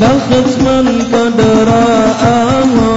بخت من قدر الله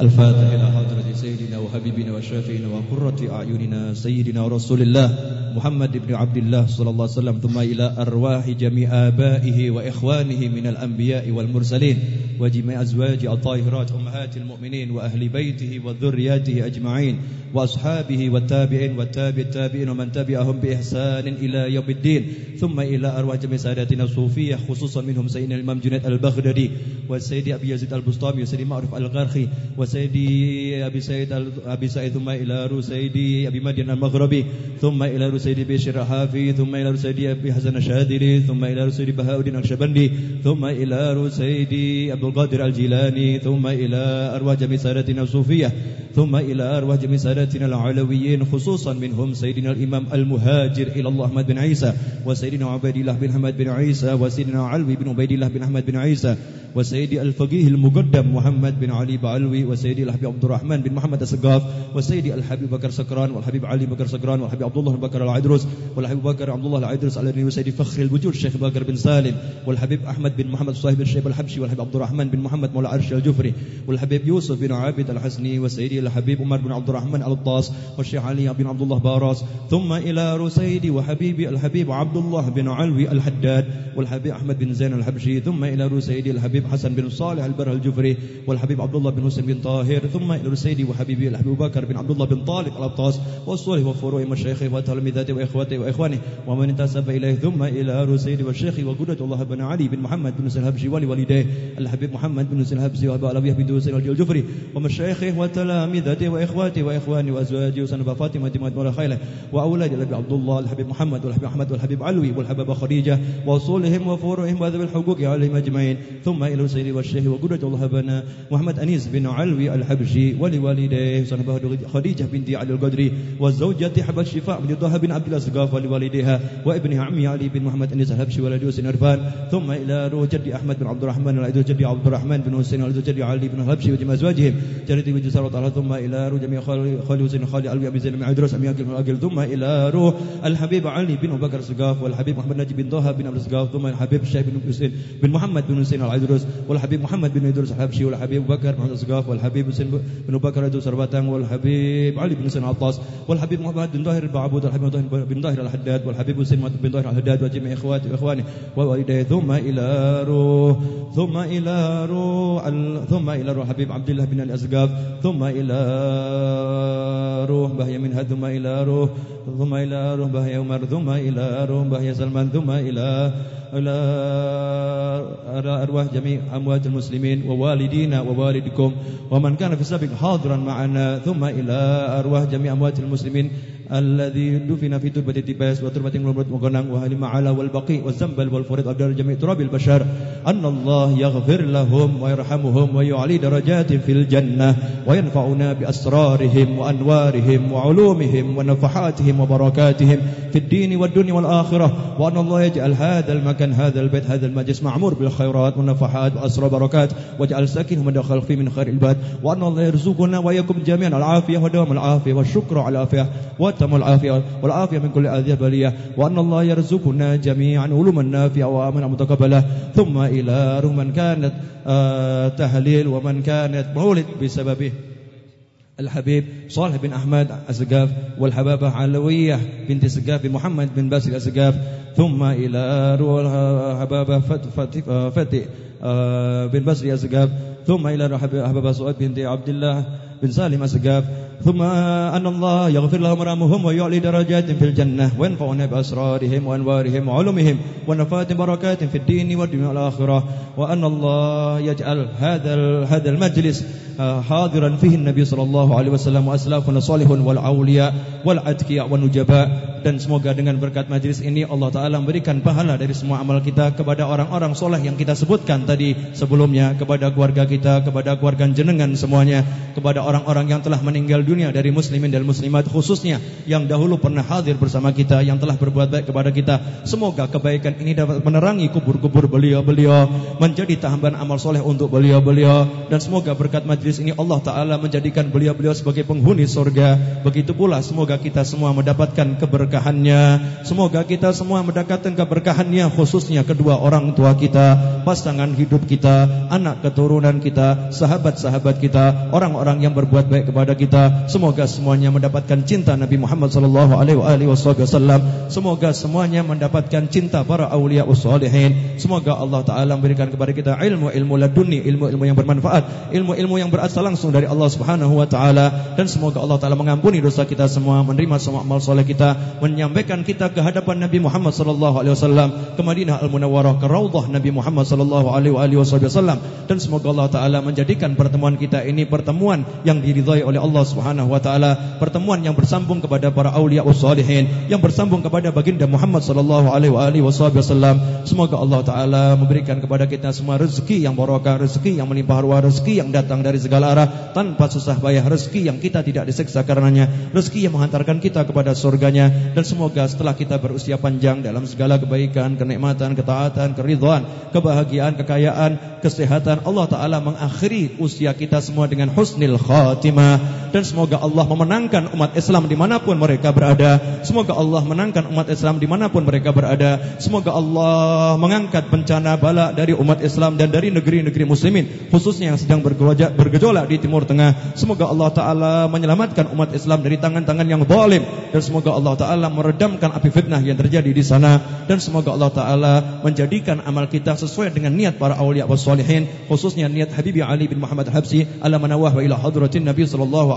الفاتح إلى حضرة سيدنا وحبيبنا وشافينا وقرة أعيننا سيدنا ورسول الله. محمد بن عبد الله صلى الله عليه وسلم ثم إلى أرواح جميع آبائه وإخوانه من الأنبياء والمرسلين وجميع أزواج الطاهرات أمهات المؤمنين وأهل بيته وذرياته أجمعين وأصحابه والتابعين والتابع التابعين ومن تبعهم بإحسان إلى يوم الدين ثم إلى أرواح جميع ساداتنا الصوفية خصوصا منهم سيدنا الإمام جنيد البغدادي والسيد أبي يزيد البسطامي وسيدي معروف الغرخي وسيدي أبي سيد أبي سعيد ثم إلى سيدي أبي مدين المغربي ثم إلى سيدي بشير الحافي ثم إلى سيدي أبي حسن الشاذلي ثم إلى سيدي بهاء الدين الشبندي ثم إلى سيدي عبد القادر الجيلاني ثم إلى أرواح جميع سادتنا الصوفية ثم إلى أرواح جميع سادتنا العلويين خصوصا منهم سيدنا الإمام المهاجر إلى الله أحمد بن عيسى وسيدنا عبيد الله بن حمد بن عيسى وسيدنا علوي بن عبيد الله بن أحمد بن عيسى وسيدي الفقيه المقدم محمد بن علي بعلوي وسيدي الحبيب عبد الرحمن بن محمد السقاف وسيدي الحبيب بكر سكران والحبيب علي بكر سكران والحبيب عبد الله بكر العدرس والحبيب بكر عبد الله العدرس على وسيدي فخر الوجود الشيخ بكر بن سالم والحبيب أحمد بن محمد صاحب الشيب الحبشي والحبيب عبد الرحمن بن محمد مولى عرش الجفري والحبيب يوسف بن عابد الحسني وسيدي الحبيب عمر بن عبد الرحمن الطاس والشيخ علي بن عبد الله باراس ثم إلى رسيدي وحبيبي الحبيب عبد الله بن علوي الحداد والحبيب أحمد بن زين الحبشي ثم إلى رسيدي الحبيب حسن بن صالح البره الجفري والحبيب عبد الله بن حسين بن طاهر ثم إلى رسيدي وحبيبي الحبيب بكر بن عبد الله بن طالب الأبطاس والصالح وفروع مشايخه وتلامذته وإخوته وإخوانه ومن انتسب إليه ثم إلى رسيدي والشيخ وقدرة الله بن علي بن محمد بن حسين الحبشي ولوالديه الحبيب محمد بن حسين الحبشي وأبا علويه بن حسين الجفري ومشايخه وتلامذته وإخواته وإخوانه وأزواجه وسنبا فاطمة مولى خيله وأولاد الحبيب عبد الله الحبيب محمد والحبيب أحمد والحبيب علوي والحبيب خديجة وأصولهم وفروعهم وذوي الحقوق عليهم أجمعين ثم إلى رسيدي والشيخ وقدرة الله بن محمد أنيس بن علوي الحبشي ولوالديه صنبه خديجة بنت علي القدري والزوجة حب الشفاء بن طه عبد الله السقاف ولوالديها وابنها عمي علي بن محمد أنيس الحبشي ولد يوسف عرفان ثم إلى روح جدي أحمد بن عبد الرحمن والعيد جدي عبد الرحمن بن حسين والعيد جدي علي بن الحبشي وجميع أزواجهم. جدي بن جسر وطلع ثم إلى روح جميع خالي حسين خالي علي أبي زيد بن عدرس أمي أقل ثم إلى روح الحبيب علي بن أبو بكر السقاف والحبيب محمد نجيب بن طه بن عبد السقاف ثم الحبيب الشيخ بن حسين بن محمد بن حسين العيدروس والحبيب محمد بن إدريس الحبشي والحبيب بكر بن السقاف والحبيب حسين بن بكر إدريس الباتان والحبيب علي بن حسين العطاس والحبيب محمد بن طاهر بن عبود الحبيب بن طاهر الحداد والحبيب حسين بن طاهر الحداد وجميع إخواتي وإخواني ووالديه ثم إلى روح ثم إلى روح ثم إلى روح حبيب عبد الله بن الأسقاف ثم إلى روح بهي منها ثم إلى روح ثم إلى روح بهي عمر ثم إلى روح بهي سلمان ثم إلى إلى أرواح جميع أموات المسلمين ووالدينا ووالدكم ومن كان في السابق حاضرا معنا ثم إلى أرواح جميع أموات المسلمين الذي دفن في تربة تباس وتربة ملمرة مغنم وهل معلا والبقي والزنبل والفريد أبدال جميع تراب البشر. أن الله يغفر لهم ويرحمهم ويعلي درجات في الجنة وينفعنا بأسرارهم وأنوارهم وعلومهم ونفحاتهم وبركاتهم في الدين والدنيا والآخرة. وأن الله يجعل هذا المكان هذا البيت هذا المجلس معمور بالخيرات والنفحات وأسرار بركات. واجعل ساكنه من دخل فيه من خير الباد. وأن الله يرزقنا وإياكم جميعا. العافية ودوام العافية والشكر على العافية وتم العافية والعافية من كل أذية بلية وأن الله يرزقنا جميعا. علوما نافعة وآمنا متقبلة. ثم إلى من كانت آه تهليل ومن كانت مولد بسببه. الحبيب صالح بن أحمد السقاف والحبابة علوية بنت السقاف بن محمد بن باسل السقاف ثم إلى روح الحبابة فتي بن بسري السقاف ثم إلى حبابة سعود بنت عبد الله بن سالم السقاف ثم أن الله يغفر لهم ورحمهم ويعلي درجات في الجنة وينفعنا بأسرارهم وأنوارهم وعلومهم ونفات بركات في الدين والدنيا والآخرة وأن الله يجعل هذا هذا المجلس حاضرا فيه النبي صلى الله عليه وسلم وأسلافنا صالحون والأولياء والأتقياء والنجباء dan semoga dengan berkat majlis ini Allah Ta'ala memberikan pahala dari semua amal kita kepada orang-orang soleh yang kita sebutkan tadi sebelumnya kepada keluarga kita, kepada keluarga jenengan semuanya kepada orang-orang yang telah meninggal dunia dari muslimin dan muslimat khususnya yang dahulu pernah hadir bersama kita yang telah berbuat baik kepada kita. Semoga kebaikan ini dapat menerangi kubur-kubur beliau-beliau, menjadi tambahan amal soleh untuk beliau-beliau dan semoga berkat majlis ini Allah taala menjadikan beliau-beliau sebagai penghuni surga. Begitu pula semoga kita semua mendapatkan keberkahannya. Semoga kita semua mendapatkan keberkahannya khususnya kedua orang tua kita, pasangan hidup kita, anak keturunan kita, sahabat-sahabat kita, orang-orang yang berbuat baik kepada kita. Semoga semuanya mendapatkan cinta Nabi Muhammad sallallahu alaihi wasallam. Semoga semuanya mendapatkan cinta para aulia ussalihin. Semoga Allah taala memberikan kepada kita ilmu-ilmu laduni, ilmu-ilmu yang bermanfaat, ilmu-ilmu yang berasal langsung dari Allah Subhanahu wa taala dan semoga Allah taala mengampuni dosa kita semua, menerima semua amal soleh kita, menyampaikan kita ke hadapan Nabi Muhammad sallallahu alaihi wasallam ke Madinah Al-Munawwarah ke Raudhah Nabi Muhammad sallallahu alaihi wasallam dan semoga Allah taala menjadikan pertemuan kita ini pertemuan yang diridhai oleh Allah Subhanahu wa taala, pertemuan yang bersambung kepada para aulia wassalihin, yang bersambung kepada baginda Muhammad sallallahu alaihi wasallam. Semoga Allah taala memberikan kepada kita semua rezeki yang barokah, rezeki yang melimpah ruah, rezeki yang datang dari segala arah tanpa susah payah, rezeki yang kita tidak diseksa karenanya, rezeki yang menghantarkan kita kepada surganya dan semoga setelah kita berusia panjang dalam segala kebaikan, kenikmatan, ketaatan, keridhaan, kebahagiaan, kekayaan, kesehatan, Allah taala mengakhiri usia kita semua dengan husnul khatimah dan semoga Allah memenangkan umat Islam di mana pun mereka berada. Semoga Allah menangkan umat Islam di mana pun mereka berada. Semoga Allah mengangkat bencana bala dari umat Islam dan dari negeri-negeri muslimin khususnya yang sedang bergejolak di Timur Tengah. Semoga Allah Taala menyelamatkan umat Islam dari tangan-tangan yang zalim dan semoga Allah Taala meredamkan api fitnah yang terjadi di sana dan semoga Allah Taala menjadikan amal kita sesuai dengan niat para awliya wassalihin khususnya niat Habibi Ali bin Muhammad Habsi ala manawah wa ila hadratin Nabi sallallahu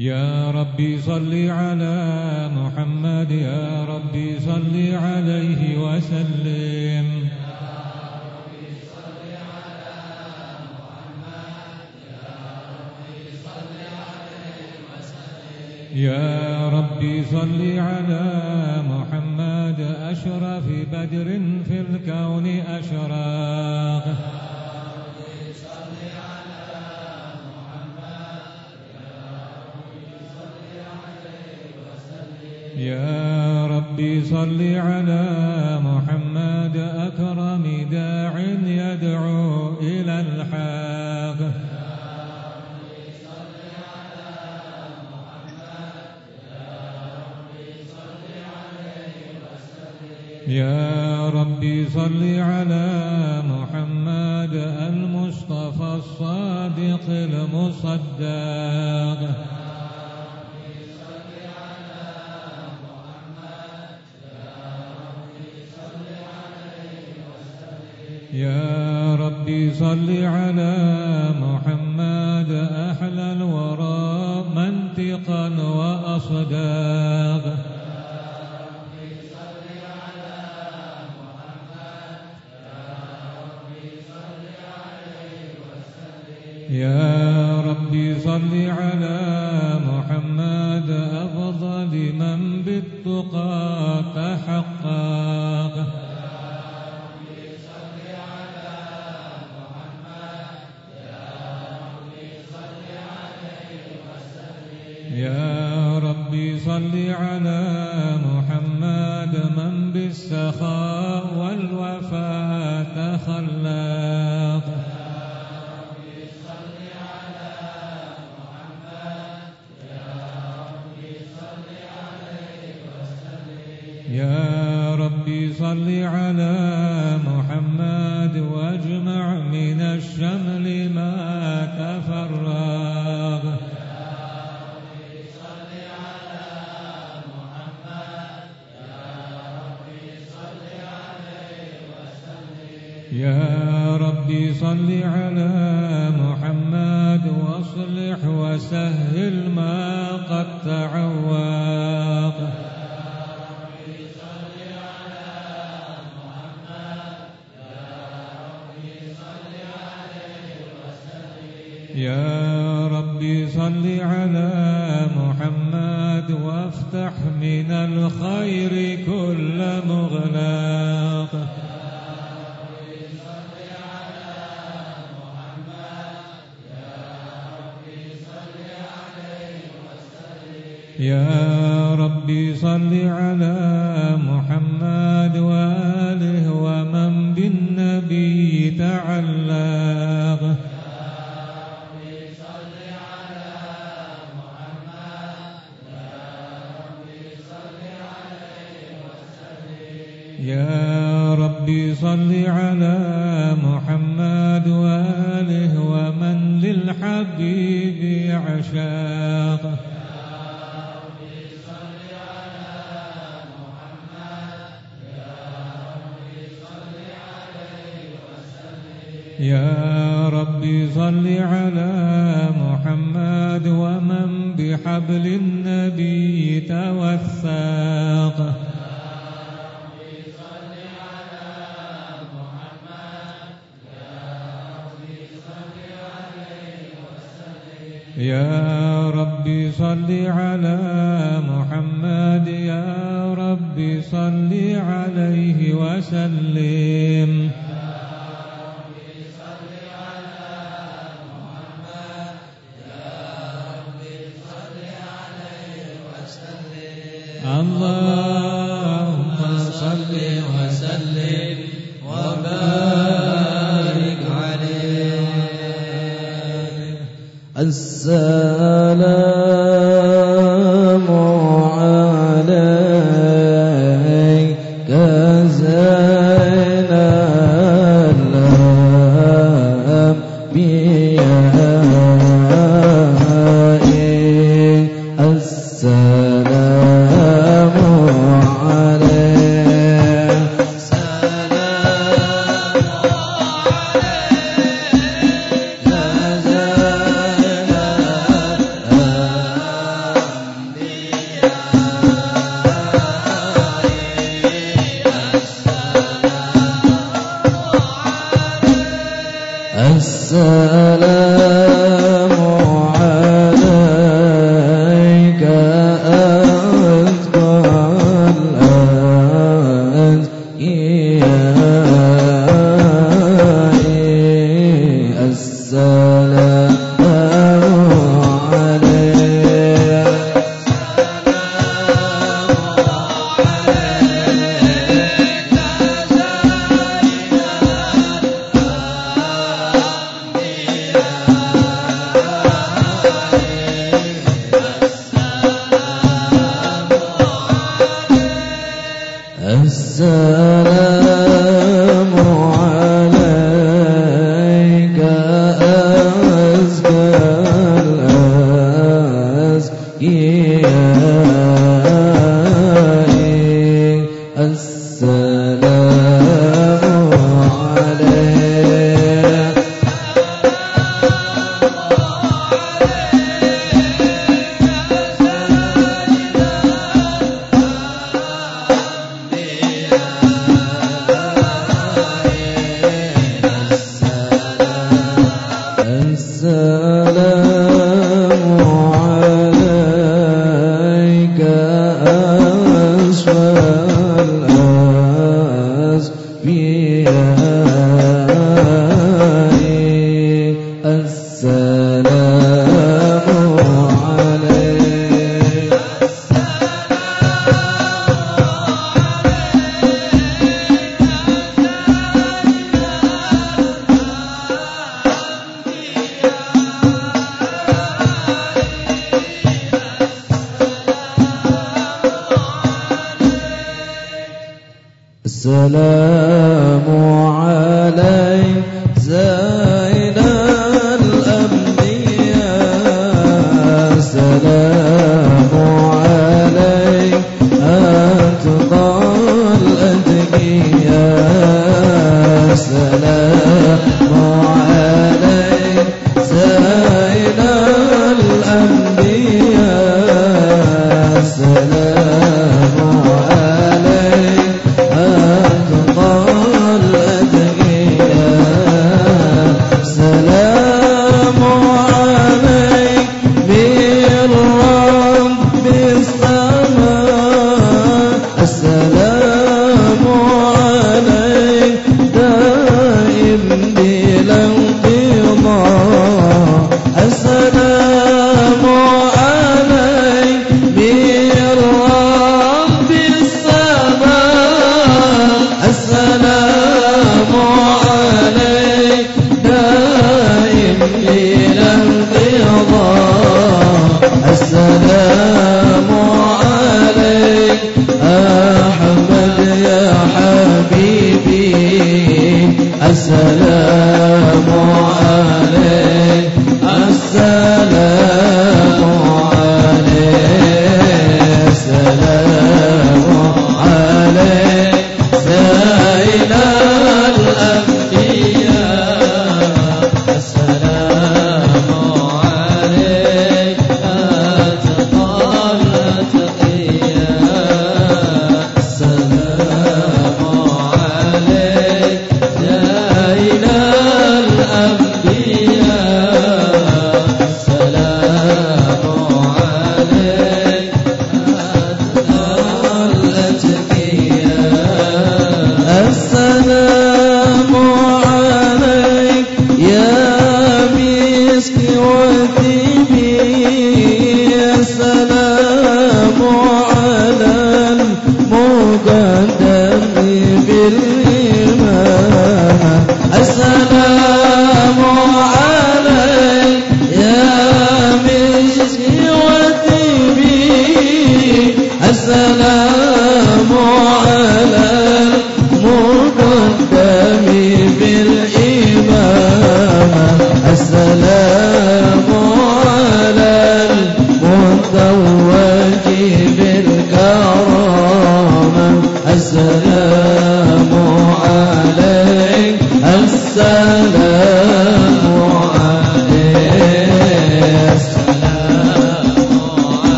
يا ربي صل على محمد يا ربي صل عليه وسلم. يا ربي صل على محمد أشرف بدر في الكون أشراق. يا ربي صل على محمد أكرم داع يدعو إلى الحق. يا ربي صل على محمد المصطفى الصادق المصدق. يا ربي صل على محمد أحلى الورى منطقا وأصداق. يا ربي صل على محمد أفضل من بالتقى تحقق صل على محمد من بالسخاء والوفاء تخلاق يا ربي صل على محمد واجمع من الشمل ما ربي صل على محمد واصلح وسهل ما قد تعوق. يا ربي صل على محمد وافتح من الخير كل مغلاق يا ربي صل على محمد وآله ومن بالنبي تعلق. يا ربي صل على محمد وآله ومن للحبيب عشاق ربي صل على محمد ومن بحبل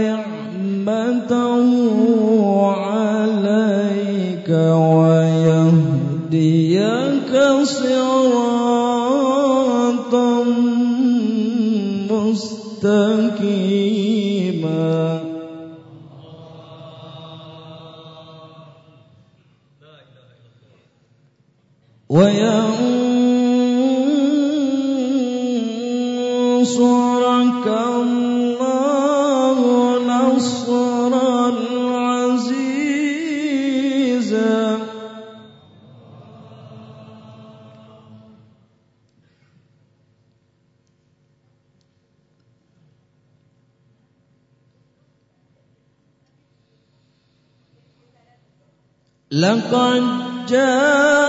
نعمة لقد جاء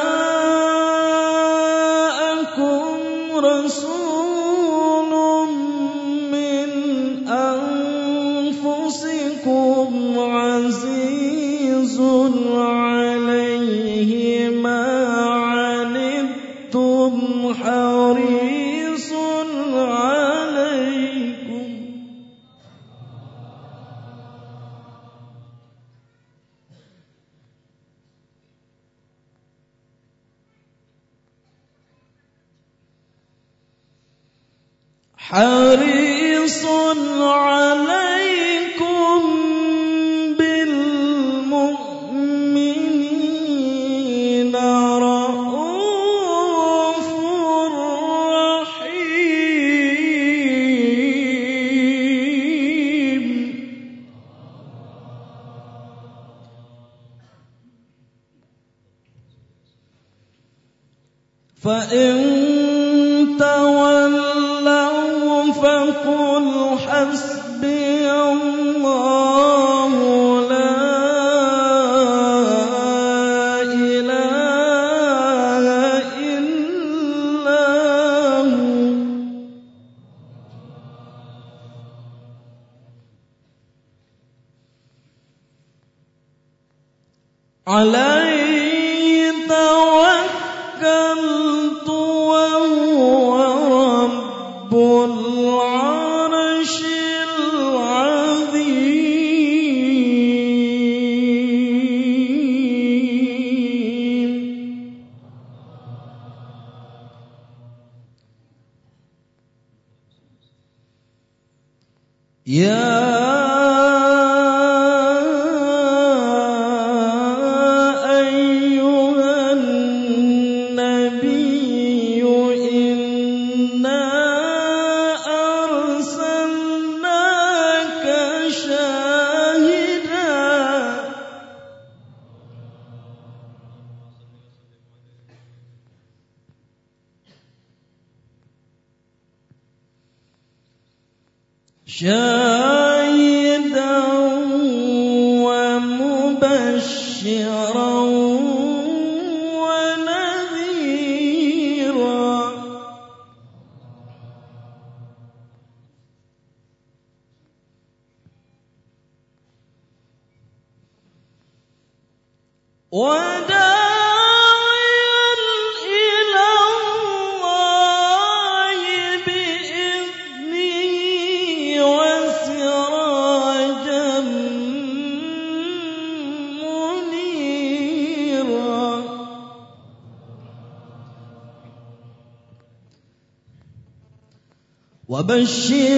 وبشر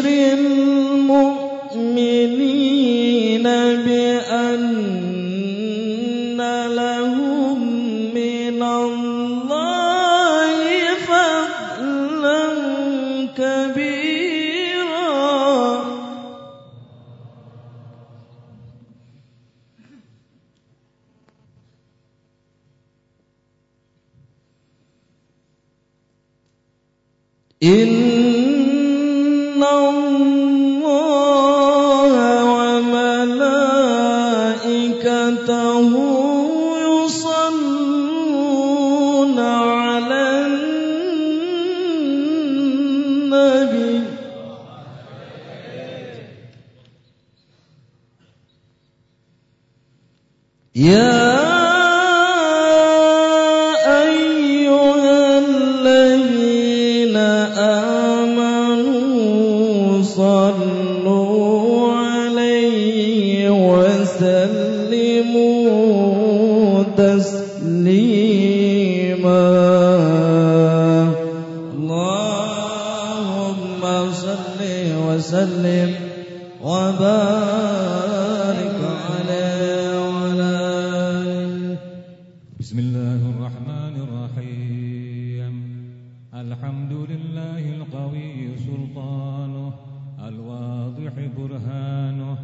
برهانه.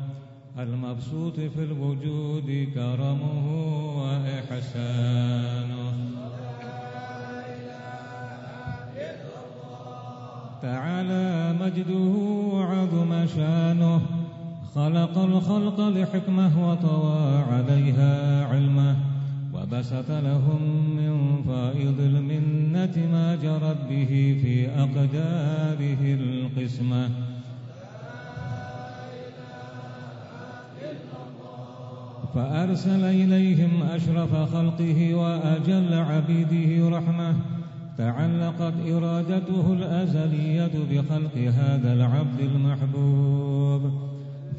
المبسوط في الوجود كرمه وإحسانه. تعالى مجده وعظم شانه. خلق الخلق لحكمه وطوى عليها علمه. وبسط لهم من فائض المنة ما جرت به في أقداره القسمة. فأرسل إليهم أشرف خلقه وأجل عبيده رحمة. تعلقت إرادته الأزلية بخلق هذا العبد المحبوب.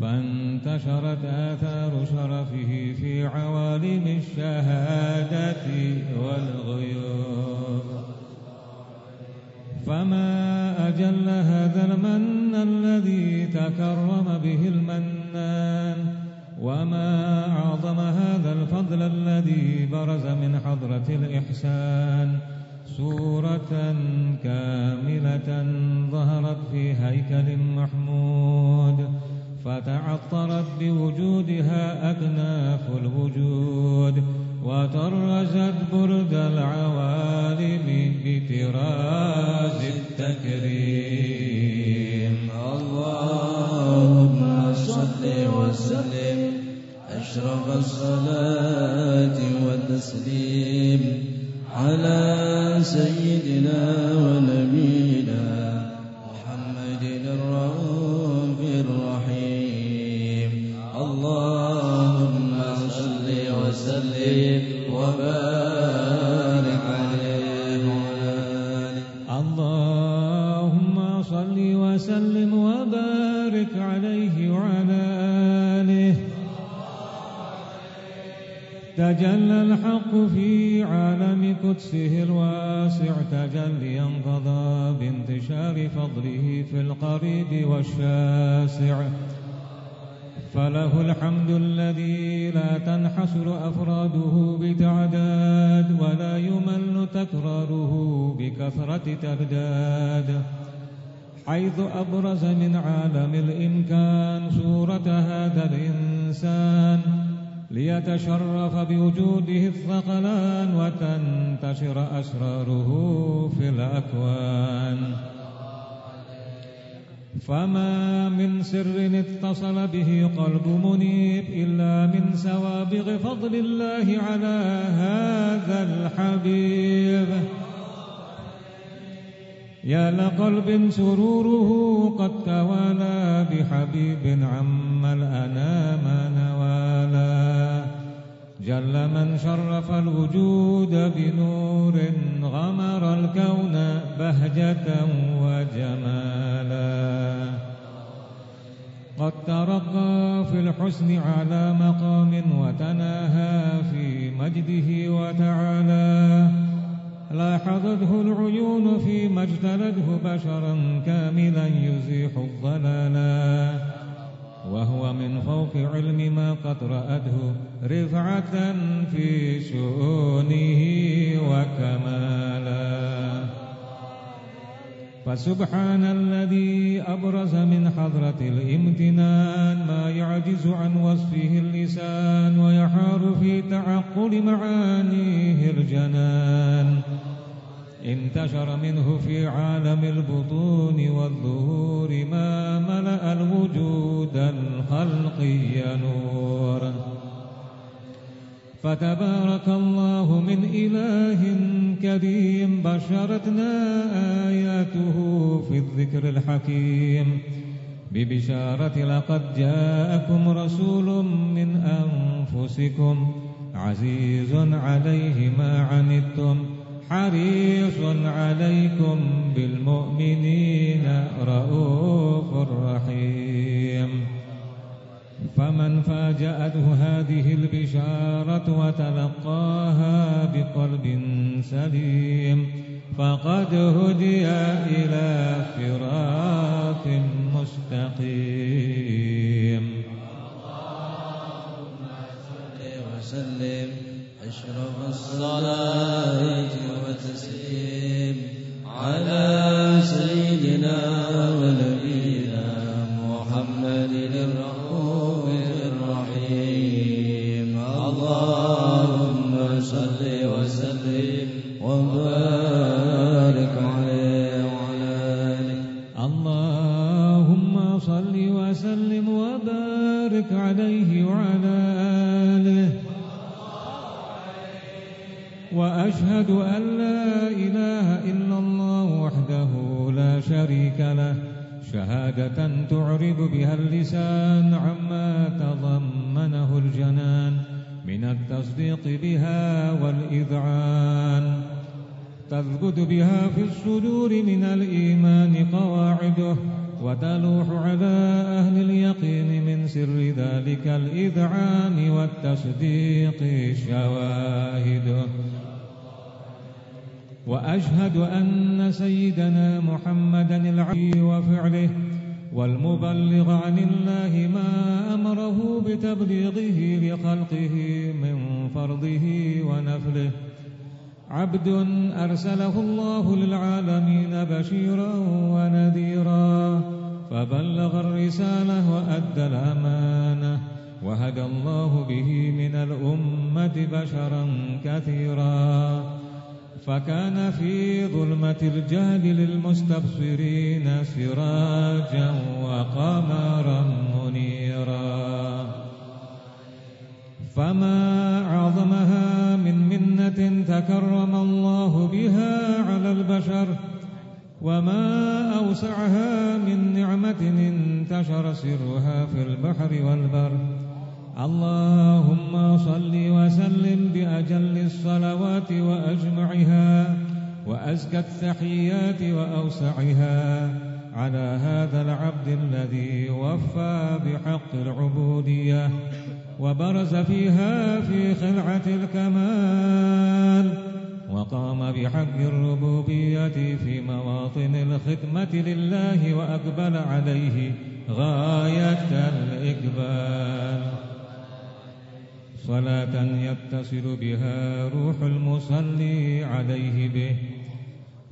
فانتشرت آثار شرفه في عوالم الشهادة والغيوب. فما أجل هذا المن الذي تكرم به المنان. وما أعظم هذا الفضل الذي برز من حضرة الإحسان صورة كاملة ظهرت في هيكل محمود فتعطرت بوجودها أكناف الوجود وطرزت برد العوالم بتراز التكريم. اللهم صل وسلم أشرف الصلاة والتسليم على سيدنا ونبينا الحق في عالم قدسه الواسع تجليا قضى بانتشار فضله في القريب والشاسع. فله الحمد الذي لا تنحصر أفراده بتعداد ولا يمل تكراره بكثرة ترداد. حيث أبرز من عالم الإمكان صورة هذا الإنسان ليتشرف بوجوده الثقلان وتنتشر أسراره في الأكوان. فما من سر اتصل به قلب منيب إلا من سوابغ فضل الله على هذا الحبيب. يا لقلب سروره قد توالى بحبيب عم الأنام نوالا. جل من شرف الوجود بنور غمر الكون بهجة وجمالا. قد ترقى في الحسن على مقام وتناهى في مجده وتعالى. لاحظته العيون فيما اجتلته بشرا كاملا يزيح الضلالا وهو من فوق علم ما قد رأته رفعة في شؤونه وكمالا. فسبحان الذي أبرز من حضرة الامتنان ما يعجز عن وصفه اللسان ويحار في تعقل معانيه الجنان. انتشر منه في عالم البطون والظهور ما ملأ الوجود الخلقي نورا. فتبارك الله من إله كريم بشرتنا آياته في الذكر الحكيم. ببشارة لقد جاءكم رسول من أنفسكم عزيز عليه ما عنتم حريص عليكم بالمؤمنين رؤوف رحيم. فمن فاجأته هذه البشارة وتلقاها بقلب سليم فقد هدي إلى صراط مستقيم. وسلم أشرف الصلاة والتسليم على سيدنا عليه وعلى آله. وأشهد أن لا إله إلا الله وحده لا شريك له. شهادة تعرب بها اللسان عما تضمنه الجنان. من التصديق بها والإذعان. تثبت بها في الصدور من الإيمان قواعده. وتلوح على أهل اليقين من سر ذلك الإذعان والتصديق شواهده وأشهد أن سيدنا محمدا العبي وفعله والمبلغ عن الله ما أمره بتبليغه لخلقه من فرضه ونفله. عبد أرسله الله للعالمين بشيرا ونذيرا. فبلغ الرسالة وأدى الأمانة. وهدى الله به من الأمة بشرا كثيرا. فكان في ظلمة الجهل للمستبصرين سراجا وقمرا منيرا. فما أعظمها من منة تكرم الله بها على البشر وما أوسعها من نعمة انتشر سرها في البحر والبر. اللهم صل وسلم بأجل الصلوات وأجمعها وأزكى التحيات وأوسعها على هذا العبد الذي وفى بحق العبودية. وبرز فيها في خلعة الكمال وقام بحق الربوبية في مواطن الخدمة لله وأقبل عليه غاية الإقبال. صلاة يتصل بها روح المصلي عليه به.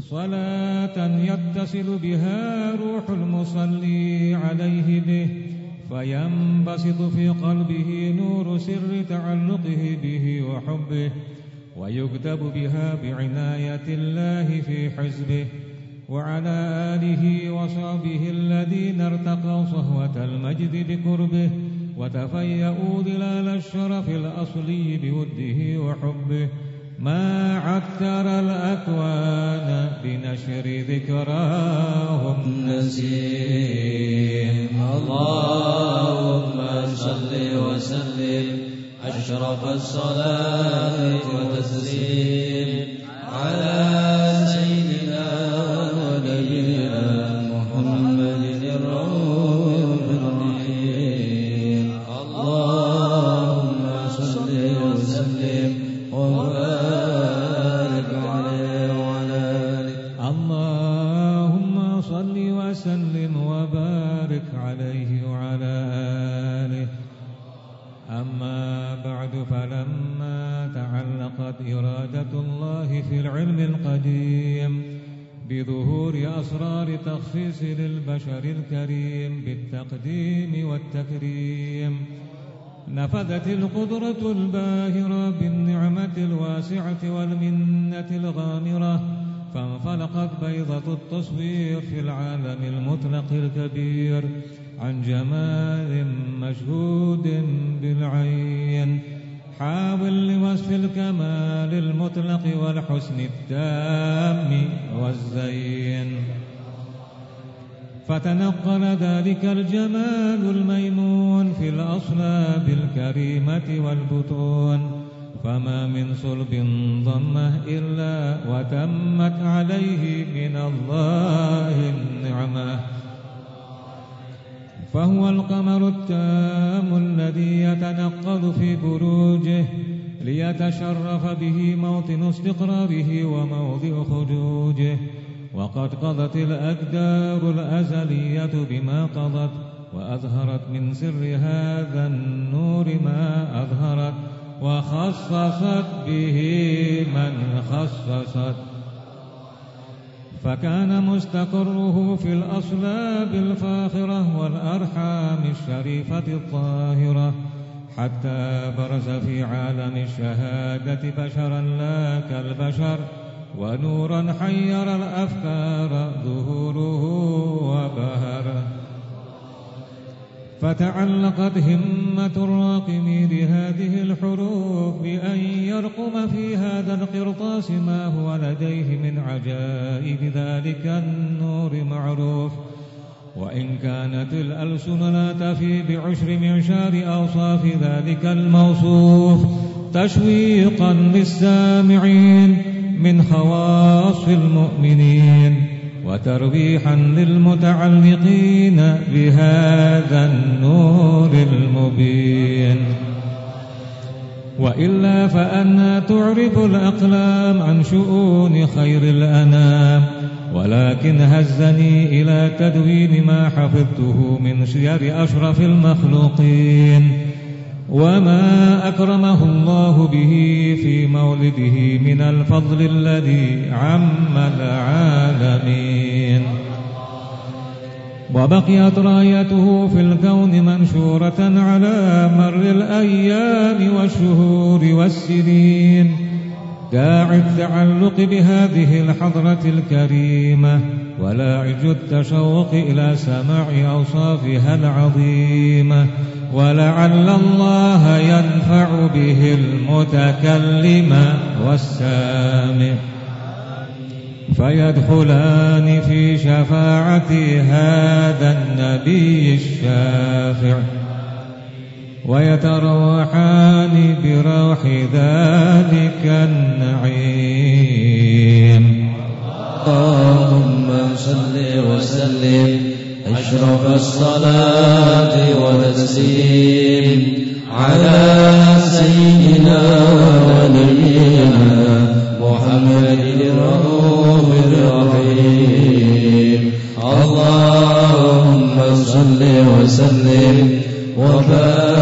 صلاة يتصل بها روح المصلي عليه به. فينبسط في قلبه نور سر تعلقه به وحبه ويكتب بها بعناية الله في حزبه وعلى آله وصحبه الذين ارتقوا صهوة المجد بقربه وتفيأوا ظلال الشرف الأصلي بوده وحبه. ما عكر الأكوان بنشر ذكراهم. نسيم اللهم صل وسلم. أشرف الصلاة وتسليم على تخصيص للبشر الكريم بالتقديم والتكريم. نفذت القدرة الباهرة بالنعمة الواسعة والمنة الغامرة فانفلقت بيضة التصوير في العالم المطلق الكبير عن جمال مشهود بالعين. حاول لوصف الكمال المطلق والحسن التام والزين. فتنقل ذلك الجمال الميمون في الأصلاب الكريمة والبطون. فما من صلب ضمه إلا وتمت عليه من الله النعمة. فهو القمر التام الذي يتنقل في بروجه ليتشرف به موطن استقراره وموضع خروجه. وقد قضت الأقدار الأزلية بما قضت وأظهرت من سر هذا النور ما أظهرت وخصصت به من خصصت. فكان مستقره في الأصلاب الفاخرة والأرحام الشريفة الطاهرة حتى برز في عالم الشهادة بشرا لا كالبشر. ونورا حير الأفكار ظهوره وبهر. فتعلقت همة الراقم لهذه الحروف بأن يرقم في هذا القرطاس ما هو لديه من عجائب ذلك النور معروف. وإن كانت الألسن لا تفي بعشر معشار أوصاف ذلك الموصوف تشويقا للسامعين. من خواص المؤمنين وتربيحا للمتعلقين بهذا النور المبين. وإلا فأنا تعرف الأقلام عن شؤون خير الأنام ولكن هزني إلى تدوين ما حفظته من سير أشرف المخلوقين. وما أكرمه الله به في مولده من الفضل الذي عم العالمين وبقيت رايته في الكون منشورة على مر الأيام والشهور والسنين داعي التعلق بهذه الحضرة الكريمة ولاعج التشوق إلى سماع أوصافها العظيمة ولعل الله ينفع به المتكلم والسامع. فيدخلان في شفاعة هذا النبي الشافع. ويتروحان بروح ذلك النعيم. اللهم صل وسلم أشرف الصلاة والتسليم على سيدنا ونبينا محمد الرؤوف الرحيم. اللهم صل وسلم وبارك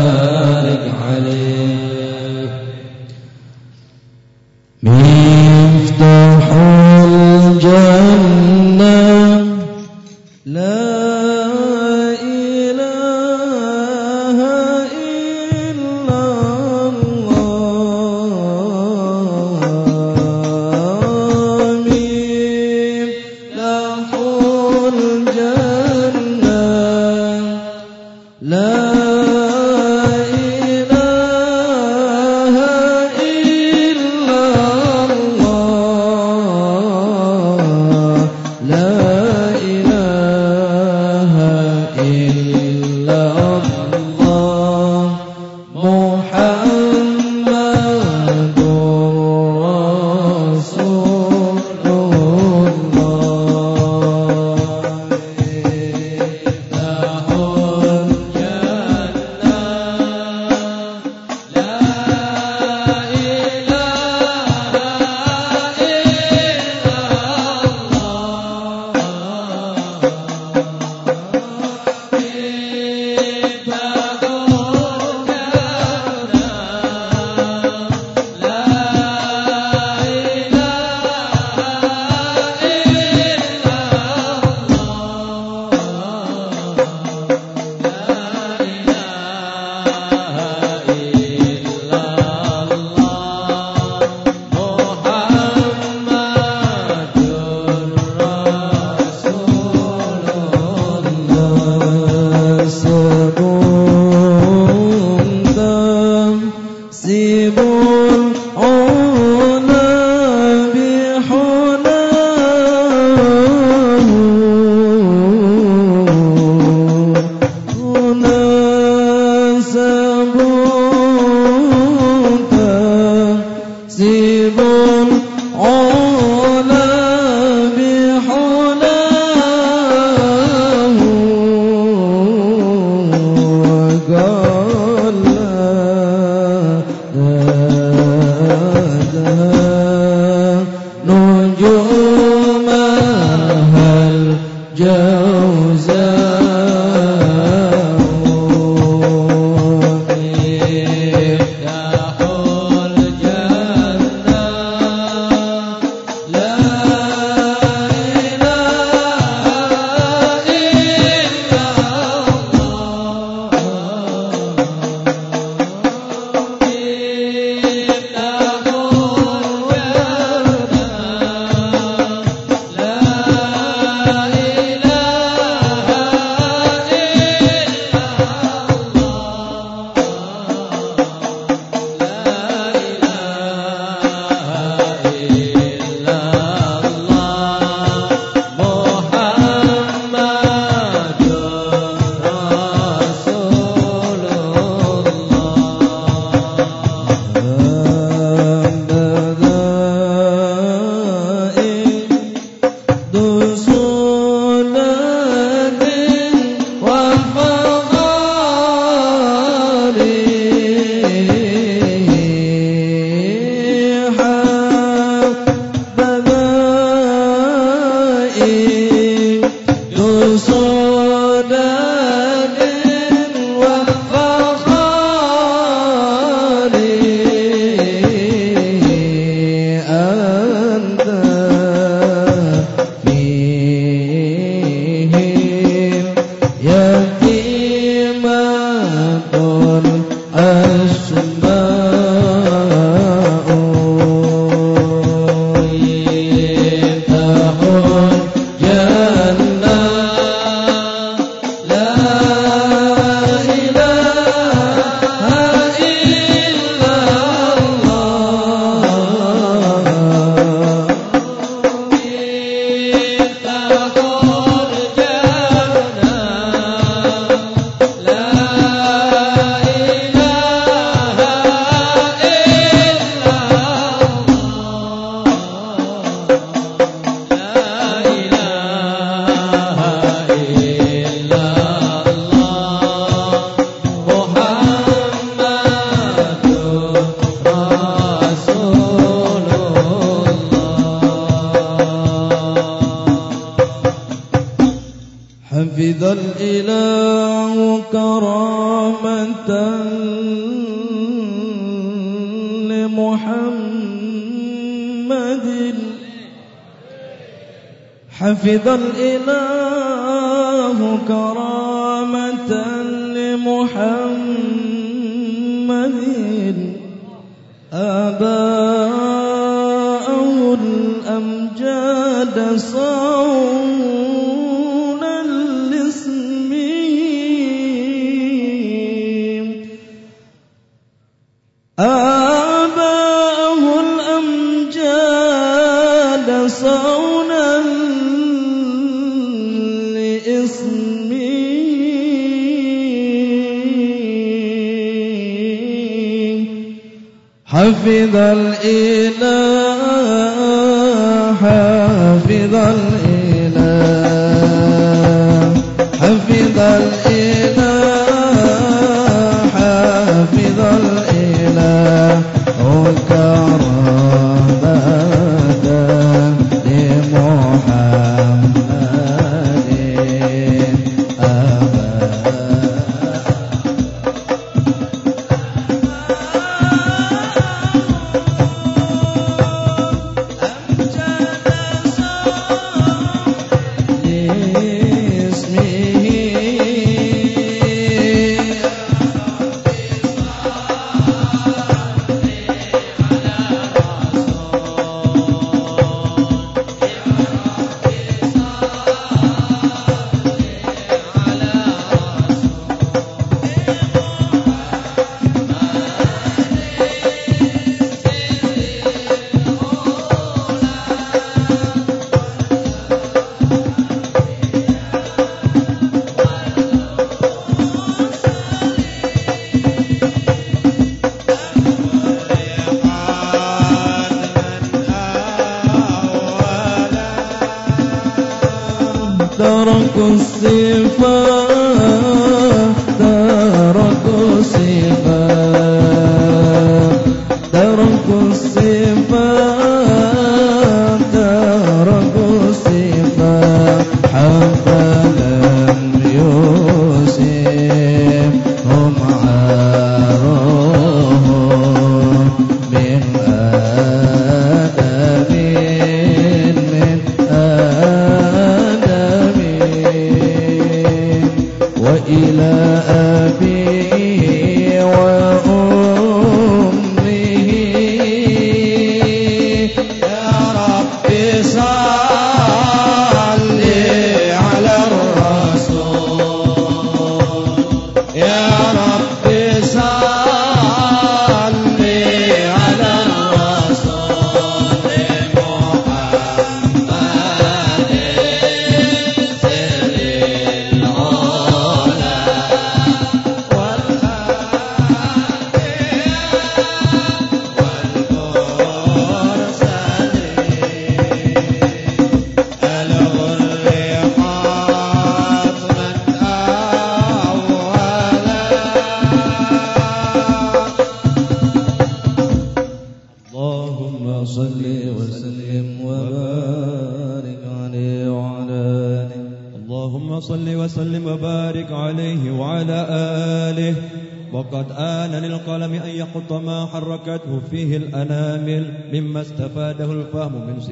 أيضا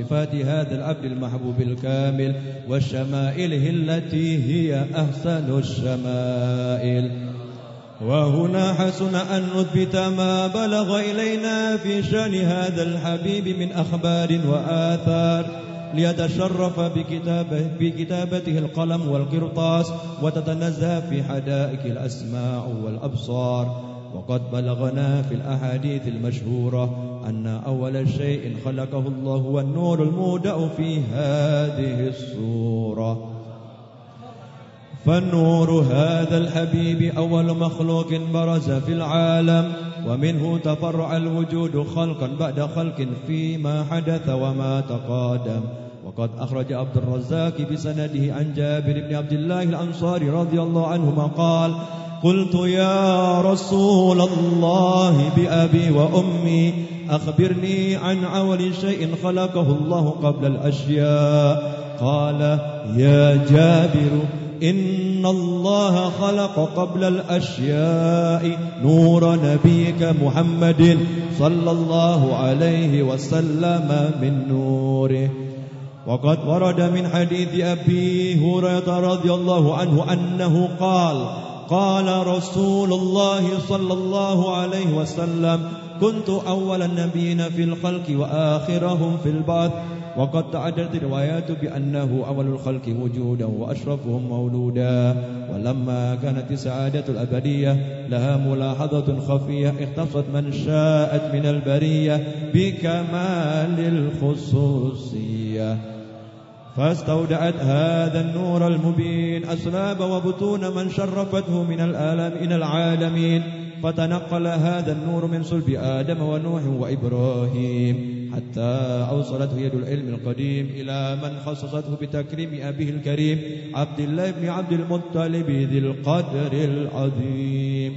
صفات هذا العبد المحبوب الكامل وشمائله التي هي أحسن الشمائل. وهنا حسن أن نثبت ما بلغ إلينا في شأن هذا الحبيب من أخبار وآثار ليتشرف بكتابه بكتابته القلم والقرطاس وتتنزه في حدائق الأسماع والأبصار. وقد بلغنا في الأحاديث المشهورة أن أول شيء خلقه الله هو النور المودع في هذه السورة. فالنور هذا الحبيب أول مخلوق برز في العالم ومنه تفرع الوجود خلقا بعد خلق فيما حدث وما تقادم. وقد أخرج عبد الرزاق بسنده عن جابر بن عبد الله الأنصاري رضي الله عنهما قال قلت يا رسول الله بأبي وأمي أخبرني عن أول شيء خلقه الله قبل الأشياء. قال يا جابر إن الله خلق قبل الأشياء نور نبيك محمد صلى الله عليه وسلم من نوره. وقد ورد من حديث أبي هريرة رضي الله عنه أنه قال قال رسول الله صلى الله عليه وسلم كنت أول النبيين في الخلق وآخرهم في البعث. وقد تعددت الروايات بأنه أول الخلق وجودا وأشرفهم مولودا. ولما كانت السعادة الأبدية لها ملاحظة خفية اختصت من شاءت من البرية بكمال الخصوصية. فاستودعت هذا النور المبين أسلاب وبطون من شرفته من الآلام إلى العالمين. فتنقل هذا النور من صلب آدم ونوح وإبراهيم حتى أوصلته يد العلم القديم إلى من خصصته بتكريم أبيه الكريم عبد الله بن عبد المطلب ذي القدر العظيم.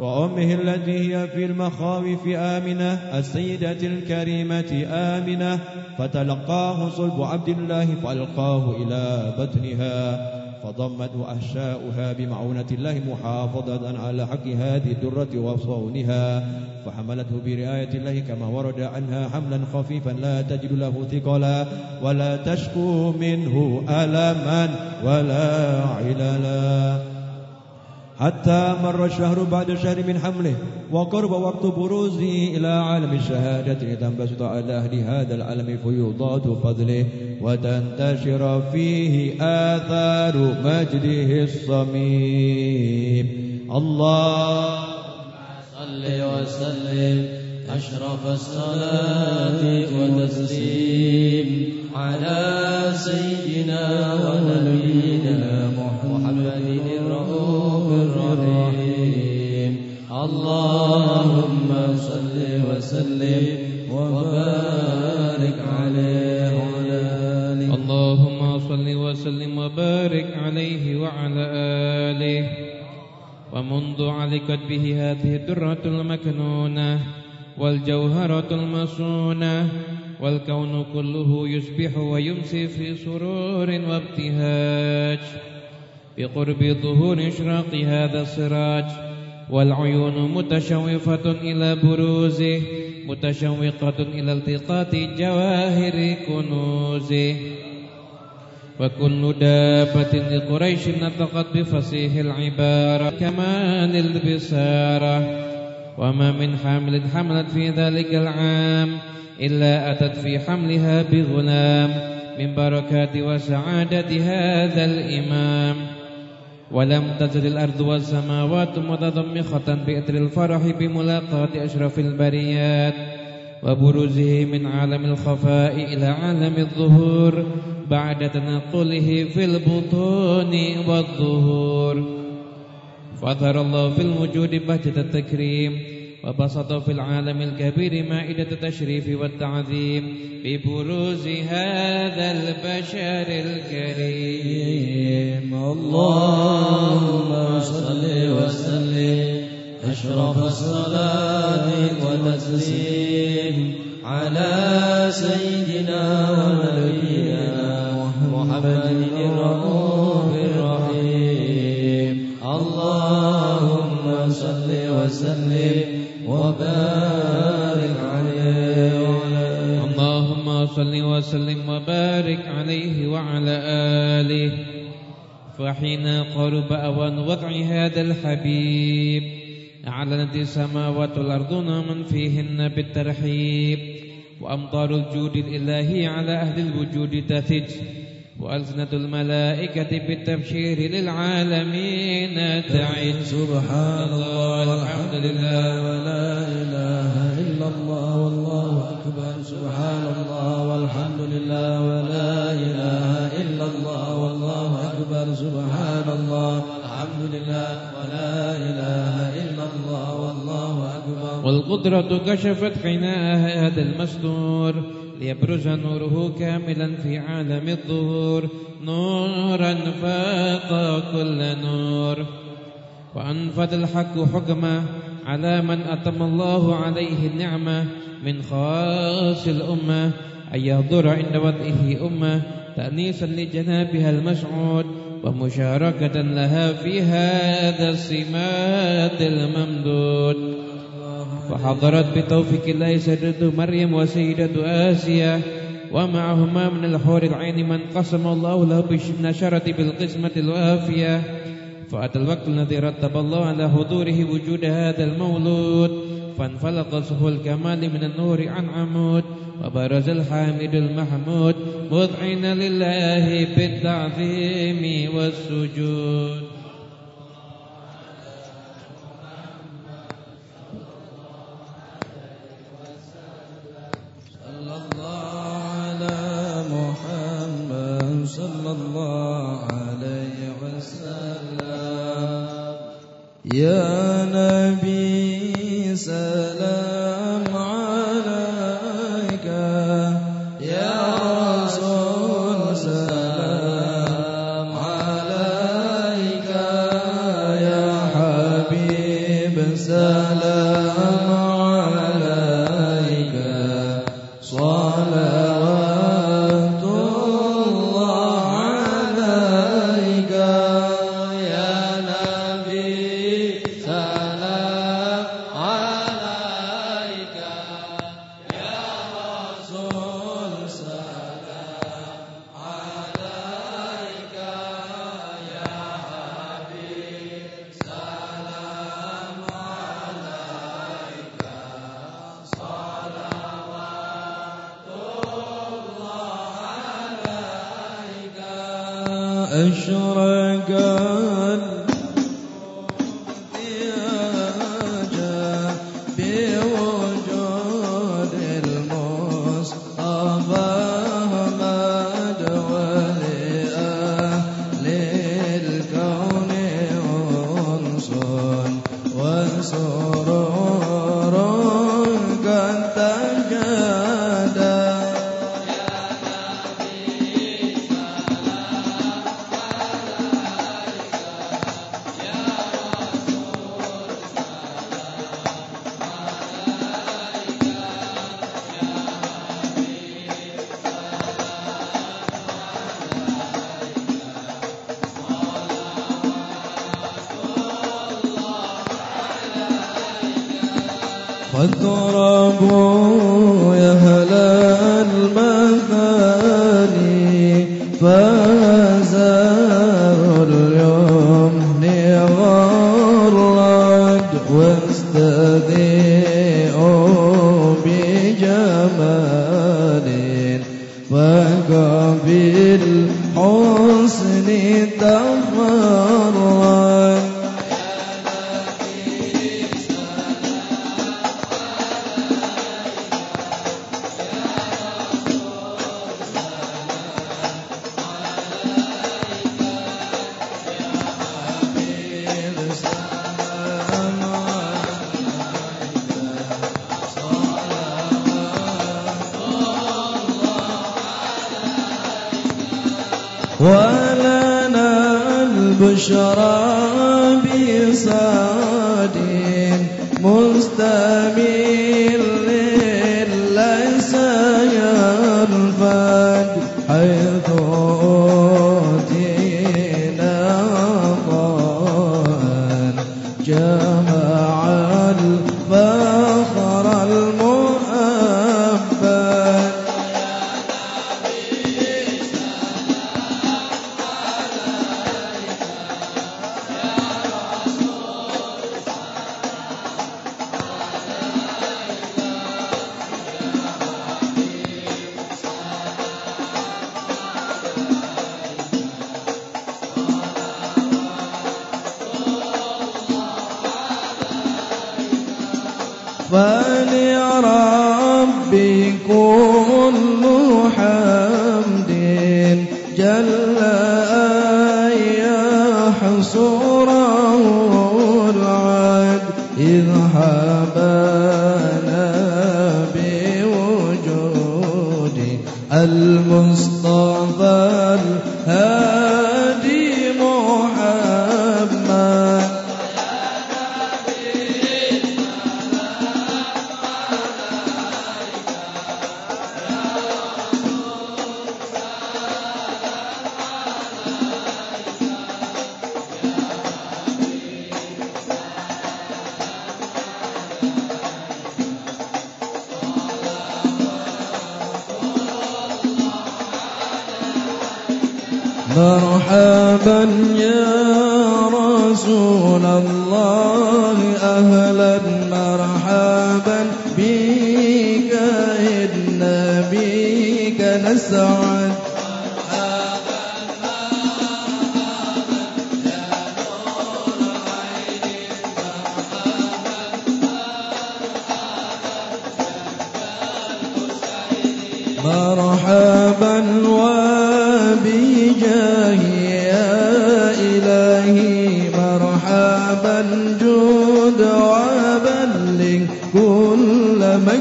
وأمه التي هي في المخاوف آمنة السيدة الكريمة آمنة فتلقاه صلب عبد الله فألقاه إلى بطنها. فضمته أحشاؤها بمعونة الله محافظة على حق هذه الدرة وصونها فحملته برعاية الله كما ورد عنها حملا خفيفا لا تجد له ثقلا ولا تشكو منه ألما ولا عللا. حتى مر الشهر بعد شهر من حمله وقرب وقت بروزه إلى عالم الشهادة. لتنبسط على أهل هذا العالم فيوضات فضله وتنتشر فيه آثار مجده الصميم. الله صل وسلم أشرف الصلاة والتسليم على سيدنا ونبينا اللهم صل وسلم وبارك عليه وعلى آله. اللهم صل وسلم وبارك عليه وعلى آله. ومنذ علقت به هذه الدرة المكنونة والجوهرة المصونة والكون كله يسبح ويمسي في سرور وابتهاج بقرب ظهور إشراق هذا السراج والعيون متشوفة إلى بروزه متشوقة إلى التقاط جواهر كنوزه. وكل دابة لقريش نطقت بفصيح العبارة كمال البصارة. وما من حامل حملت في ذلك العام إلا أتت في حملها بغلام من بركات وسعادة هذا الإمام. ولم تزل الأرض والسماوات متضمخة بإثر الفرح بملاقاة أشرف البريات وبروزه من عالم الخفاء إلى عالم الظهور بعد تنقله في البطون والظهور. فأظهر الله في الوجود بهجة التكريم وبسط في العالم الكبير مائدة التشريف والتعظيم ببروز هذا البشر الكريم. اللهم صل وسلم أشرف الصلاة والتسليم على سيدنا ونبينا محمد الرؤوف الرحيم. اللهم صل وسلم وبارك عليه. اللهم صل وسلم وبارك عليه وعلى آله. فحين قرب أوان وضع هذا الحبيب أعلنت السماوات والأرض من فيهن بالترحيب وأمطار الجود الإلهي على أهل الوجود تثج. وألسنة الملائكة بالتبشير للعالمين. تعج سبحان الله والحمد لله ولا إله إلا الله والله أكبر. سبحان الله والحمد لله ولا إله إلا الله والله أكبر. سبحان الله والحمد لله ولا إله إلا الله والله أكبر. والقدرة كشفت حناء هذا المستور. ليبرز نوره كاملا في عالم الظهور. نورا فاق كل نور. وأنفذ الحق حكمه على من أتم الله عليه النعمة من خاص الأمة. أن يحضر عند وضعه أمة تأنيسا لجنابها المشعود ومشاركة لها في هذا السمات الممدود. فحضرت بتوفيق الله سيدة مريم وسيدة آسيا ومعهما من الحور العين من قسم الله له بالنشرة بالقسمة الوافية. فأتى الوقت الذي رتب الله على حضوره وجود هذا المولود فانفلق سهو الكمال من النور عن عمود وبرز الحامد المحمود مذعنا لله بالتعظيم والسجود. مرحبا يا رسول الله أهلا مرحبا بك إن بك نسعد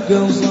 goes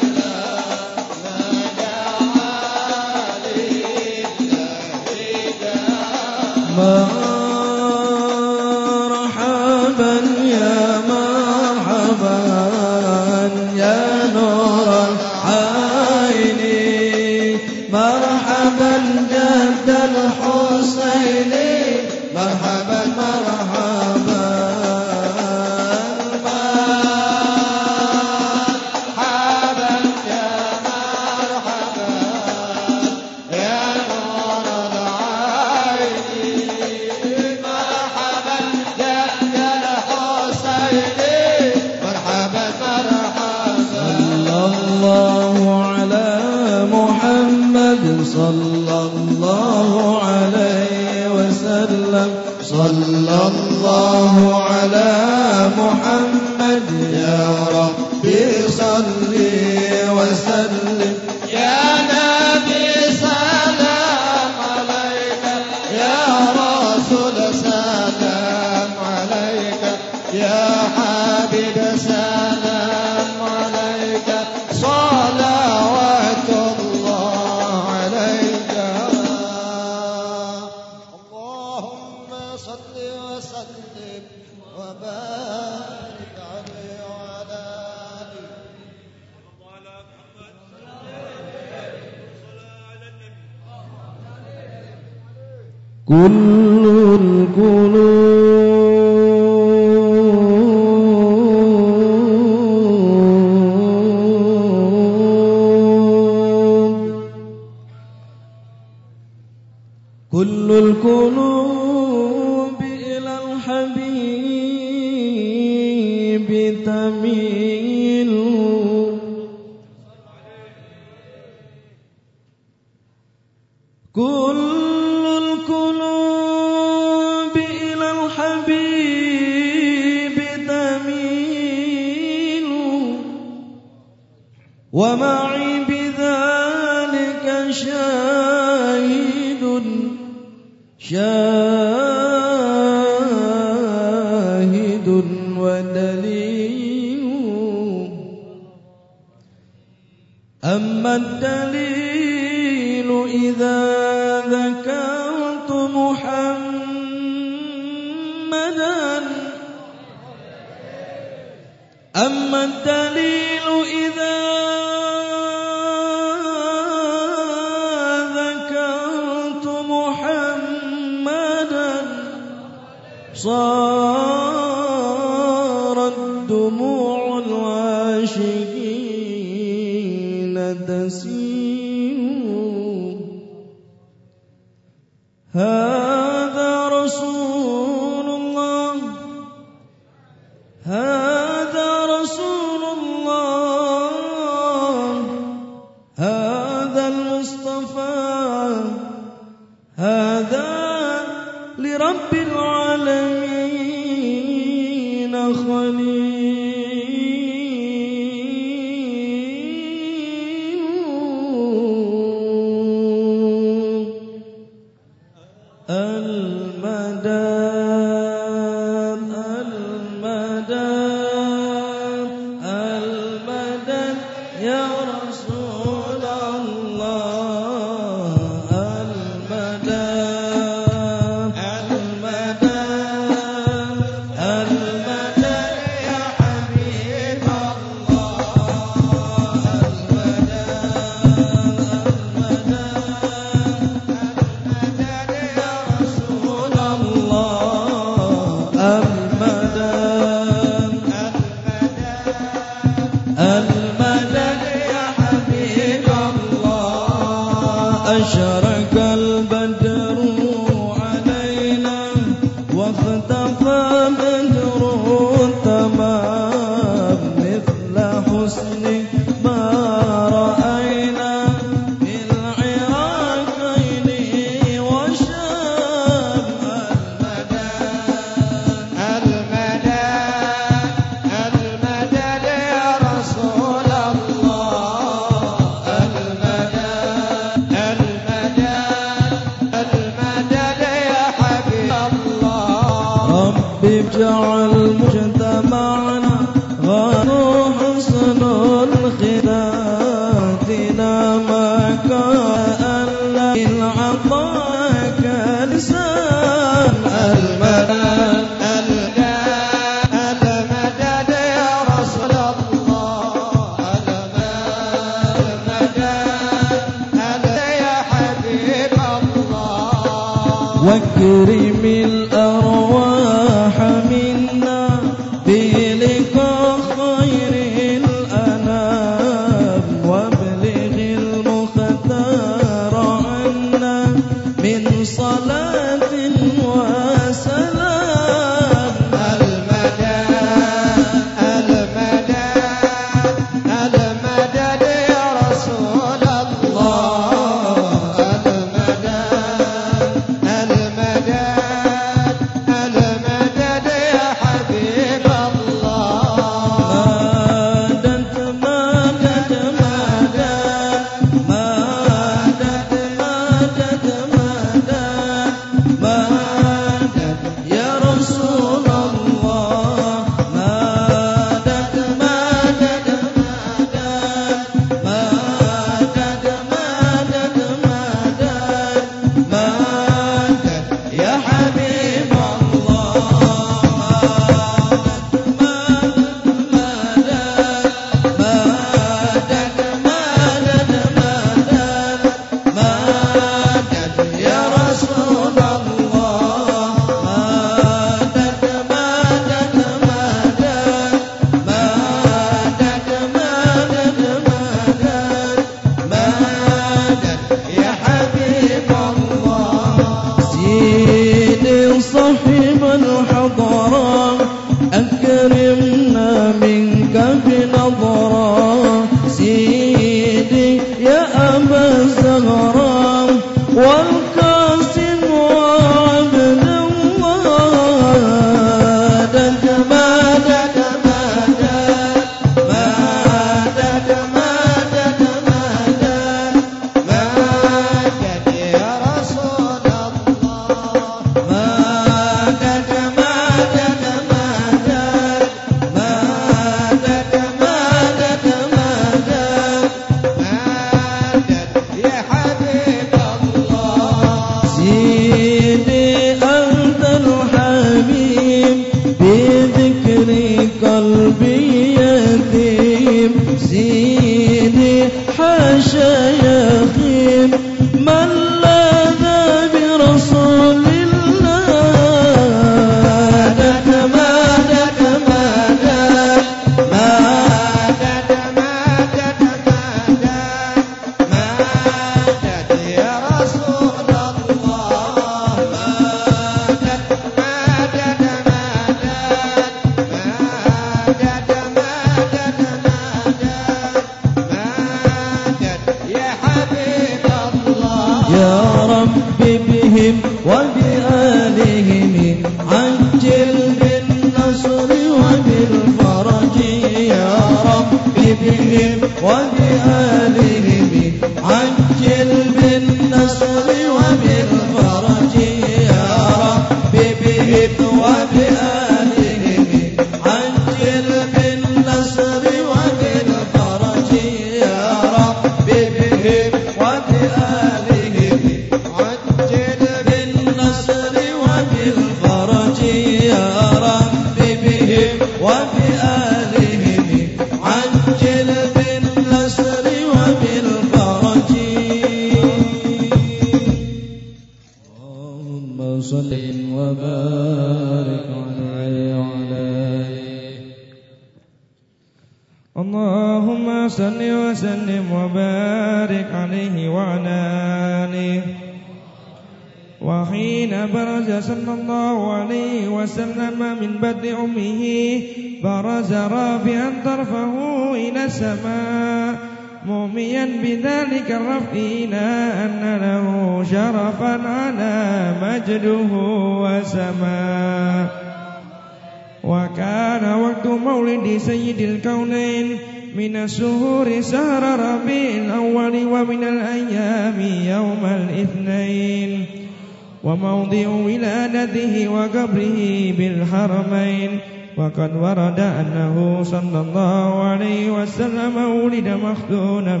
وقد ورد أنه صلى الله عليه وسلم ولد مختونا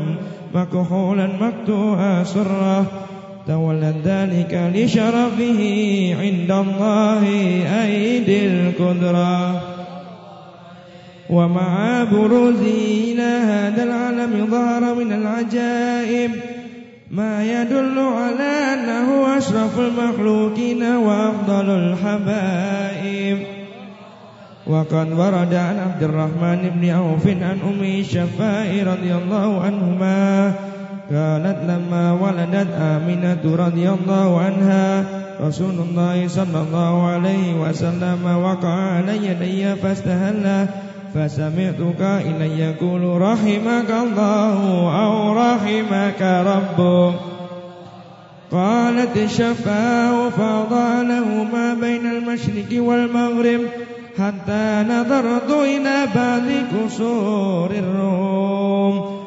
مكحولا مقطوع سره تولت ذلك لشرفه عند الله أيدي القدرة. ومع بروزه إلى هذا العالم ظهر من العجائب ما يدل على أنه أشرف المخلوقين وأفضل الحبائب. وقد ورد عن عبد الرحمن بن عوف عن أمه الشفاء رضي الله عنهما قالت لما ولدت آمنة رضي الله عنها رسول الله صلى الله عليه وسلم وقع على يدي فاستهل فسمعت قائلا يقول رحمك الله أو رحمك ربك قالت الشفاء فأضاء له ما بين المشرق والمغرب حتى نظرت إلى بعض قصور الروم.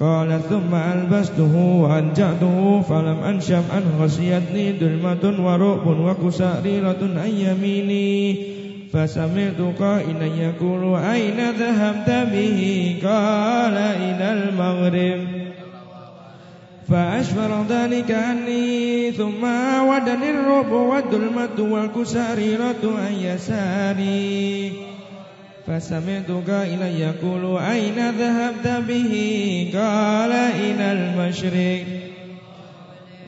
قال ثم ألبسته وأنجعته فلم أنشب أن غشيتني ظلمة ورعب وكساريرة عن يميني. فسمعت قائلا يقول أين ذهبت به؟ قال إلى المغرب. فأشفر ذلك عني ثم عودني الرعب والظلمة والكساريرة عن يساري. فسمعت قائلا يقول أين ذهبت به؟ قال إلى المشرق.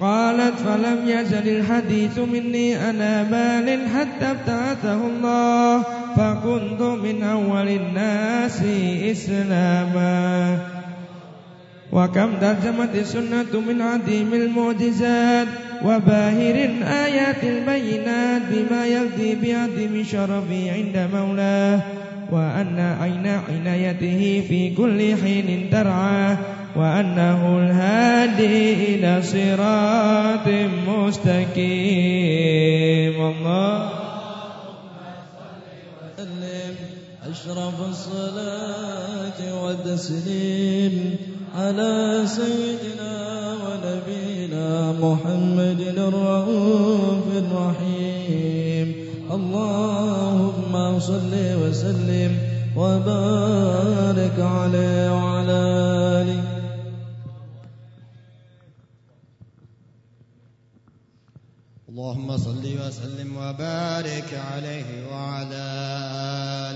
قالت فلم يزل الحديث مني على بال حتى ابتعثه الله فكنت من أول الناس إسلاما. وكم ترجمت السنة من عظيم المعجزات وباهر الآيات البينات بما يقضي بعظيم شرفه عند مولاه وأن عين عنايته في كل حين ترعى وأنه الهادي إلى صراط مستقيم. الله. أشرف الصلاة والتسليم. على سيدنا ونبينا محمد الرؤوف الرحيم. اللهم صل وسلم وبارك عليه وعلى آله. اللهم صل وسلم وبارك عليه وعلى آله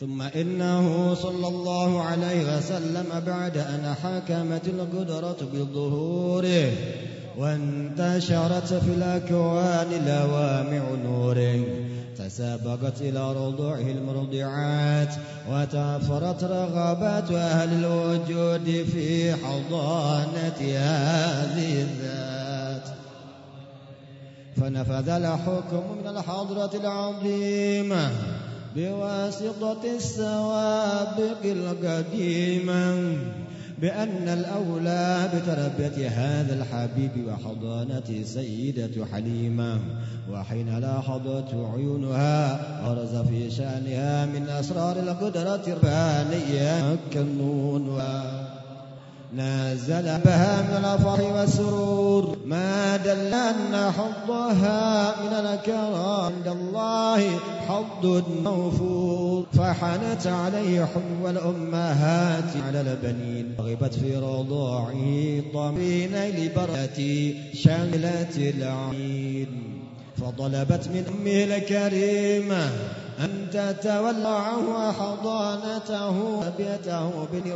ثم إنه صلى الله عليه وسلم بعد أن حكمت القدرة بظهوره وانتشرت في الأكوان لوامع نوره تسابقت إلى رضوعه المرضعات وتعفرت رغبات أهل الوجود في حضانة هذه الذات. فنفذ الحكم من الحضرة العظيمة. بواسطة السوابق القديمة بأن الأولى بتربية هذا الحبيب وحضانة سيدة حليمة وحين لاحظت عيونها غرز في شأنها من أسرار القدرة الربانية كالنون نازل بها من الأفراح والسرور. ما دل أن حظها من الكرام. عند الله حظ موفور. فحنت عليه حلو الأمهات على البنين. رغبت في رضاعه طمين لبركة شاملة العين. فطلبت من أمه الكريمة أن تتولعه وحضانته وبيته بن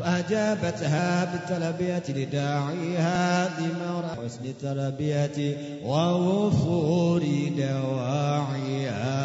فأجابتها بالتلبية لداعيها لما حسن التربية ووفور دواعيها.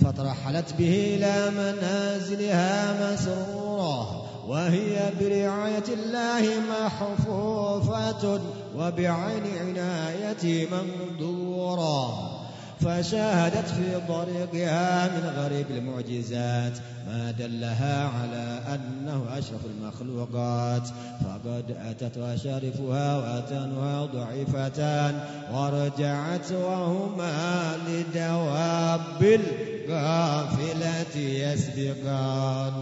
فترحلت به إلى منازلها مسرورة وهي برعاية الله محفوفة وبعين عناية منظورة فشاهدت في طريقها من غريب المعجزات ما دلها على أنه أشرف المخلوقات فقد أتت وشرفها وأتنها ضعيفتان ورجعت وهما لدواب القافلة يسبقان.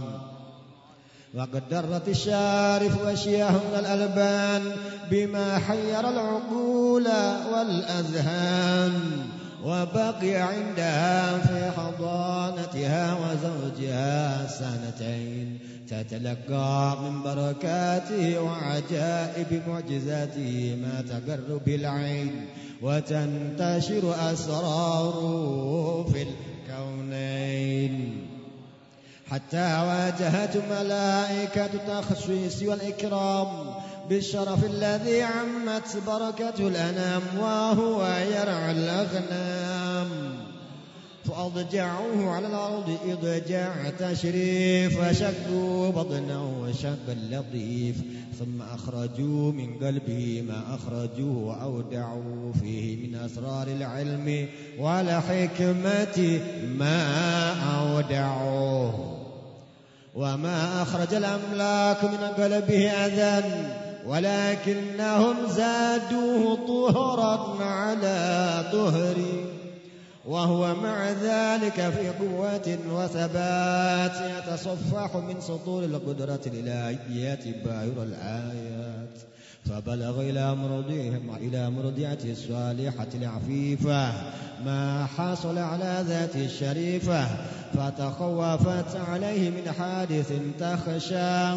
وقد درت الشارف أشياء من الألبان بما حير العقول والأذهان. وبقي عندها في حضانتها وزوجها سنتين. تتلقى من بركاته وعجائب معجزاته ما تقر بالعين وتنتشر أسراره في الكونين. حتى واجهت ملائكة التخصيص والإكرام بالشرف الذي عمت بركة الأنام وهو يرعى الأغنام. فأضجعوه على الأرض إضجاع تشريف فشقوا بطنه وشق اللطيف. ثم أخرجوا من قلبه ما أخرجوه وأودعوا فيه من أسرار العلم والحكمة ما أودعوه. وما أخرج الأملاك من قلبه أذى ولكنهم زادوه طهرا على طهر وهو مع ذلك في قوة وثبات يتصفح من سطور القدرة الإلهية باهر الآيات. فبلغ إلى مرضيهم إلى مرضعته الصالحة العفيفة ما حصل على ذات الشريفة فتخوفت عليه من حادث تخشى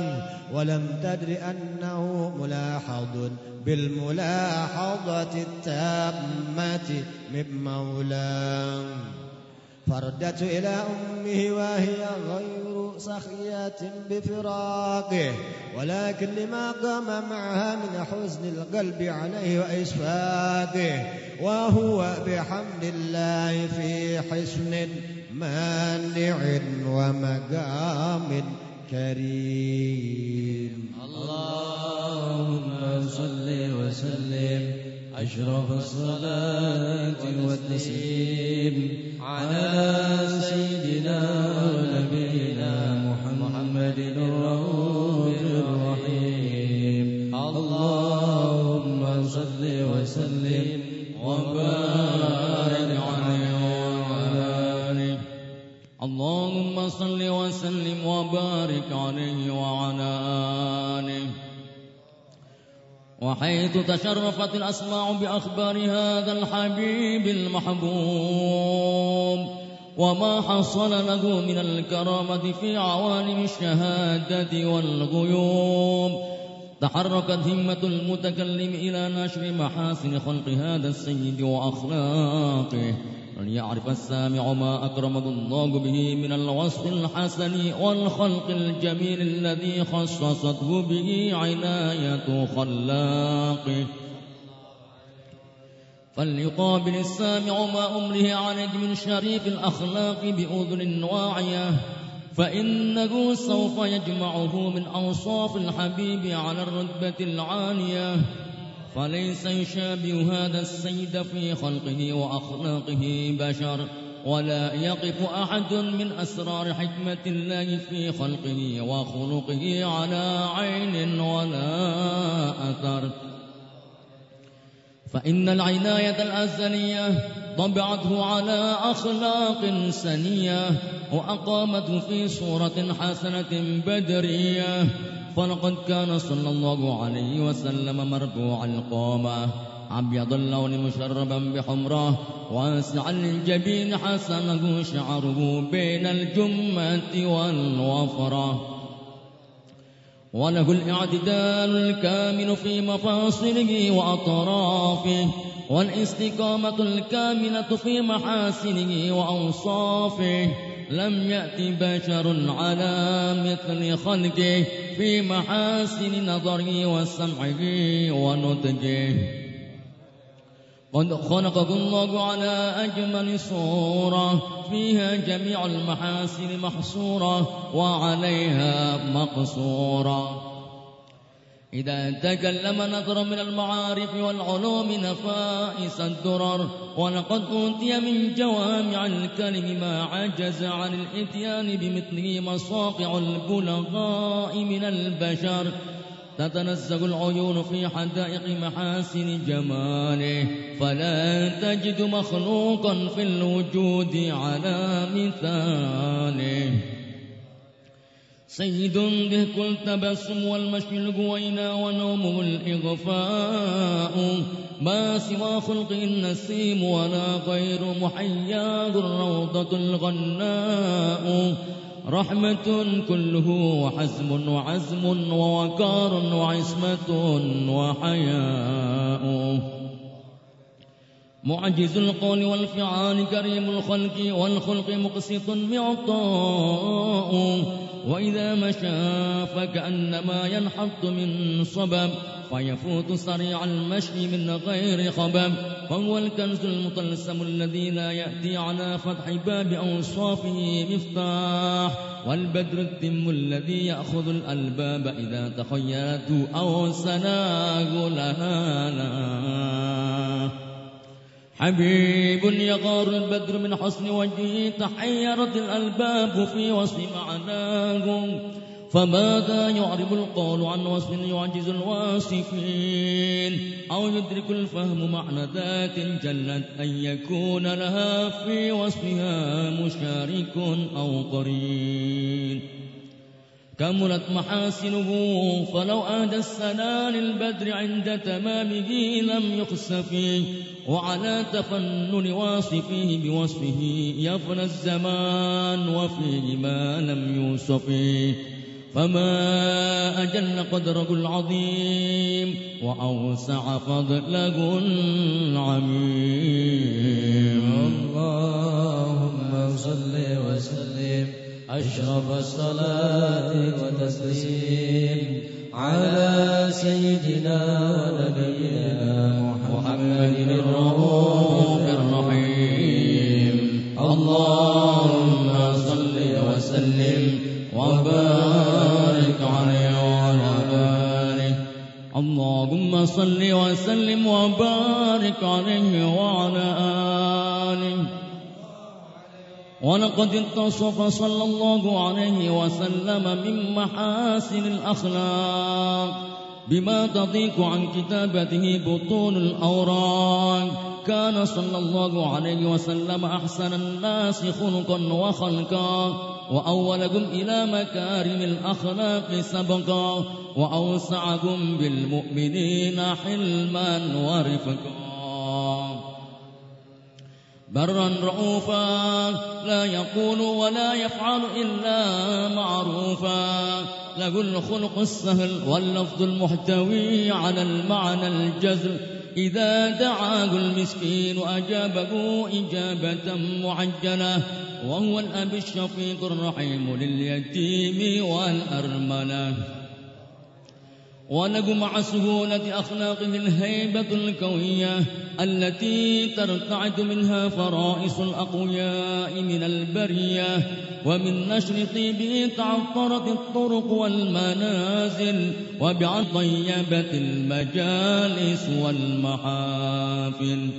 ولم تدر أنه ملاحظ بالملاحظة التامة من مولاه فردت إلى أمه وهي غير سخية بفراقه ولكن لما قام معها من حزن القلب عليه وإشفاقه وهو بحمد الله في حسن مانع ومقام كريم. اللهم صل وسلم أشرف الصلاة والتسليم على سيدنا ونبينا محمد الرؤوف الرحيم. اللهم صل وسلم وبارك عليه وعلى آله. اللهم صل وسلم وبارك عليه وعلى آله وحيث تشرفت الأسماع بأخبار هذا الحبيب المحبوب وما حصل له من الكرامة في عوالم الشهادة والغيوب. تحركت همة المتكلم إلى نشر محاسن خلق هذا السيد وأخلاقه. وليعرف السامع ما أكرمه الله به من الوصف الحسن والخلق الجميل الذي خصصته به عناية خلاقه. فليقابل السامع ما أمره عليه من شريف الأخلاق بأذن واعية. فإنه سوف يجمعه من أوصاف الحبيب على الرتبة العالية. فليس يشابه هذا السيد في خلقه وأخلاقه بشر ولا يقف أحد من أسرار حكمة الله في خلقه وخلقه على عين ولا أثر. فإن العناية الأزلية طبعته على أخلاق سنية وأقامته في صورة حسنة بدرية. فلقد كان صلى الله عليه وسلم مرفوع القامة. أبيض اللون مشربا بحمرة واسع الجبين حسنه شعره بين الجمة والوفرة. وله الاعتدال الكامل في مفاصله وأطرافه والاستقامة الكاملة في محاسنه وأوصافه. لم يأت بشر على مثل خلقه في محاسن نظره وسمعه ونطقه قد خلقكم الله على أجمل صورة فيها جميع المحاسن محصورة وعليها مقصورة. إذا تكلم نظر من المعارف والعلوم نفائس الدرر ولقد أوتي من جوامع الكلم ما عجز عن الإتيان بمثله مصاقع البلغاء من البشر. تتنزه العيون في حدائق محاسن جماله فلا تجد مخلوقا في الوجود على مثاله. سيد به كل تبسم والمشي القوينا ونومه الإغفاء. ما سوى خلق النسيم ولا غير محياه الروضة الغناء. رحمة كله وحزم وعزم ووقار وعصمة وحياء. معجز القول والفعال كريم الخلق والخلق مقسط معطاء وإذا مشى فكأنما ينحط من صبب فيفوت سريع المشي من غير خبب. فهو الكنز المطلسم الذي لا يأتي على فتح باب أوصافه مفتاح. والبدر التم الذي يأخذ الألباب إذا تخيلته أو سناه لها حبيب يغار البدر من حسن وجهه تحيرت الألباب في وصف معناه. فماذا يعرب القول عن وصف يعجز الواصفين؟ أو يدرك الفهم معنى ذات جلت أن يكون لها في وصفها مشارك أو قرين؟ كملت محاسنه فلو أهدى السنا للبدر عند تمامه لم يخسف وعلى تفنن واصفه بوصفه يفنى الزمان وفيه ما لم يوصف فما أجل قدره العظيم وأوسع فضله العميم. اللهم صل وسلم. أشرف الصلاة وتسليم على سيدنا ونبينا محمد الرؤوف الرحيم. اللهم صل وسلم وبارك عليه وعلى آله. اللهم صل وسلم وبارك عليه وعلى آله. ولقد اتصف صلى الله عليه وسلم من محاسن الأخلاق بما تضيق عن كتابته بطون الأوراق. كان صلى الله عليه وسلم أحسن الناس خلقا وخلقا وأولكم إلى مكارم الأخلاق سبقا وأوسعكم بالمؤمنين حلما ورفقا. برا رؤوفا لا يقول ولا يفعل إلا معروفا له الخلق السهل واللفظ المحتوي على المعنى الجزل. إذا دعاه المسكين أجابه إجابة معجلة. وهو الأب الشفيق الرحيم لليتيم والأرملة. وله مع سهولة أخلاقه الهيبة الكوية التي ترتعد منها فرائس الأقوياء من البرية ومن نشر طيبه تعطرت الطرق والمنازل وبعد طيبت المجالس والمحافل.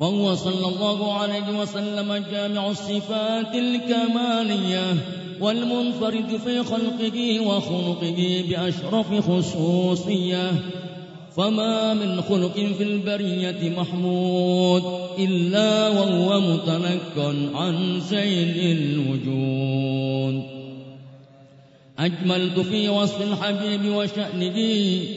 فهو صلى الله عليه وسلم جامع الصفات الكمالية والمنفرد في خلقه وخلقه بأشرف خصوصية. فما من خلق في البرية محمود إلا وهو متنك عن سيد الوجود. أجملت في وصف الحبيب وشأنه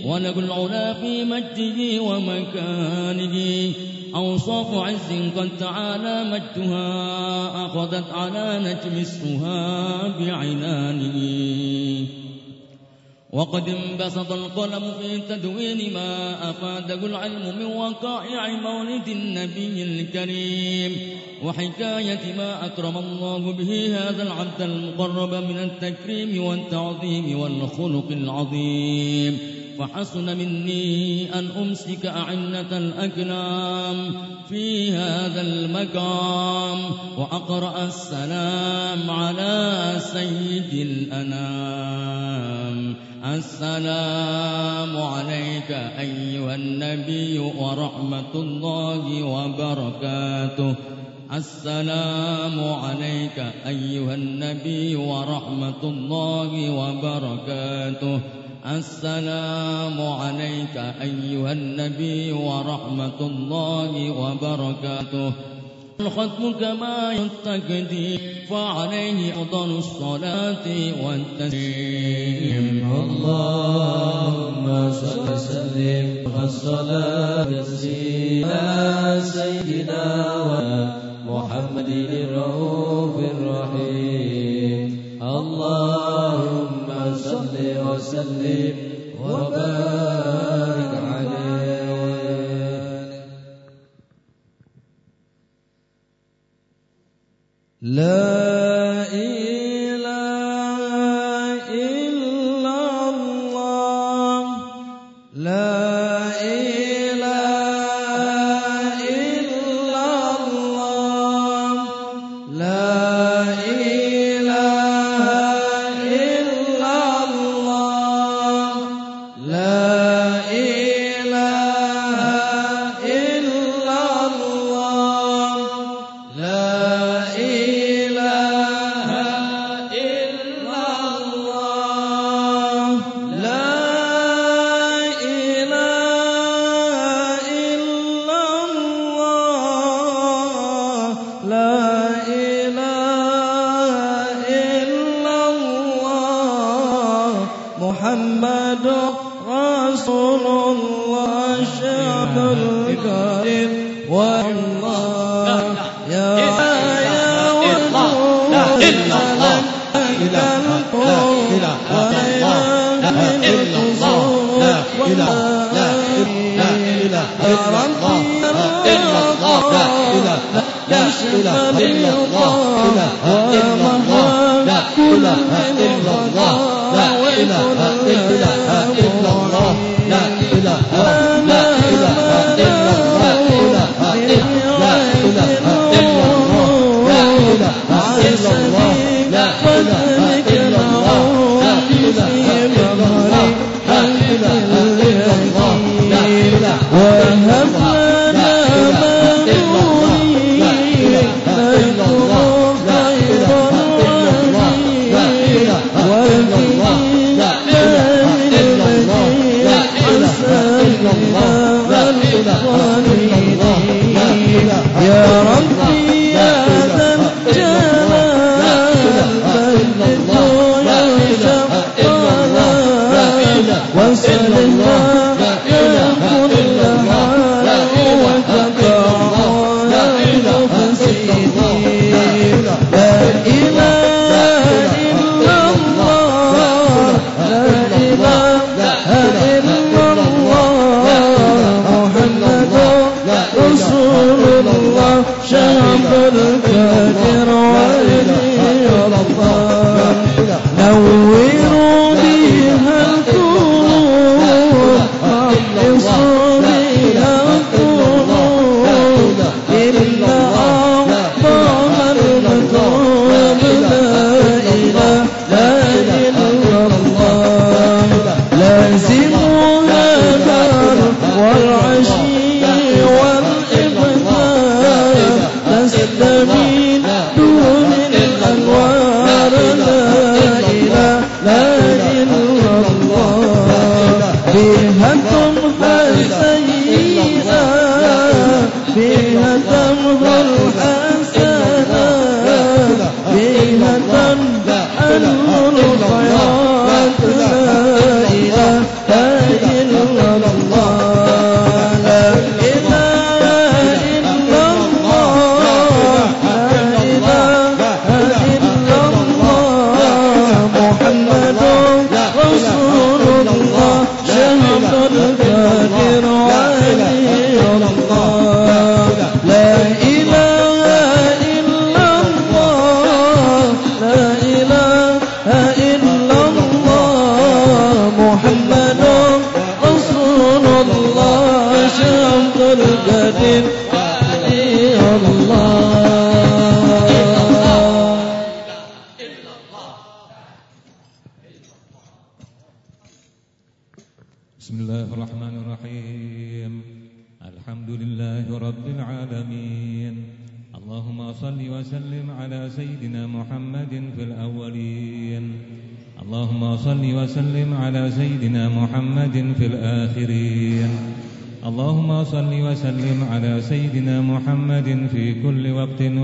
ولك العلا في مجده ومكانه. أوصاف عز قد تعالى مجدها أخذت على نجم السها بعنانه. وقد انبسط القلم في تدوين ما أفاده العلم من وقائع مولد النبي الكريم. وحكاية ما أكرم الله به هذا العبد المقرب من التكريم والتعظيم والخلق العظيم. فحسن مني أن أمسك أعنة الأكلام في هذا المقام وأقرأ السلام على سيد الأنام. السلام عليك أيها النبي ورحمة الله وبركاته. السلام عليك أيها النبي ورحمة الله وبركاته. السلام عليك أيها النبي ورحمة الله وبركاته. الختم كما يتقدي فعليه أفضل الصلاة والتسليم. اللهم صل وسلم والصلاة على سيدنا محمد الرؤوف الرحيم. اللهم صل وسلم وبارك Love.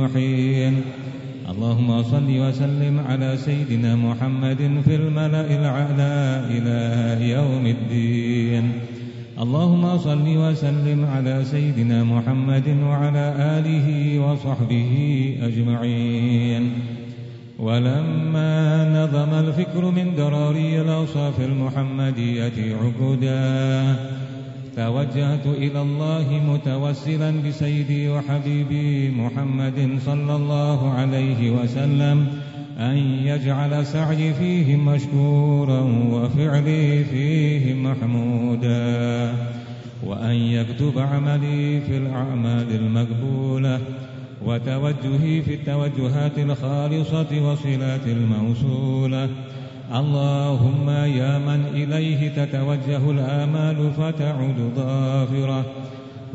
محين اللهم صل وسلم على سيدنا محمد في الملأ الأعلى إلى يوم الدين. اللهم صل وسلم على سيدنا محمد وعلى آله وصحبه أجمعين. ولما نظم الفكر من دراري الأوصاف المحمدية عقدا توجهت إلى الله متوسلا بسيدي وحبيبي محمد صلى الله عليه وسلم أن يجعل سعي فيهم مشكورا وفعلي فيهم محمودا وأن يكتب عملي في الأعمال المقبولة وتوجهي في التوجهات الخالصة وصلات الموصولة اللهم يا من إليه تتوجه الآمال فتعود ظافرة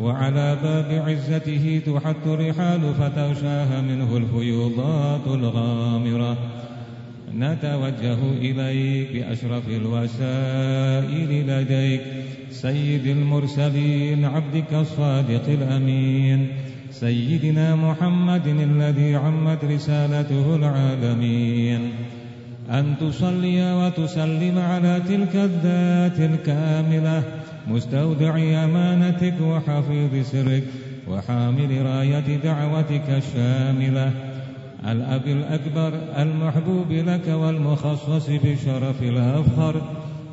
وعلى باب عزته تحط رحال فتغشاها منه الفيوضات الغامرة. نتوجه إليك بأشرف الوسائل لديك سيد المرسلين عبدك الصادق الأمين سيدنا محمد الذي عمت رسالته العالمين. أن تصلي وتسلم على تلك الذات الكاملة مستودع أمانتك وحفيظ سرك وحامل راية دعوتك الشاملة. الأب الأكبر المحبوب لك والمخصص بشرف الأفخر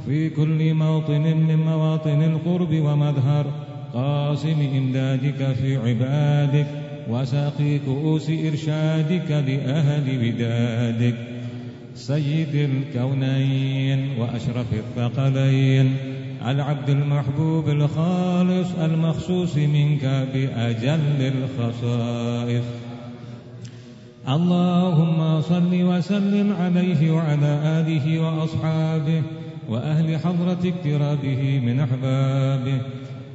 في كل موطن من مواطن القرب ومظهر قاسم إمدادك في عبادك وساقي كؤوس إرشادك لأهل ودادك. سيد الكونين وأشرف الثقلين العبد المحبوب الخالص المخصوص منك بأجل الخصائص. اللهم صل وسلم عليه وعلى آله وأصحابه وأهل حضرة اقترابه من أحبابه.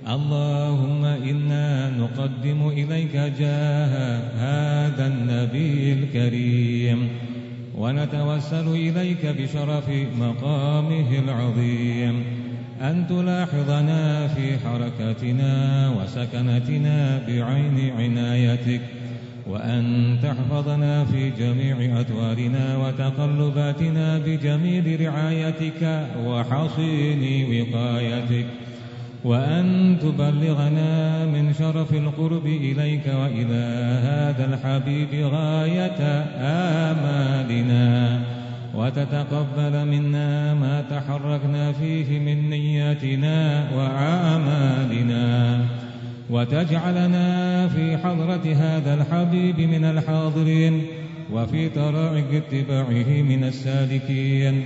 اللهم إنا نقدم إليك جاه هذا النبي الكريم. ونتوسل إليك بشرف مقامه العظيم أن تلاحظنا في حركاتنا وسكنتنا بعين عنايتك وأن تحفظنا في جميع أدوارنا وتقلباتنا بجميل رعايتك وحصين وقايتك وأن تبلغنا من شرف القرب إليك وإلى هذا الحبيب غاية آمالنا وتتقبل منا ما تحركنا فيه من نياتنا وعمالنا وتجعلنا في حضرة هذا الحبيب من الحاضرين وفي طرائق اتباعه من السالكين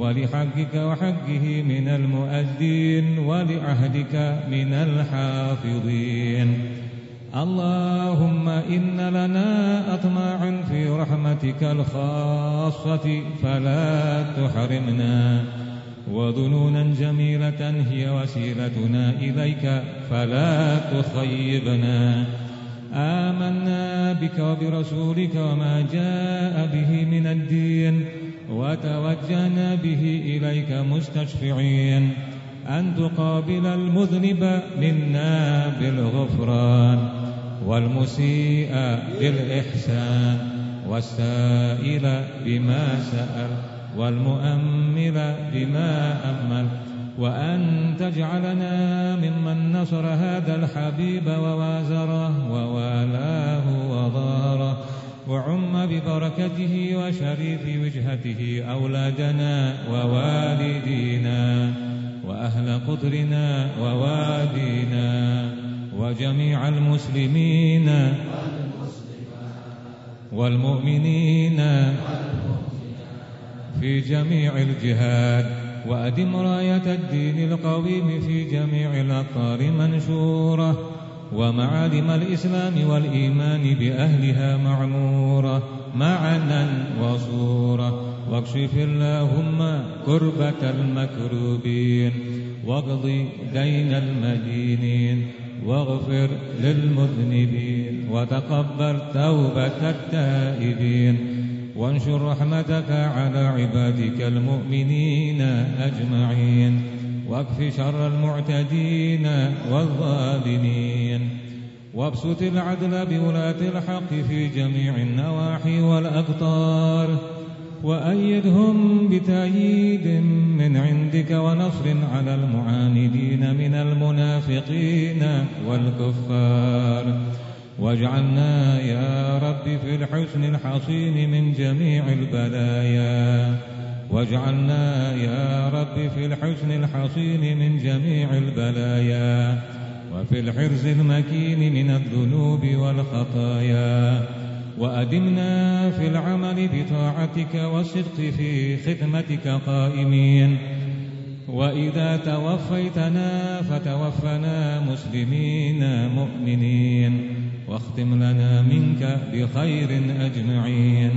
ولحقك وحقه من المؤدين ولعهدك من الحافظين. اللهم إن لنا أطماعا في رحمتك الخاصة فلا تحرمنا. وظنونا جميلة هي وسيلتنا إليك فلا تخيبنا. آمنا بك وبرسولك وما جاء به من الدين وتوجهنا به إليك مستشفعين. أن تقابل المذنب منا بالغفران والمسيء بالإحسان والسائل بما سأل والمؤمل بما أمل. وأن تجعلنا ممن نصر هذا الحبيب ووازره ووالاه وظهره وعم ببركته وشريف وجهته أولادنا ووالدينا وأهل قدرنا ووادينا وجميع المسلمين والمؤمنين في جميع الجهاد. وأدم راية الدين القويم في جميع الأقطار منشورة ومعالم الإسلام والإيمان بأهلها معمورة معنا وصورة. واكشف اللهم كربة المكروبين واقض دين المدينين واغفر للمذنبين وتقبل توبة التائبين. وانشر رحمتك على عبادك المؤمنين أجمعين. واكف شر المعتدين والظالمين. وابسط العدل بولاة الحق في جميع النواحي والأقطار. وأيدهم بتأييد من عندك ونصر على المعاندين من المنافقين والكفار. واجعلنا يا رب في الحسن الحصين من جميع البلايا. واجعلنا يا رب في الحسن الحصين من جميع البلايا. وفي الحرز المكين من الذنوب والخطايا. وأدمنا في العمل بطاعتك والصدق في خدمتك قائمين. وإذا توفيتنا فتوفنا مسلمين مؤمنين. واختم لنا منك بخير أجمعين.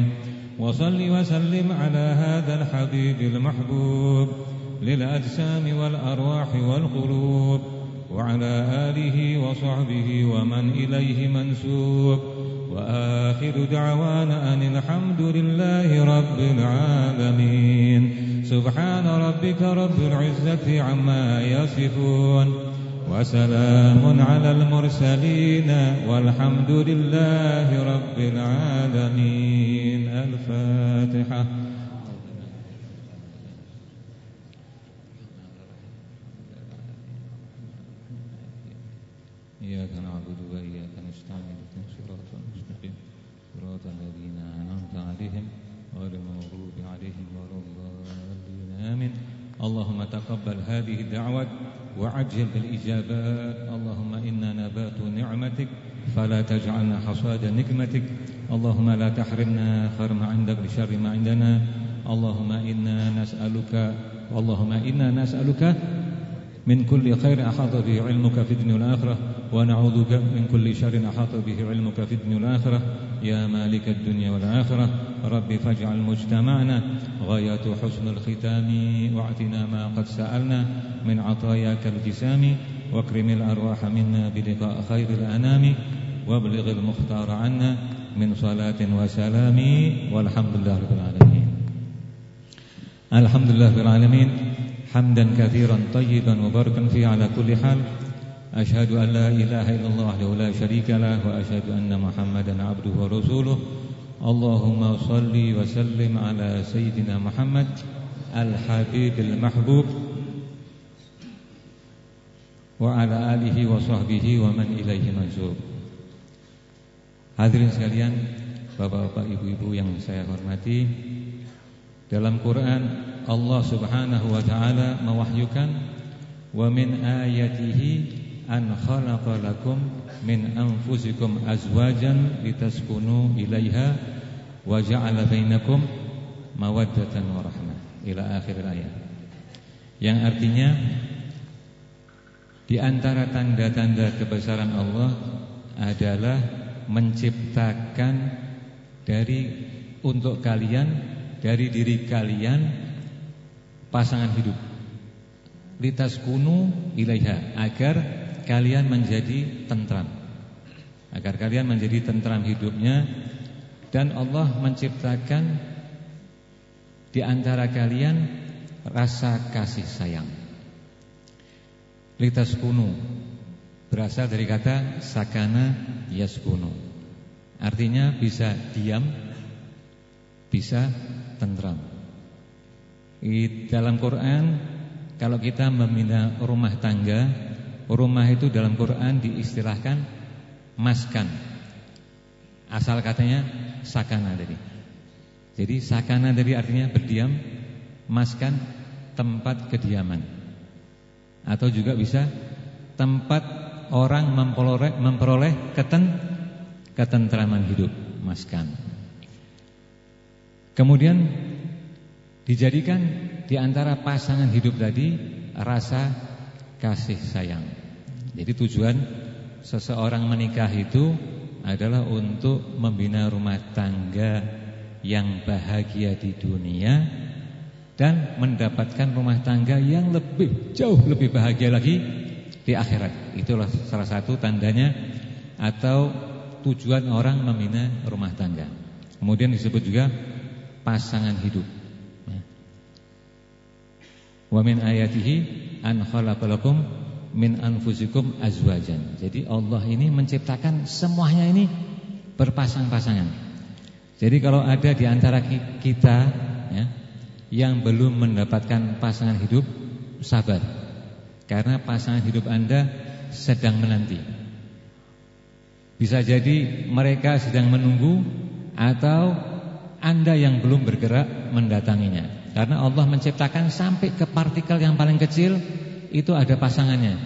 وصل وسلم على هذا الحبيب المحبوب للأجسام والأرواح والقلوب وعلى آله وصحبه ومن إليه منسوب. وآخر دعوانا أن الحمد لله رب العالمين. سبحان ربك رب العزة عما يصفون. وسلام على المرسلين والحمد لله رب العالمين. الفاتحة. إياك نعبد وإياك نستعين. اهدنا الصراط المستقيم. صراط الذين أنعمت عليهم غير المغضوب عليهم ولا الضالين. آمين. اللهم تقبل هذه الدعوة. وعجل بالإجابات اللهم إنا نبات نعمتك فلا تجعلنا حصاد نقمتك اللهم لا تحرمنا خير ما عندك بشر ما عندنا. اللهم إنا نسألك اللهم إنا نسألك من كل خير أحاط به علمك في الدنيا والآخرة. ونعوذ بك من كل شر أحاط به علمك في الدنيا والآخرة. يا مالك الدنيا والآخرة. رب فاجعل مجتمعنا غاية حسن الختام واعتنا ما قد سألنا من عطاياك الجسام واكرم الأرواح منا بلقاء خير الأنام. وابلغ المختار عنا من صلاة وسلام. والحمد لله رب العالمين. الحمد لله رب العالمين. حمدا كثيرا طيبا مباركا فيه على كل حال. أشهد أن لا إله إلا الله وحده لا شريك له وأشهد أن محمدا عبده ورسوله. اللهم صل وسلم على سيدنا محمد الحبيب المحبوب وعلى آله وصحبه ومن إليه منسوب. Hadirin sekalian, Bapak-bapak, ibu-ibu yang saya hormati, dalam Quran Allah Subhanahu wa taala mewahyukan wa min ayatihi an khalaqa lakum min anfusikum azwajan litaskunu ilaiha wa ja'ala bainakum mawaddatan wa rahmah ila akhir ayat. Yang artinya di antara tanda-tanda kebesaran Allah adalah menciptakan dari untuk kalian dari diri kalian pasangan hidup litas kunu ilaiha agar kalian menjadi tentram. Agar kalian menjadi tentram hidupnya. Dan Allah menciptakan di antara kalian rasa kasih sayang. Litas kunu berasal dari kata sakana yaskunu artinya bisa diam bisa tentram. Di dalam Quran kalau kita membina rumah tangga, rumah itu dalam Quran diistilahkan maskan. Asal katanya sakana tadi. Jadi sakana tadi artinya berdiam, maskan tempat kediaman. Atau juga bisa tempat orang memperoleh, memperoleh keten, ketentraman hidup, maskan. Kemudian dijadikan di antara pasangan hidup tadi rasa kasih sayang. Jadi tujuan seseorang menikah itu adalah untuk membina rumah tangga yang bahagia di dunia dan mendapatkan rumah tangga yang lebih jauh lebih bahagia lagi di akhirat. Itulah salah satu tandanya atau tujuan orang membina rumah tangga. Kemudian disebut juga pasangan hidup. Ya. Wa min ayatihi an khalaqalakum min anfusikum azwajan. Jadi Allah ini menciptakan semuanya ini berpasang-pasangan. Jadi kalau ada di antara kita ya, yang belum mendapatkan pasangan hidup, sabar. Karena pasangan hidup Anda sedang menanti. Bisa jadi mereka sedang menunggu atau anda yang belum bergerak mendatanginya. Karena Allah menciptakan sampai ke partikel yang paling kecil itu ada pasangannya.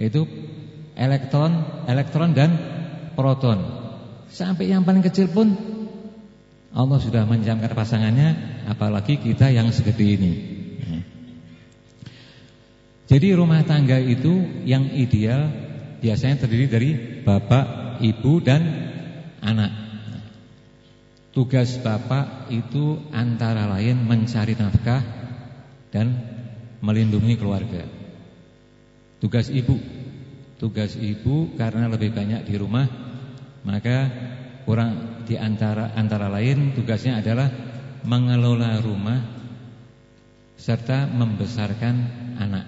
Itu elektron, elektron dan proton. Sampai yang paling kecil pun Allah sudah menjamkan pasangannya, apalagi kita yang segede ini. Jadi rumah tangga itu yang ideal biasanya terdiri dari bapak, ibu dan anak. Tugas bapak itu antara lain mencari nafkah dan melindungi keluarga. Tugas ibu, tugas ibu karena lebih banyak di rumah, maka kurang di antara antara lain tugasnya adalah mengelola rumah serta membesarkan anak.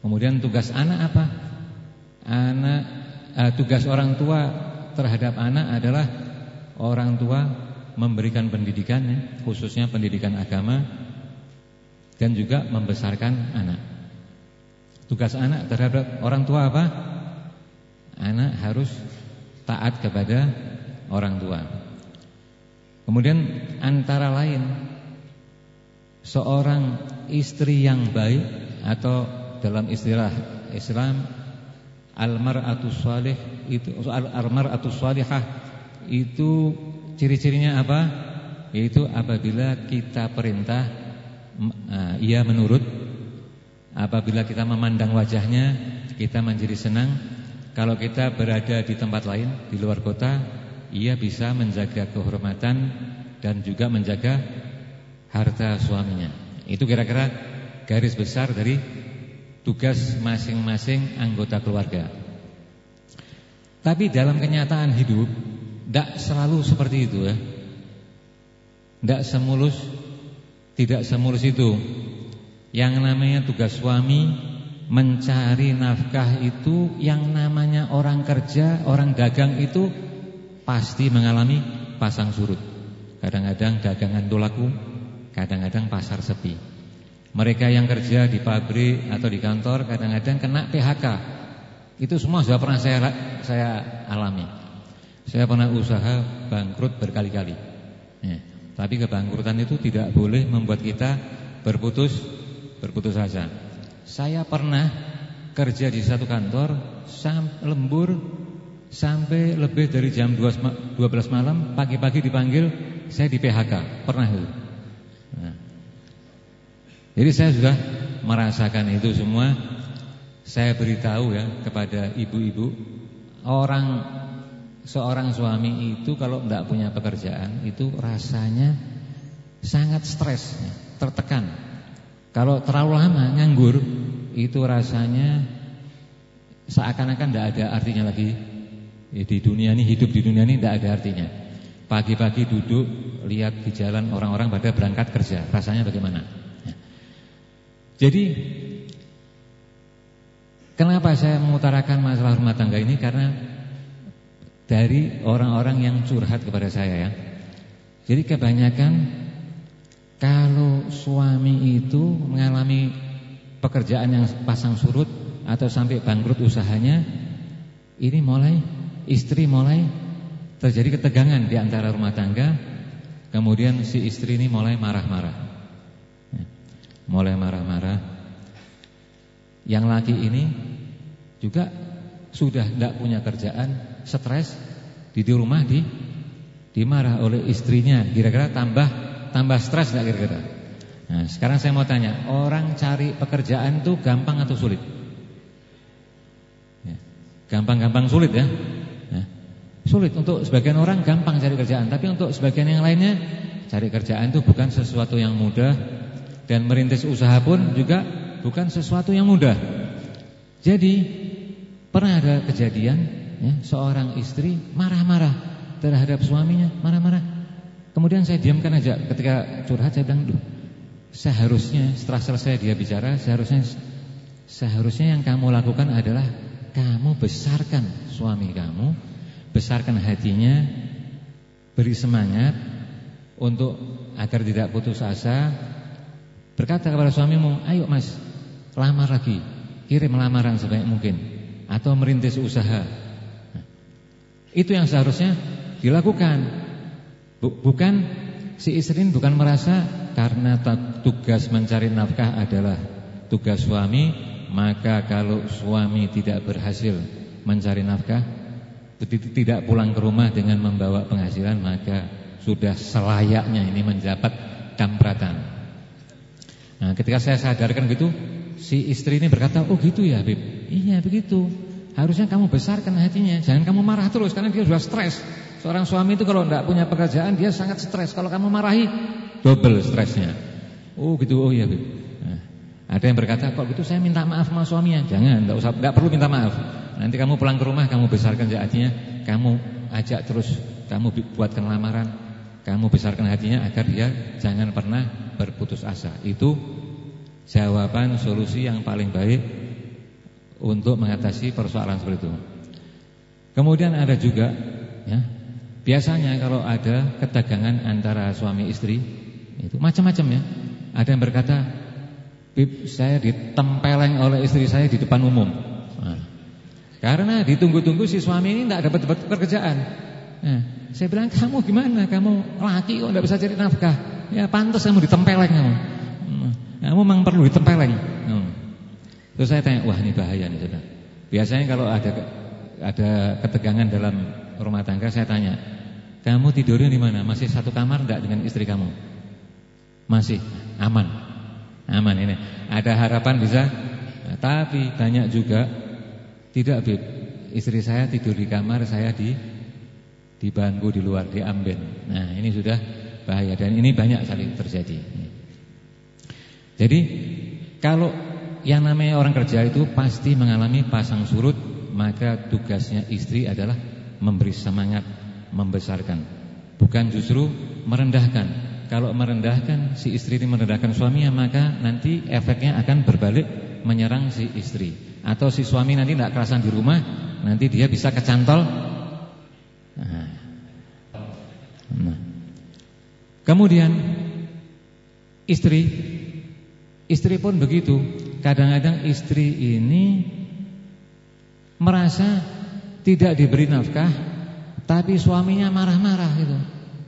Kemudian tugas anak apa? Anak eh, tugas orang tua terhadap anak adalah orang tua memberikan pendidikan ya, khususnya pendidikan agama dan juga membesarkan anak. Tugas anak terhadap orang tua apa? Anak harus taat kepada orang tua. Kemudian antara lain seorang istri yang baik atau dalam istilah Islam almar'atus salih itu almar'atus salihah itu ciri-cirinya apa? Yaitu apabila kita perintah uh, ia menurut, apabila kita memandang wajahnya kita menjadi senang. Kalau kita berada di tempat lain di luar kota, ia bisa menjaga kehormatan dan juga menjaga harta suaminya. Itu kira-kira garis besar dari tugas masing-masing anggota keluarga. Tapi dalam kenyataan hidup tidak selalu seperti itu ya. Tidak semulus Tidak semulus itu. Yang namanya tugas suami Mencari nafkah itu Yang namanya orang kerja Orang dagang itu Pasti mengalami pasang surut. Kadang-kadang dagangan itu laku Kadang-kadang pasar sepi. Mereka yang kerja di pabrik Atau di kantor Kadang-kadang kena PHK Itu semua sudah pernah saya, saya alami saya pernah usaha bangkrut berkali-kali. Ya. Tapi kebangkrutan itu tidak boleh membuat kita berputus berputus asa. Saya pernah kerja di satu kantor sam lembur sampai lebih dari jam 12 malam, pagi-pagi dipanggil, saya di PHK. Pernah itu. Nah. Jadi saya sudah merasakan itu semua. Saya beritahu ya kepada ibu-ibu orang seorang suami itu kalau tidak punya pekerjaan itu rasanya sangat stres, tertekan. Kalau terlalu lama nganggur itu rasanya seakan-akan tidak ada artinya lagi di dunia ini hidup di dunia ini tidak ada artinya. Pagi-pagi duduk lihat di jalan orang-orang pada berangkat kerja, rasanya bagaimana? Ya. Jadi kenapa saya mengutarakan masalah rumah tangga ini karena dari orang-orang yang curhat kepada saya ya. Jadi kebanyakan kalau suami itu mengalami pekerjaan yang pasang surut atau sampai bangkrut usahanya, ini mulai istri mulai terjadi ketegangan di antara rumah tangga, kemudian si istri ini mulai marah-marah. Mulai marah-marah. Yang laki ini juga sudah tidak punya kerjaan, stres di di rumah di dimarah oleh istrinya. Kira-kira tambah tambah stres enggak kira-kira? Nah, sekarang saya mau tanya, orang cari pekerjaan itu gampang atau sulit? Ya, gampang-gampang sulit ya. ya. Sulit untuk sebagian orang gampang cari kerjaan, tapi untuk sebagian yang lainnya cari kerjaan itu bukan sesuatu yang mudah dan merintis usaha pun juga bukan sesuatu yang mudah. Jadi pernah ada kejadian ya, seorang istri marah-marah terhadap suaminya, marah-marah. Kemudian saya diamkan aja ketika curhat saya bilang, "Duh, seharusnya setelah selesai dia bicara, seharusnya seharusnya yang kamu lakukan adalah kamu besarkan suami kamu, besarkan hatinya, beri semangat untuk agar tidak putus asa. Berkata kepada suamimu, "Ayo Mas, lamar lagi. Kirim lamaran sebanyak mungkin atau merintis usaha." Itu yang seharusnya dilakukan. Bukan si istri bukan merasa karena tugas mencari nafkah adalah tugas suami, maka kalau suami tidak berhasil mencari nafkah, tidak pulang ke rumah dengan membawa penghasilan, maka sudah selayaknya ini menjabat kampratan. Nah, ketika saya sadarkan gitu, si istri ini berkata, "Oh gitu ya, Bib." Iya, begitu. Harusnya kamu besarkan hatinya, jangan kamu marah terus karena dia sudah stres. Seorang suami itu kalau tidak punya pekerjaan dia sangat stres. Kalau kamu marahi, double stresnya. Oh gitu, oh iya. Nah, ada yang berkata, kok gitu saya minta maaf sama suaminya. Jangan, tidak usah, tidak perlu minta maaf. Nanti kamu pulang ke rumah, kamu besarkan hatinya, kamu ajak terus, kamu buatkan lamaran, kamu besarkan hatinya agar dia jangan pernah berputus asa. Itu jawaban solusi yang paling baik untuk mengatasi persoalan seperti itu. Kemudian ada juga ya, Biasanya kalau ada ketegangan antara suami istri itu macam-macam ya. Ada yang berkata, "Bib, saya ditempeleng oleh istri saya di depan umum." Nah, karena ditunggu-tunggu si suami ini tidak dapat pekerjaan. Nah, saya bilang, "Kamu gimana? Kamu laki kok tidak bisa cari nafkah? Ya pantas kamu ditempeleng kamu. Hmm, kamu memang perlu ditempeleng." Terus saya tanya, "Wah, ini bahaya nih, Saudara." Biasanya kalau ada ada ketegangan dalam rumah tangga saya tanya, kamu tidurnya di mana? Masih satu kamar enggak dengan istri kamu? Masih aman. Aman ini. Ada harapan bisa? Nah, tapi banyak juga tidak, Bib. Istri saya tidur di kamar, saya di di bangku di luar di amben. Nah, ini sudah bahaya dan ini banyak sekali terjadi. Jadi kalau yang namanya orang kerja itu pasti mengalami pasang surut, maka tugasnya istri adalah memberi semangat membesarkan, bukan justru merendahkan. Kalau merendahkan si istri ini merendahkan suaminya, maka nanti efeknya akan berbalik menyerang si istri. Atau si suami nanti tidak kerasan di rumah, nanti dia bisa kecantol. Nah. Nah. Kemudian istri, istri pun begitu. Kadang-kadang istri ini merasa tidak diberi nafkah tapi suaminya marah-marah gitu.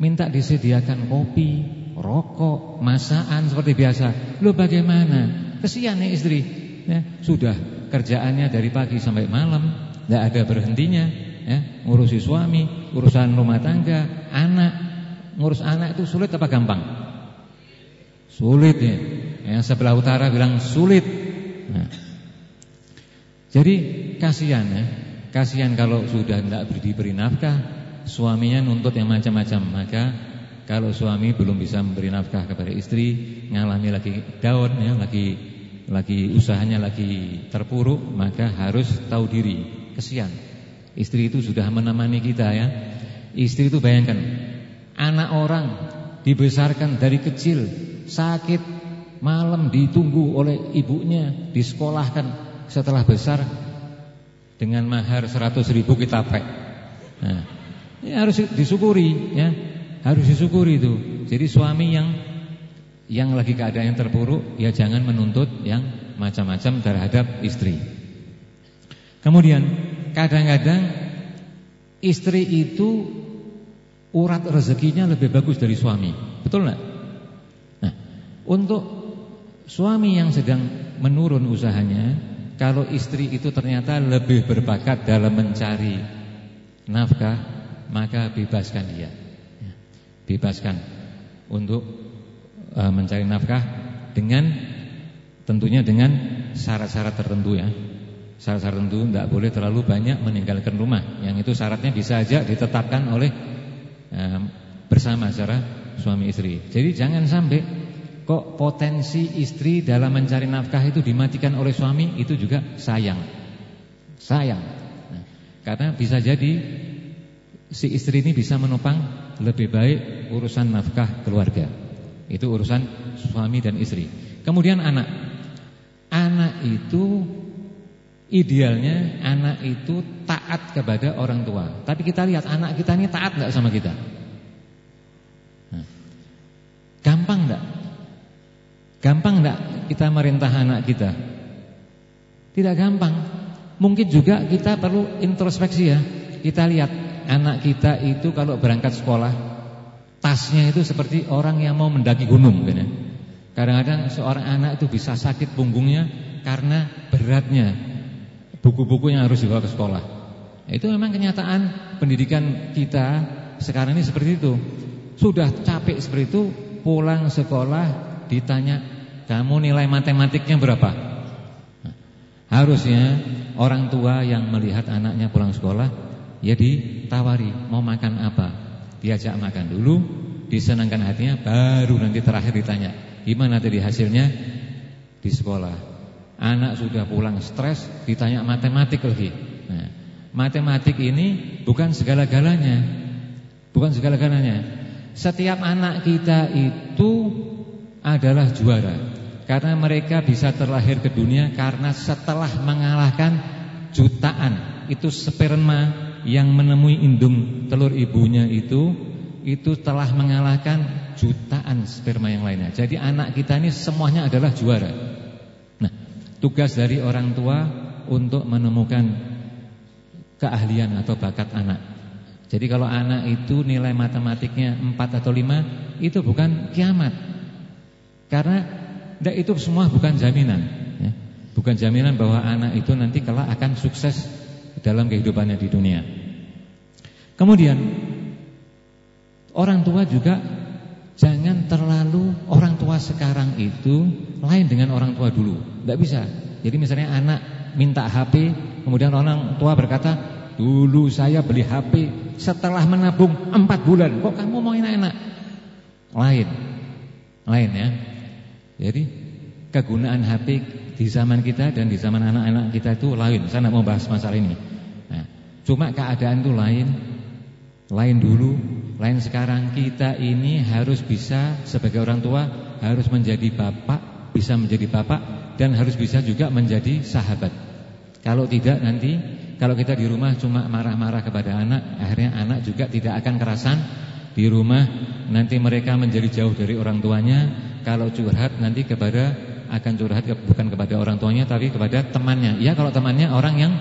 Minta disediakan kopi, rokok, masakan seperti biasa. Lo bagaimana? Kesian nih istri. Ya, sudah kerjaannya dari pagi sampai malam, tidak ada berhentinya. Ya, ngurusi suami, urusan rumah tangga, anak. Ngurus anak itu sulit apa gampang? Sulit ya. Yang sebelah utara bilang sulit. Nah. Jadi kasihan ya Kasihan kalau sudah tidak diberi nafkah, suaminya nuntut yang macam-macam. Maka kalau suami belum bisa memberi nafkah kepada istri, ngalami lagi down ya, lagi lagi usahanya lagi terpuruk, maka harus tahu diri. Kesian. Istri itu sudah menemani kita ya. Istri itu bayangkan, anak orang dibesarkan dari kecil, sakit, malam ditunggu oleh ibunya, disekolahkan, setelah besar dengan mahar 100 ribu kita pek. Nah, ini harus disyukuri ya. harus disyukuri itu. Jadi suami yang yang lagi keadaan yang terpuruk ya jangan menuntut yang macam-macam terhadap istri. Kemudian kadang-kadang istri itu urat rezekinya lebih bagus dari suami. Betul nggak? Nah, untuk suami yang sedang menurun usahanya, kalau istri itu ternyata lebih berbakat dalam mencari nafkah, maka bebaskan dia. Ya, bebaskan untuk uh, mencari nafkah dengan tentunya dengan syarat-syarat tertentu ya. Syarat-syarat tertentu tidak boleh terlalu banyak meninggalkan rumah. Yang itu syaratnya bisa saja ditetapkan oleh um, bersama secara suami istri. Jadi jangan sampai kok potensi istri dalam mencari nafkah itu dimatikan oleh suami itu juga sayang. Sayang. Nah, karena bisa jadi si istri ini bisa menopang lebih baik urusan nafkah keluarga. Itu urusan suami dan istri. Kemudian anak. Anak itu idealnya anak itu taat kepada orang tua. Tapi kita lihat anak kita ini taat nggak sama kita? Nah, gampang nggak? Gampang nggak kita merintah anak kita? Tidak gampang. Mungkin juga kita perlu introspeksi ya. Kita lihat anak kita itu kalau berangkat sekolah, tasnya itu seperti orang yang mau mendaki gunung. Kan ya. Kadang-kadang seorang anak itu bisa sakit punggungnya karena beratnya buku-buku yang harus dibawa ke sekolah. Itu memang kenyataan pendidikan kita sekarang ini seperti itu. Sudah capek seperti itu, pulang sekolah ditanya, "Kamu nilai matematiknya berapa?" Harusnya orang tua yang melihat anaknya pulang sekolah ya ditawari, "Mau makan apa?" Diajak makan dulu, disenangkan hatinya, baru nanti terakhir ditanya, "Gimana tadi hasilnya?" Di sekolah Anak sudah pulang stres, ditanya matematik lagi. Nah, matematik ini bukan segala-galanya. Bukan segala-galanya. Setiap anak kita itu adalah juara. Karena mereka bisa terlahir ke dunia karena setelah mengalahkan jutaan itu sperma yang menemui indung telur ibunya itu itu telah mengalahkan jutaan sperma yang lainnya. Jadi anak kita ini semuanya adalah juara. Tugas dari orang tua untuk menemukan keahlian atau bakat anak. Jadi kalau anak itu nilai matematiknya 4 atau 5 itu bukan kiamat. Karena itu semua bukan jaminan ya. Bukan jaminan bahwa anak itu nanti kelak akan sukses dalam kehidupannya di dunia. Kemudian orang tua juga Jangan terlalu orang tua sekarang itu lain dengan orang tua dulu. Tidak bisa. Jadi misalnya anak minta HP, kemudian orang tua berkata, dulu saya beli HP setelah menabung 4 bulan. Kok kamu mau enak-enak? Lain. Lain ya. Jadi kegunaan HP di zaman kita dan di zaman anak-anak kita itu lain. Saya tidak mau bahas masalah ini. Nah, cuma keadaan itu lain. Lain dulu lain sekarang kita ini harus bisa sebagai orang tua harus menjadi bapak, bisa menjadi bapak dan harus bisa juga menjadi sahabat. Kalau tidak nanti kalau kita di rumah cuma marah-marah kepada anak, akhirnya anak juga tidak akan kerasan di rumah. Nanti mereka menjadi jauh dari orang tuanya. Kalau curhat nanti kepada akan curhat bukan kepada orang tuanya tapi kepada temannya. Ya kalau temannya orang yang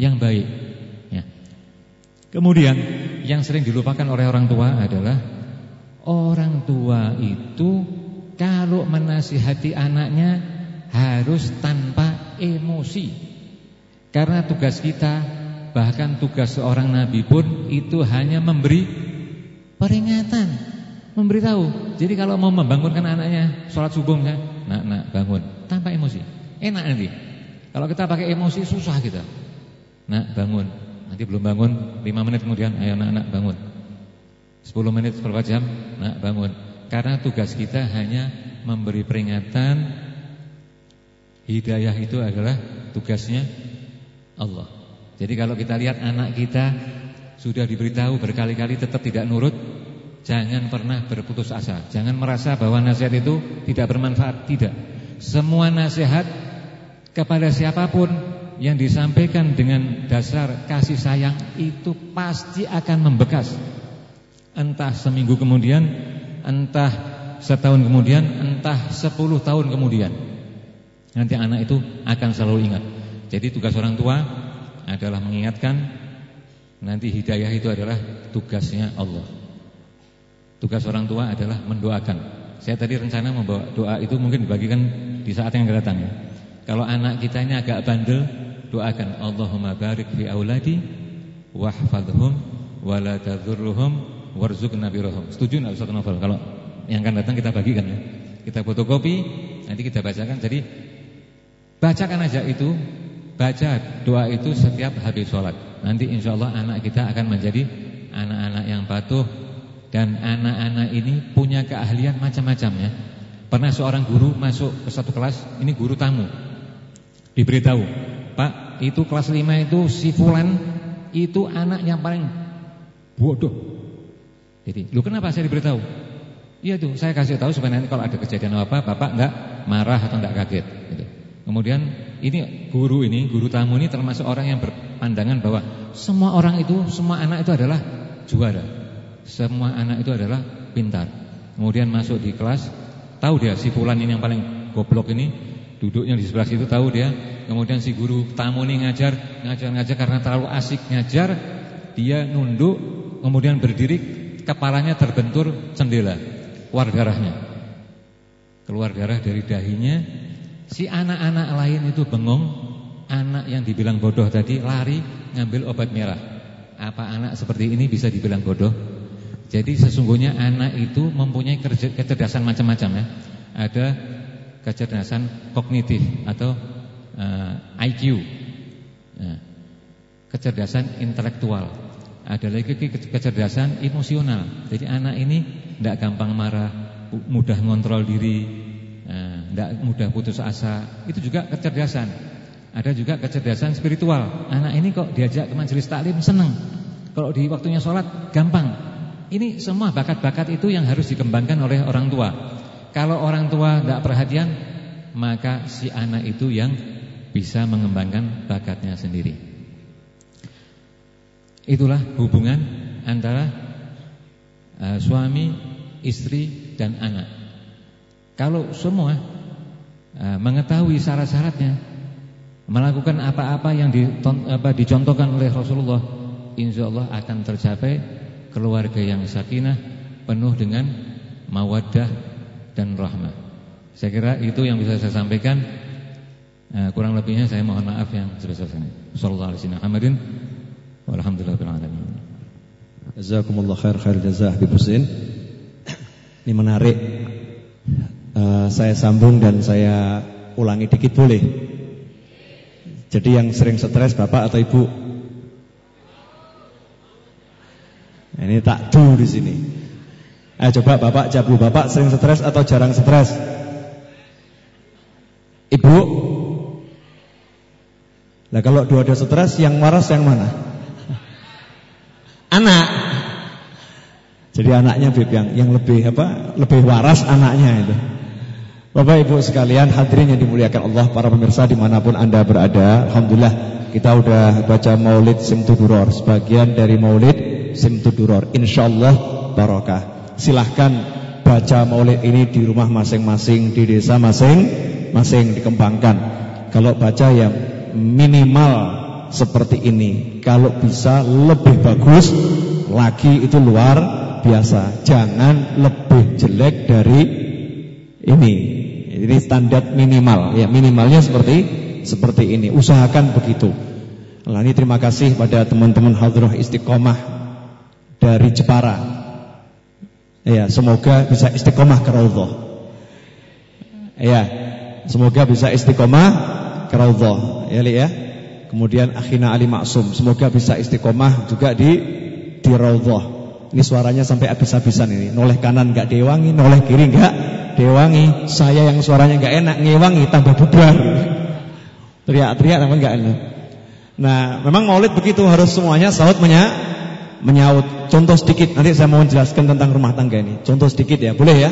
yang baik. Kemudian yang sering dilupakan oleh orang tua adalah orang tua itu kalau menasihati anaknya harus tanpa emosi. Karena tugas kita bahkan tugas seorang nabi pun itu hanya memberi peringatan, memberitahu. Jadi kalau mau membangunkan anaknya sholat subuh kan, nak nak bangun. Tanpa emosi, enak nanti. Kalau kita pakai emosi susah kita. Nak bangun, Nanti belum bangun 5 menit kemudian ayo anak-anak bangun. 10 menit berapa jam? Nak bangun. Karena tugas kita hanya memberi peringatan. Hidayah itu adalah tugasnya Allah. Jadi kalau kita lihat anak kita Sudah diberitahu berkali-kali tetap tidak nurut Jangan pernah berputus asa Jangan merasa bahwa nasihat itu tidak bermanfaat Tidak Semua nasihat kepada siapa pun yang disampaikan dengan dasar kasih sayang itu pasti akan membekas. Entah seminggu kemudian, entah setahun kemudian, entah sepuluh tahun kemudian. Nanti anak itu akan selalu ingat. Jadi tugas orang tua adalah mengingatkan nanti hidayah itu adalah tugasnya Allah. Tugas orang tua adalah mendoakan. Saya tadi rencana membawa doa itu mungkin dibagikan di saat yang akan datang ya. Kalau anak kita ini agak bandel, doakan Allahumma barik fi auladi wahfadhum wala tadhurruhum warzuqna birahum. Setuju enggak Ustaz Novel? Kalau yang akan datang kita bagikan ya. Kita fotokopi, nanti kita bacakan. Jadi bacakan aja itu, baca doa itu setiap habis sholat. Nanti insya Allah anak kita akan menjadi anak-anak yang patuh dan anak-anak ini punya keahlian macam-macam ya. Pernah seorang guru masuk ke satu kelas, ini guru tamu. Diberitahu, "Pak, itu kelas 5 itu si fulan itu anak yang paling bodoh." Jadi, "Lu kenapa saya diberitahu?" Iya tuh, saya kasih tahu supaya nanti kalau ada kejadian apa, Bapak enggak marah atau enggak kaget gitu. Kemudian ini guru ini, guru tamu ini termasuk orang yang berpandangan bahwa semua orang itu, semua anak itu adalah juara. Semua anak itu adalah pintar. Kemudian masuk di kelas, Tahu dia si fulan ini yang paling goblok ini duduknya di sebelah situ tahu dia. Kemudian si guru tamu ini ngajar, ngajar-ngajar karena terlalu asik ngajar, dia nunduk, kemudian berdiri, kepalanya terbentur jendela, keluar darahnya. Keluar darah dari dahinya. Si anak-anak lain itu bengong, anak yang dibilang bodoh tadi lari ngambil obat merah. Apa anak seperti ini bisa dibilang bodoh? Jadi sesungguhnya anak itu mempunyai kecerdasan macam-macam ya. Ada kecerdasan kognitif atau uh, eh, IQ. Ya. Kecerdasan intelektual. Ada lagi kecerdasan emosional. Jadi anak ini tidak gampang marah, mudah ngontrol diri, tidak uh, mudah putus asa. Itu juga kecerdasan. Ada juga kecerdasan spiritual. Anak ini kok diajak ke majelis taklim seneng. Kalau di waktunya sholat gampang. Ini semua bakat-bakat itu yang harus dikembangkan oleh orang tua. Kalau orang tua tidak perhatian, maka si anak itu yang bisa mengembangkan bakatnya sendiri. Itulah hubungan antara uh, suami, istri, dan anak. Kalau semua uh, mengetahui syarat-syaratnya, melakukan apa-apa yang dicontohkan oleh Rasulullah, insya Allah akan tercapai keluarga yang sakinah penuh dengan mawaddah dan rahmah. Saya kira itu yang bisa saya sampaikan. Uh, kurang lebihnya saya mohon maaf yang sebesar-besarnya. Sallallahu alaihi wasallam. Walhamdulillahil alamin. Jazakumullah khair khair jazah Habib Husin. Ini menarik. Uh, saya sambung dan saya ulangi dikit boleh. Jadi yang sering stres Bapak atau Ibu? Ini takdu di sini. Ayo coba Bapak jawab Bapak sering stres atau jarang stres? Ibu? Nah kalau dua-dua stres yang waras yang mana? Anak. Jadi anaknya Bib yang yang lebih apa? Lebih waras anaknya itu. Bapak Ibu sekalian hadirin yang dimuliakan Allah para pemirsa di mana pun anda berada Alhamdulillah kita udah baca maulid Simtuduror Sebagian dari maulid Simtuduror Insyaallah barokah. Silahkan baca maulid ini di rumah masing-masing Di desa masing-masing dikembangkan. Kalau baca yang minimal seperti ini. Kalau bisa lebih bagus Lagi itu luar biasa. Jangan lebih jelek dari ini. Jadi standar minimal. Ya minimalnya seperti seperti ini. Usahakan begitu. Ini terima kasih pada teman-teman hadroh istiqomah dari Jepara. Ya, semoga bisa istiqomah ke raudhah. Ya, semoga bisa istiqomah ke raudhah. Ya, li ya. Kemudian akhina Ali Maksum, semoga bisa istiqomah juga di di raudhah. Ini suaranya sampai habis-habisan ini. Noleh kanan enggak dewangi, noleh kiri enggak dewangi. Saya yang suaranya enggak enak ngewangi tambah bubar. Teriak-teriak namun enggak enak. Nah, memang maulid begitu harus semuanya saut menya menyaut. Contoh sedikit, nanti saya mau menjelaskan tentang rumah tangga ini. Contoh sedikit ya, boleh ya?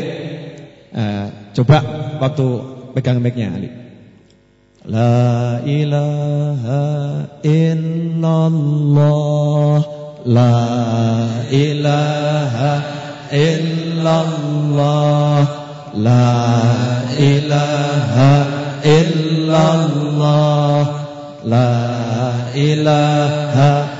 Uh, coba waktu pegang mic-nya Ali. La ilaha illallah La ilaha illallah La ilaha illallah La ilaha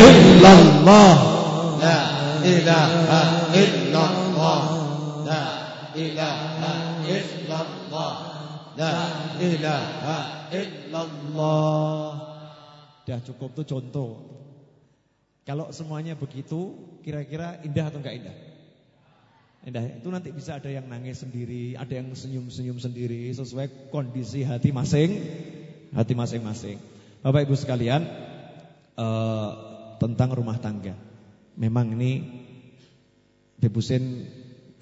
illallah La ilaha illallah itu contoh. Kalau semuanya begitu, kira-kira indah atau enggak indah? Indah. Itu nanti bisa ada yang nangis sendiri, ada yang senyum-senyum sendiri sesuai kondisi hati masing, hati masing-masing. Bapak Ibu sekalian, uh, tentang rumah tangga. Memang ini Debusin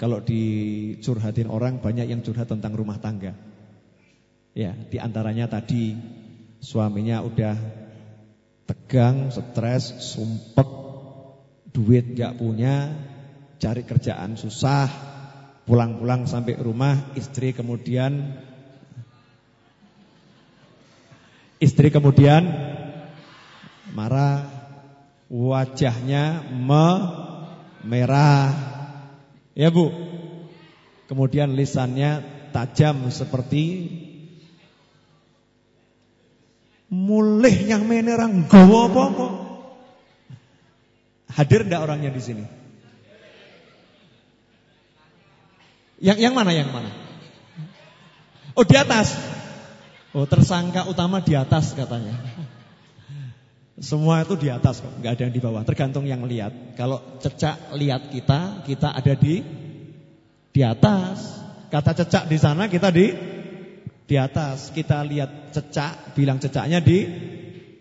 kalau dicurhatin orang banyak yang curhat tentang rumah tangga. Ya, di antaranya tadi suaminya udah tegang, stres, sumpek, duit gak punya, cari kerjaan susah, pulang-pulang sampai rumah istri kemudian istri kemudian marah, wajahnya me merah. Ya Bu. Kemudian lisannya tajam seperti Mulih yang menerang gawa apa? Hadir ndak orangnya di sini? Yang yang mana yang mana? Oh di atas. Oh tersangka utama di atas katanya. Semua itu di atas kok, nggak ada yang di bawah. Tergantung yang lihat. Kalau cecak lihat kita, kita ada di di atas. Kata cecak di sana, kita di di atas. Kita lihat cecak, bilang cecaknya di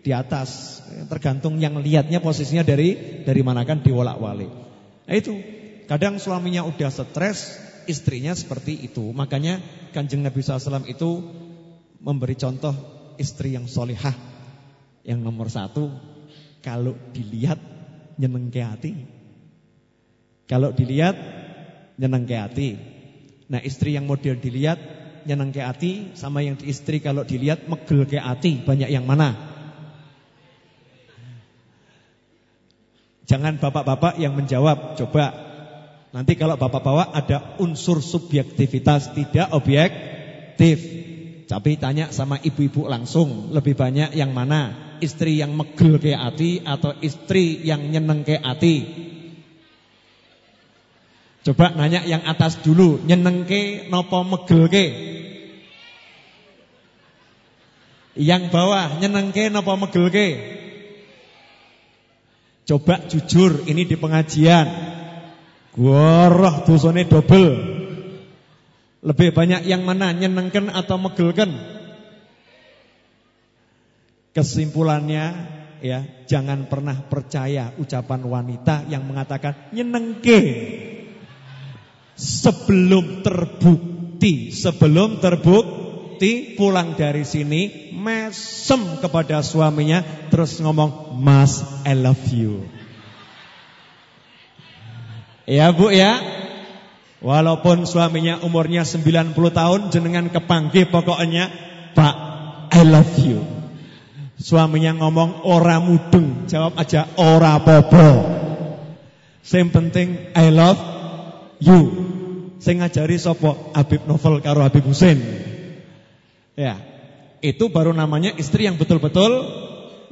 di atas. Tergantung yang lihatnya posisinya dari dari mana kan diwolak-walik. Nah itu, kadang suaminya udah stres, istrinya seperti itu. Makanya Kanjeng Nabi SAW itu memberi contoh istri yang solihah. Yang nomor satu, kalau dilihat nyeneng ke hati. Kalau dilihat nyeneng ke hati. Nah istri yang model dilihat nyeneng ke hati sama yang istri kalau dilihat megel ke hati banyak yang mana? Jangan bapak-bapak yang menjawab, coba nanti kalau bapak-bapak ada unsur subjektivitas tidak objektif. Tapi tanya sama ibu-ibu langsung, lebih banyak yang mana? Istri yang megel ke hati atau istri yang nyeneng ke hati? Coba nanya yang atas dulu, nyenengke nopo megelke? Yang bawah nyenengke nopo megelke? Coba jujur, ini di pengajian. Goroh dosane double. Lebih banyak yang mana nyenengken atau megelken? Kesimpulannya ya, jangan pernah percaya ucapan wanita yang mengatakan nyenengke sebelum terbukti, sebelum terbukti pulang dari sini mesem kepada suaminya terus ngomong, "Mas, I love you." Ya, Bu ya. Walaupun suaminya umurnya 90 tahun jenengan kepanggih pokoknya, "Pak, I love you." Suaminya ngomong ora mudeng, jawab aja ora popo. Yang penting I love you. Sing ngajari sapa? Habib Novel karo Habib Husin. Ya. Itu baru namanya istri yang betul-betul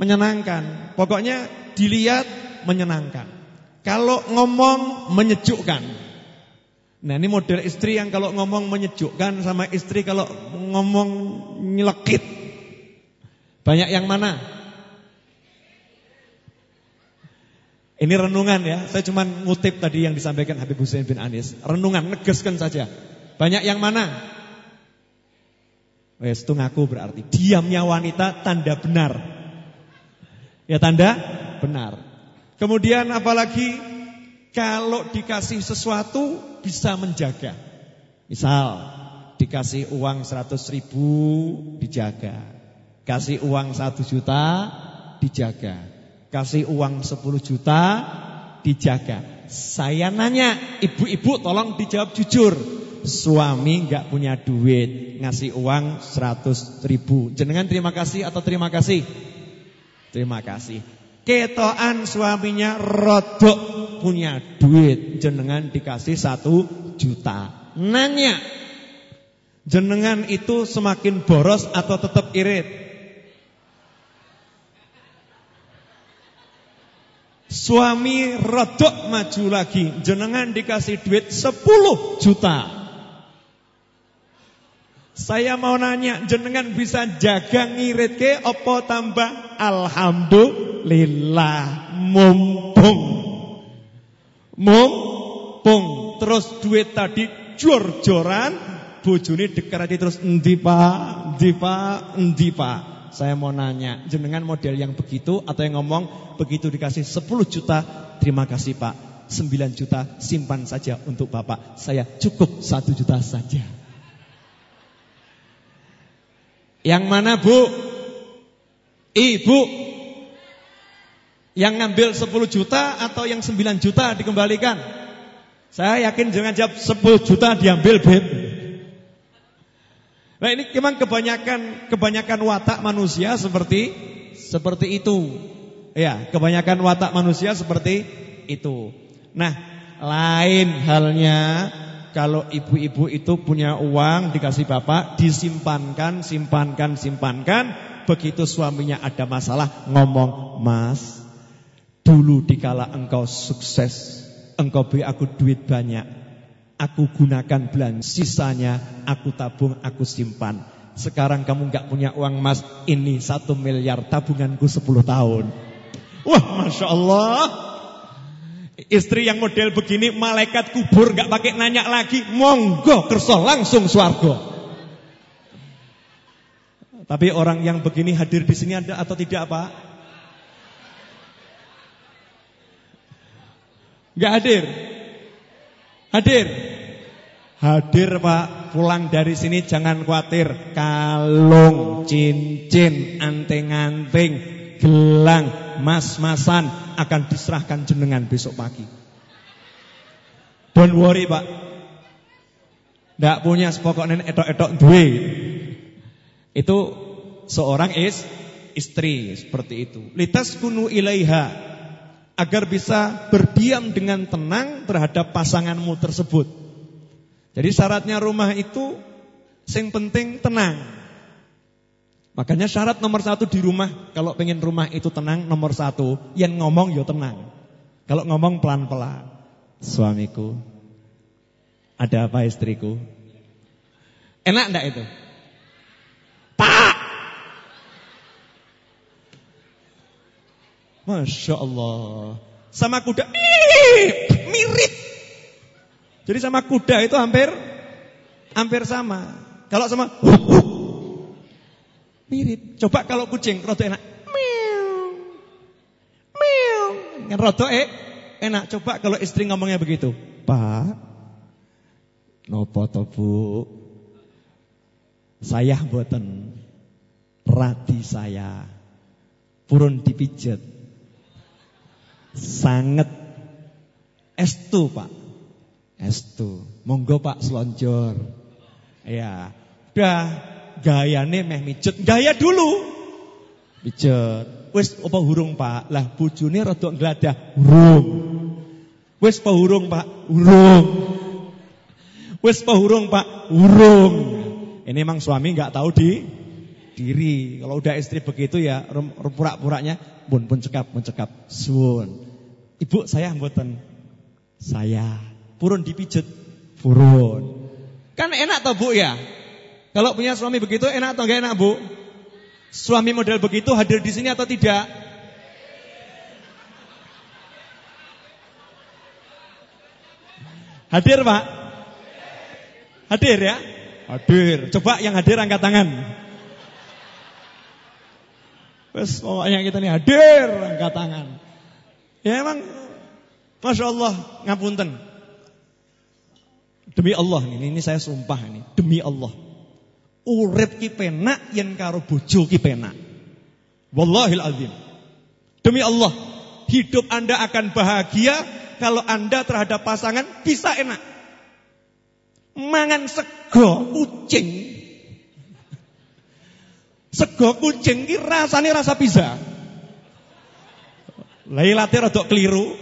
menyenangkan. Pokoknya dilihat menyenangkan. Kalau ngomong menyejukkan. Nah ini model istri yang kalau ngomong menyejukkan sama istri kalau ngomong nyelekit. Banyak yang mana? Ini renungan ya. Saya cuma ngutip tadi yang disampaikan Habib Hussein bin Anis. Renungan, negeskan saja. Banyak yang mana? Wes itu ngaku berarti diamnya wanita tanda benar. Ya tanda benar. Kemudian apalagi kalau dikasih sesuatu bisa menjaga. Misal dikasih uang 100 ribu dijaga. Kasih uang 1 juta dijaga. Kasih uang 10 juta dijaga. Saya nanya, ibu-ibu tolong dijawab jujur. Suami nggak punya duit, ngasih uang 100 ribu. Jenengan terima kasih atau terima kasih? Terima kasih. Ketoan suaminya rodok punya duit, jenengan dikasih satu juta. Nanya, jenengan itu semakin boros atau tetap irit? Suami rodok maju lagi, jenengan dikasih duit 10 juta. Saya mau nanya, jenengan bisa jaga ngirit ke opo tambah alhamdulillah mumpung. Mumpung terus duit tadi jor-joran bojone dekarati terus Pak? Endi Pak? Saya mau nanya, jenengan model yang begitu atau yang ngomong begitu dikasih 10 juta, terima kasih Pak. 9 juta simpan saja untuk Bapak. Saya cukup 1 juta saja. Yang mana bu? Ibu Yang ngambil 10 juta atau yang 9 juta dikembalikan? Saya yakin jangan jawab 10 juta diambil beb Nah ini memang kebanyakan kebanyakan watak manusia seperti seperti itu. Ya, kebanyakan watak manusia seperti itu. Nah, lain halnya kalau ibu-ibu itu punya uang dikasih bapak disimpankan, simpankan, simpankan. Begitu suaminya ada masalah ngomong, "Mas, dulu dikala engkau sukses, engkau beri aku duit banyak. Aku gunakan belanja, sisanya aku tabung, aku simpan. Sekarang kamu nggak punya uang mas, ini satu miliar tabunganku 10 tahun. Wah, masya Allah. Istri yang model begini malaikat kubur gak pakai nanya lagi, monggo kerso langsung swargo. Tapi orang yang begini hadir di sini ada atau tidak, Pak? Gak hadir. Hadir. Hadir, Pak. Pulang dari sini jangan khawatir. Kalung, cincin, anting-anting, gelang, mas-masan akan diserahkan jenengan besok pagi. Don't worry pak. Tidak punya sepokoknya etok-etok duwe. Itu seorang is istri seperti itu. Litas kunu ilaiha agar bisa berdiam dengan tenang terhadap pasanganmu tersebut. Jadi syaratnya rumah itu sing penting tenang. Makanya syarat nomor satu di rumah, kalau pengen rumah itu tenang, nomor satu, yang ngomong ya tenang. Kalau ngomong pelan-pelan, suamiku, ada apa istriku? Enak enggak itu? Pak! Masya Allah. Sama kuda, mirip. Jadi sama kuda itu hampir hampir sama. Kalau sama Mirip. Coba kalau kucing rada enak. Meow. Meow. Kan rada eh enak. Coba kalau istri ngomongnya begitu. Pak. Nopo to, Bu? Saya mboten radi saya purun dipijet. Sangat estu, Pak. Estu. Monggo Pak selonjor. Ya. Udah gayane meh mijet. Gaya dulu. Mijet. Wis apa hurung, Pak? Lah bojone rada ngladah. Hurung. Wis apa hurung, Pak? Hurung. Wis apa hurung, Pak? Hurung. Ini memang suami nggak tahu di diri. Kalau udah istri begitu ya pura-puranya pun pun cekap, pun cekap. Suwun. Ibu saya mboten. Saya. Purun dipijet. Purun. Kan enak toh Bu ya? Kalau punya suami begitu enak atau enggak enak Bu? Suami model begitu hadir di sini atau tidak? Hadir Pak? Hadir ya? Hadir. Coba yang hadir angkat tangan. Terus pokoknya kita nih hadir angkat tangan. Ya emang Masya Allah ngapunten. Demi Allah ini, ini saya sumpah ini. Demi Allah. Urip ki penak yen karo bojo ki penak. Wallahil azim. Demi Allah, hidup Anda akan bahagia kalau Anda terhadap pasangan bisa enak. Mangan sego kucing. Sego kucing ki rasane rasa pizza. Lailate rada keliru.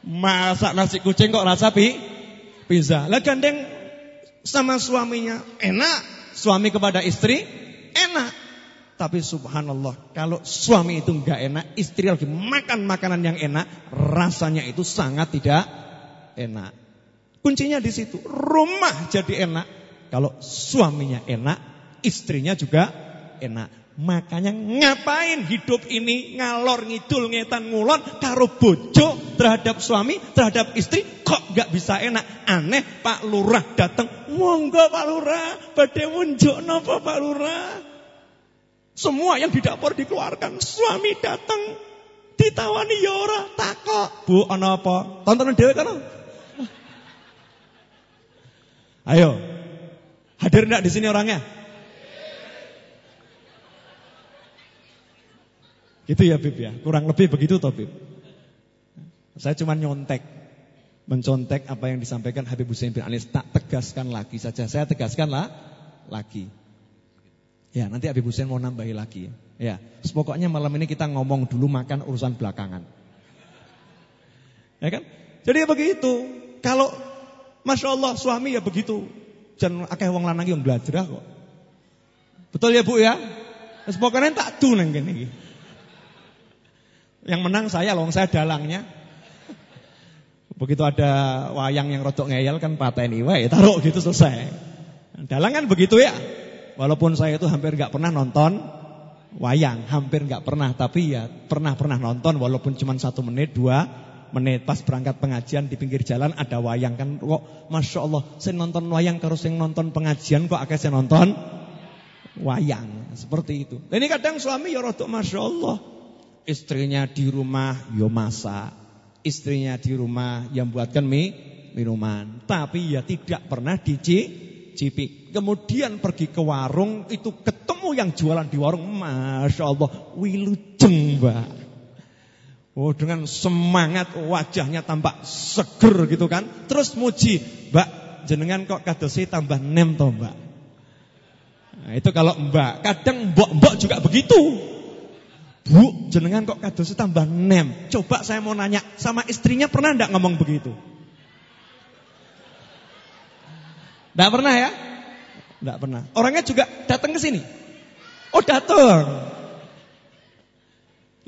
Masak nasi kucing kok rasa pi pizza. Lah gandeng sama suaminya enak, suami kepada istri enak. Tapi subhanallah, kalau suami itu enggak enak, istri lagi makan makanan yang enak, rasanya itu sangat tidak enak. Kuncinya di situ. Rumah jadi enak kalau suaminya enak, istrinya juga enak. Makanya ngapain hidup ini ngalor ngidul ngetan ngulon karo bojo terhadap suami, terhadap istri kok gak bisa enak. Aneh Pak Lurah datang, monggo Pak Lurah, badhe munjuk napa Pak Lurah. Semua yang di dapur dikeluarkan, suami datang ditawani ya ora takok. Bu ana apa? Tontonan dhewe kan. Ayo. Hadir enggak di sini orangnya? Gitu ya Bib ya. Kurang lebih begitu toh Bib. Saya cuma nyontek. Mencontek apa yang disampaikan Habib Hussein bin Anis. Tak tegaskan lagi saja. Saya tegaskanlah lagi. Ya nanti Habib Hussein mau nambahi lagi. Ya, pokoknya malam ini kita ngomong dulu makan urusan belakangan. Ya kan? Jadi ya begitu. Kalau Masya Allah suami ya begitu. Jangan akeh wong lanang yang belajar kok. Betul ya Bu ya? Wis pokoknya tak tuh nang kene Yang menang saya loh, saya dalangnya. Begitu ada wayang yang rotok ngeyel kan pateni wae, taruh gitu selesai. Dalang kan begitu ya. Walaupun saya itu hampir nggak pernah nonton wayang, hampir nggak pernah, tapi ya pernah-pernah nonton walaupun cuma satu menit, dua menit pas berangkat pengajian di pinggir jalan ada wayang kan kok masya Allah saya nonton wayang terus yang nonton pengajian kok akhirnya saya nonton wayang seperti itu. Ini kadang suami ya rotok masya Allah istrinya di rumah yo ya masak, istrinya di rumah yang buatkan mie minuman, tapi ya tidak pernah dicicipi. Kemudian pergi ke warung itu ketemu yang jualan di warung, masya Allah, wilujeng mbak. Oh dengan semangat wajahnya tampak seger gitu kan. Terus muji, Mbak jenengan kok kadosi tambah nem toh Mbak. Nah, itu kalau Mbak, kadang Mbok-mbok juga begitu. Bu, jenengan kok kadosi tambah nem. Coba saya mau nanya, sama istrinya pernah enggak ngomong begitu? Enggak pernah ya? Enggak pernah. Orangnya juga datang ke sini. Oh, datang.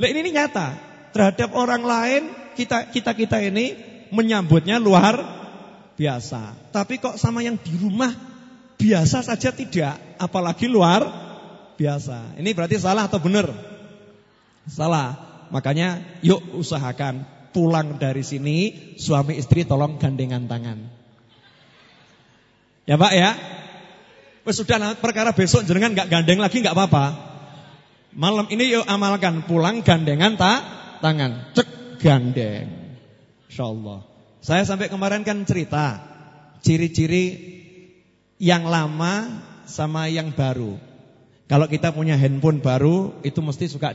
Lah ini, ini nyata terhadap orang lain kita kita kita ini menyambutnya luar biasa. Tapi kok sama yang di rumah biasa saja tidak, apalagi luar biasa. Ini berarti salah atau benar? Salah. Makanya yuk usahakan pulang dari sini suami istri tolong gandengan tangan. Ya Pak ya. Wes sudah perkara besok jenengan nggak gandeng lagi nggak apa-apa. Malam ini yuk amalkan pulang gandengan tak tangan, cek gandeng. Insyaallah. Saya sampai kemarin kan cerita ciri-ciri yang lama sama yang baru. Kalau kita punya handphone baru itu mesti suka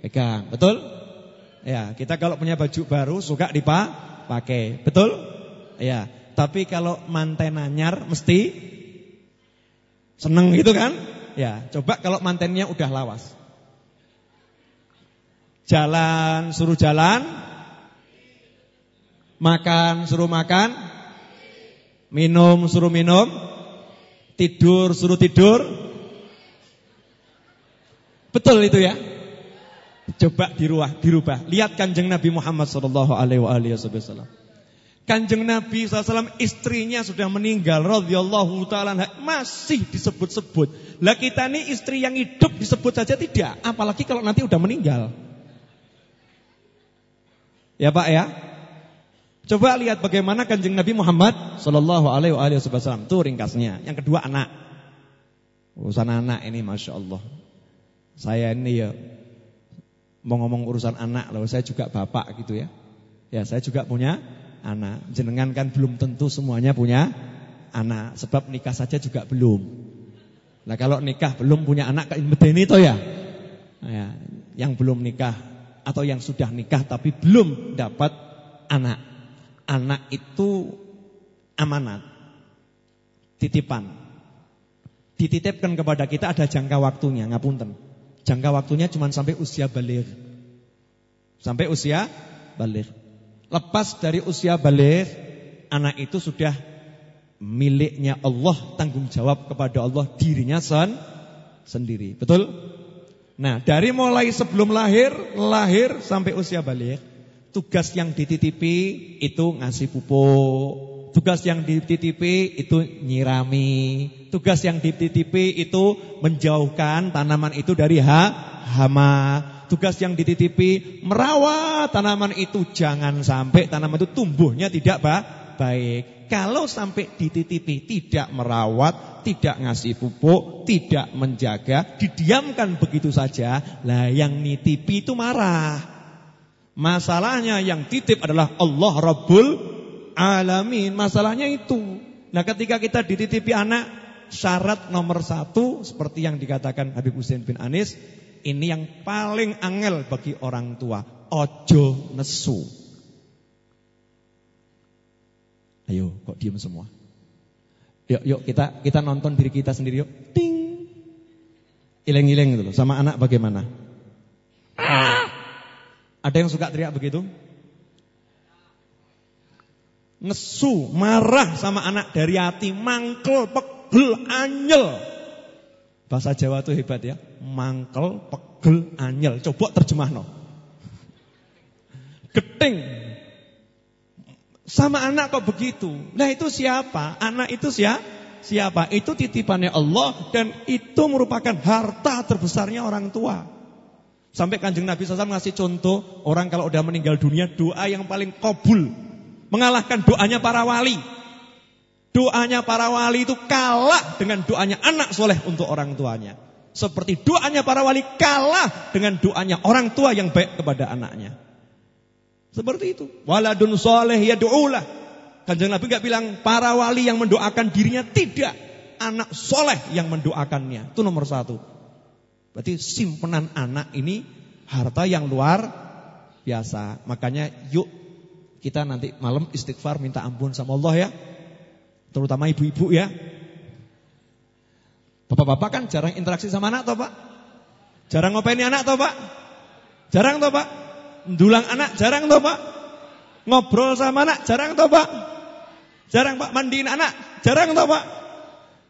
dipegang, betul? Ya, kita kalau punya baju baru suka dipakai, betul? Ya, tapi kalau manten anyar mesti seneng gitu kan? Ya, coba kalau mantennya udah lawas. Jalan suruh jalan Makan suruh makan Minum suruh minum Tidur suruh tidur Betul itu ya? Coba dirubah, dirubah. Lihat kanjeng Nabi Muhammad Sallallahu Alaihi Wasallam. Kanjeng Nabi SAW istrinya sudah meninggal radhiyallahu taala masih disebut-sebut. Lah kita ini istri yang hidup disebut saja tidak, apalagi kalau nanti udah meninggal. Ya Pak ya. Coba lihat bagaimana kanjeng Nabi Muhammad Sallallahu Alaihi Wasallam. Itu ringkasnya. Yang kedua anak. Urusan anak ini masya Allah. Saya ini ya mau ngomong urusan anak loh. Saya juga bapak gitu ya. Ya saya juga punya anak. Jenengan kan belum tentu semuanya punya anak. Sebab nikah saja juga belum. Nah kalau nikah belum punya anak kayak medeni ya. ya. Yang belum nikah atau yang sudah nikah tapi belum dapat anak. Anak itu amanat. Titipan. Dititipkan kepada kita ada jangka waktunya, ngapunten. Jangka waktunya cuma sampai usia balik. Sampai usia balik. Lepas dari usia balik, anak itu sudah miliknya Allah, tanggung jawab kepada Allah dirinya sen sendiri. Betul? Nah, dari mulai sebelum lahir, lahir sampai usia balik, tugas yang dititipi itu ngasih pupuk. Tugas yang dititipi itu nyirami. Tugas yang dititipi itu menjauhkan tanaman itu dari ha, hama tugas yang dititipi merawat tanaman itu jangan sampai tanaman itu tumbuhnya tidak baik. Kalau sampai dititipi tidak merawat, tidak ngasih pupuk, tidak menjaga, didiamkan begitu saja, lah yang nitipi itu marah. Masalahnya yang titip adalah Allah Rabbul Alamin. Masalahnya itu. Nah ketika kita dititipi anak, syarat nomor satu seperti yang dikatakan Habib Hussein bin Anis, ini yang paling angel bagi orang tua. Ojo nesu. Ayo, kok diem semua? Yuk, yuk kita kita nonton diri kita sendiri yuk. Ting. Ileng-ileng gitu loh. Sama anak bagaimana? Ah. Ada yang suka teriak begitu? Nesu, marah sama anak dari hati, mangkel, pegel, anyel. Bahasa Jawa itu hebat ya. Mangkel, pegel, anyel. Coba terjemah no. Geting. Sama anak kok begitu. Nah itu siapa? Anak itu siapa? Siapa? Itu titipannya Allah dan itu merupakan harta terbesarnya orang tua. Sampai kanjeng Nabi SAW ngasih contoh orang kalau udah meninggal dunia doa yang paling kabul. Mengalahkan doanya para wali. Doanya para wali itu kalah dengan doanya anak soleh untuk orang tuanya. Seperti doanya para wali kalah dengan doanya orang tua yang baik kepada anaknya. Seperti itu. Waladun soleh ya do'ulah. Kanjeng Nabi gak bilang para wali yang mendoakan dirinya. Tidak. Anak soleh yang mendoakannya. Itu nomor satu. Berarti simpenan anak ini harta yang luar biasa. Makanya yuk kita nanti malam istighfar minta ampun sama Allah ya. Terutama ibu-ibu ya. Bapak-bapak kan jarang interaksi sama anak toh Pak? Jarang ngopeni anak toh Pak? Jarang toh Pak? Dulang anak jarang toh Pak? Ngobrol sama anak jarang toh Pak? Jarang Pak mandiin anak, jarang toh Pak?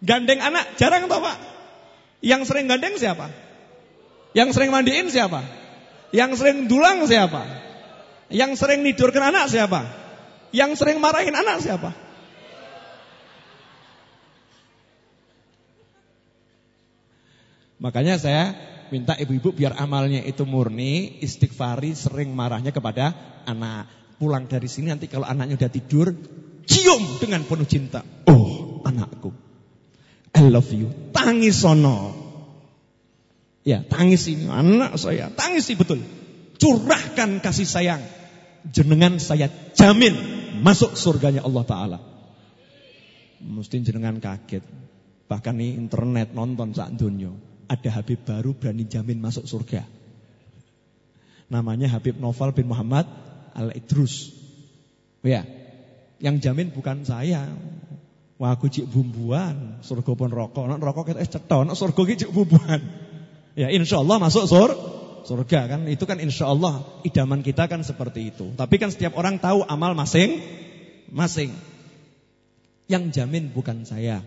Gandeng anak jarang toh Pak? Yang sering gandeng siapa? Yang sering mandiin siapa? Yang sering dulang siapa? Yang sering nidurkan anak siapa? Yang sering marahin anak siapa? Makanya saya minta ibu-ibu biar amalnya itu murni, istighfari sering marahnya kepada anak. Pulang dari sini nanti kalau anaknya udah tidur, cium dengan penuh cinta. Oh, anakku. I love you. Tangis sono. Ya, tangis ini anak saya. Tangis sih betul. Curahkan kasih sayang. Jenengan saya jamin masuk surganya Allah Ta'ala. Mesti jenengan kaget. Bahkan nih internet nonton saat dunia ada Habib baru berani jamin masuk surga. Namanya Habib Novel bin Muhammad Al-Idrus. Ya, yang jamin bukan saya. Wah aku cik bumbuan, surga pun rokok. Nak rokok kita eh ceton, surga cik bumbuan. Ya insya Allah masuk sur, surga kan. Itu kan insya Allah idaman kita kan seperti itu. Tapi kan setiap orang tahu amal masing-masing. Yang jamin bukan saya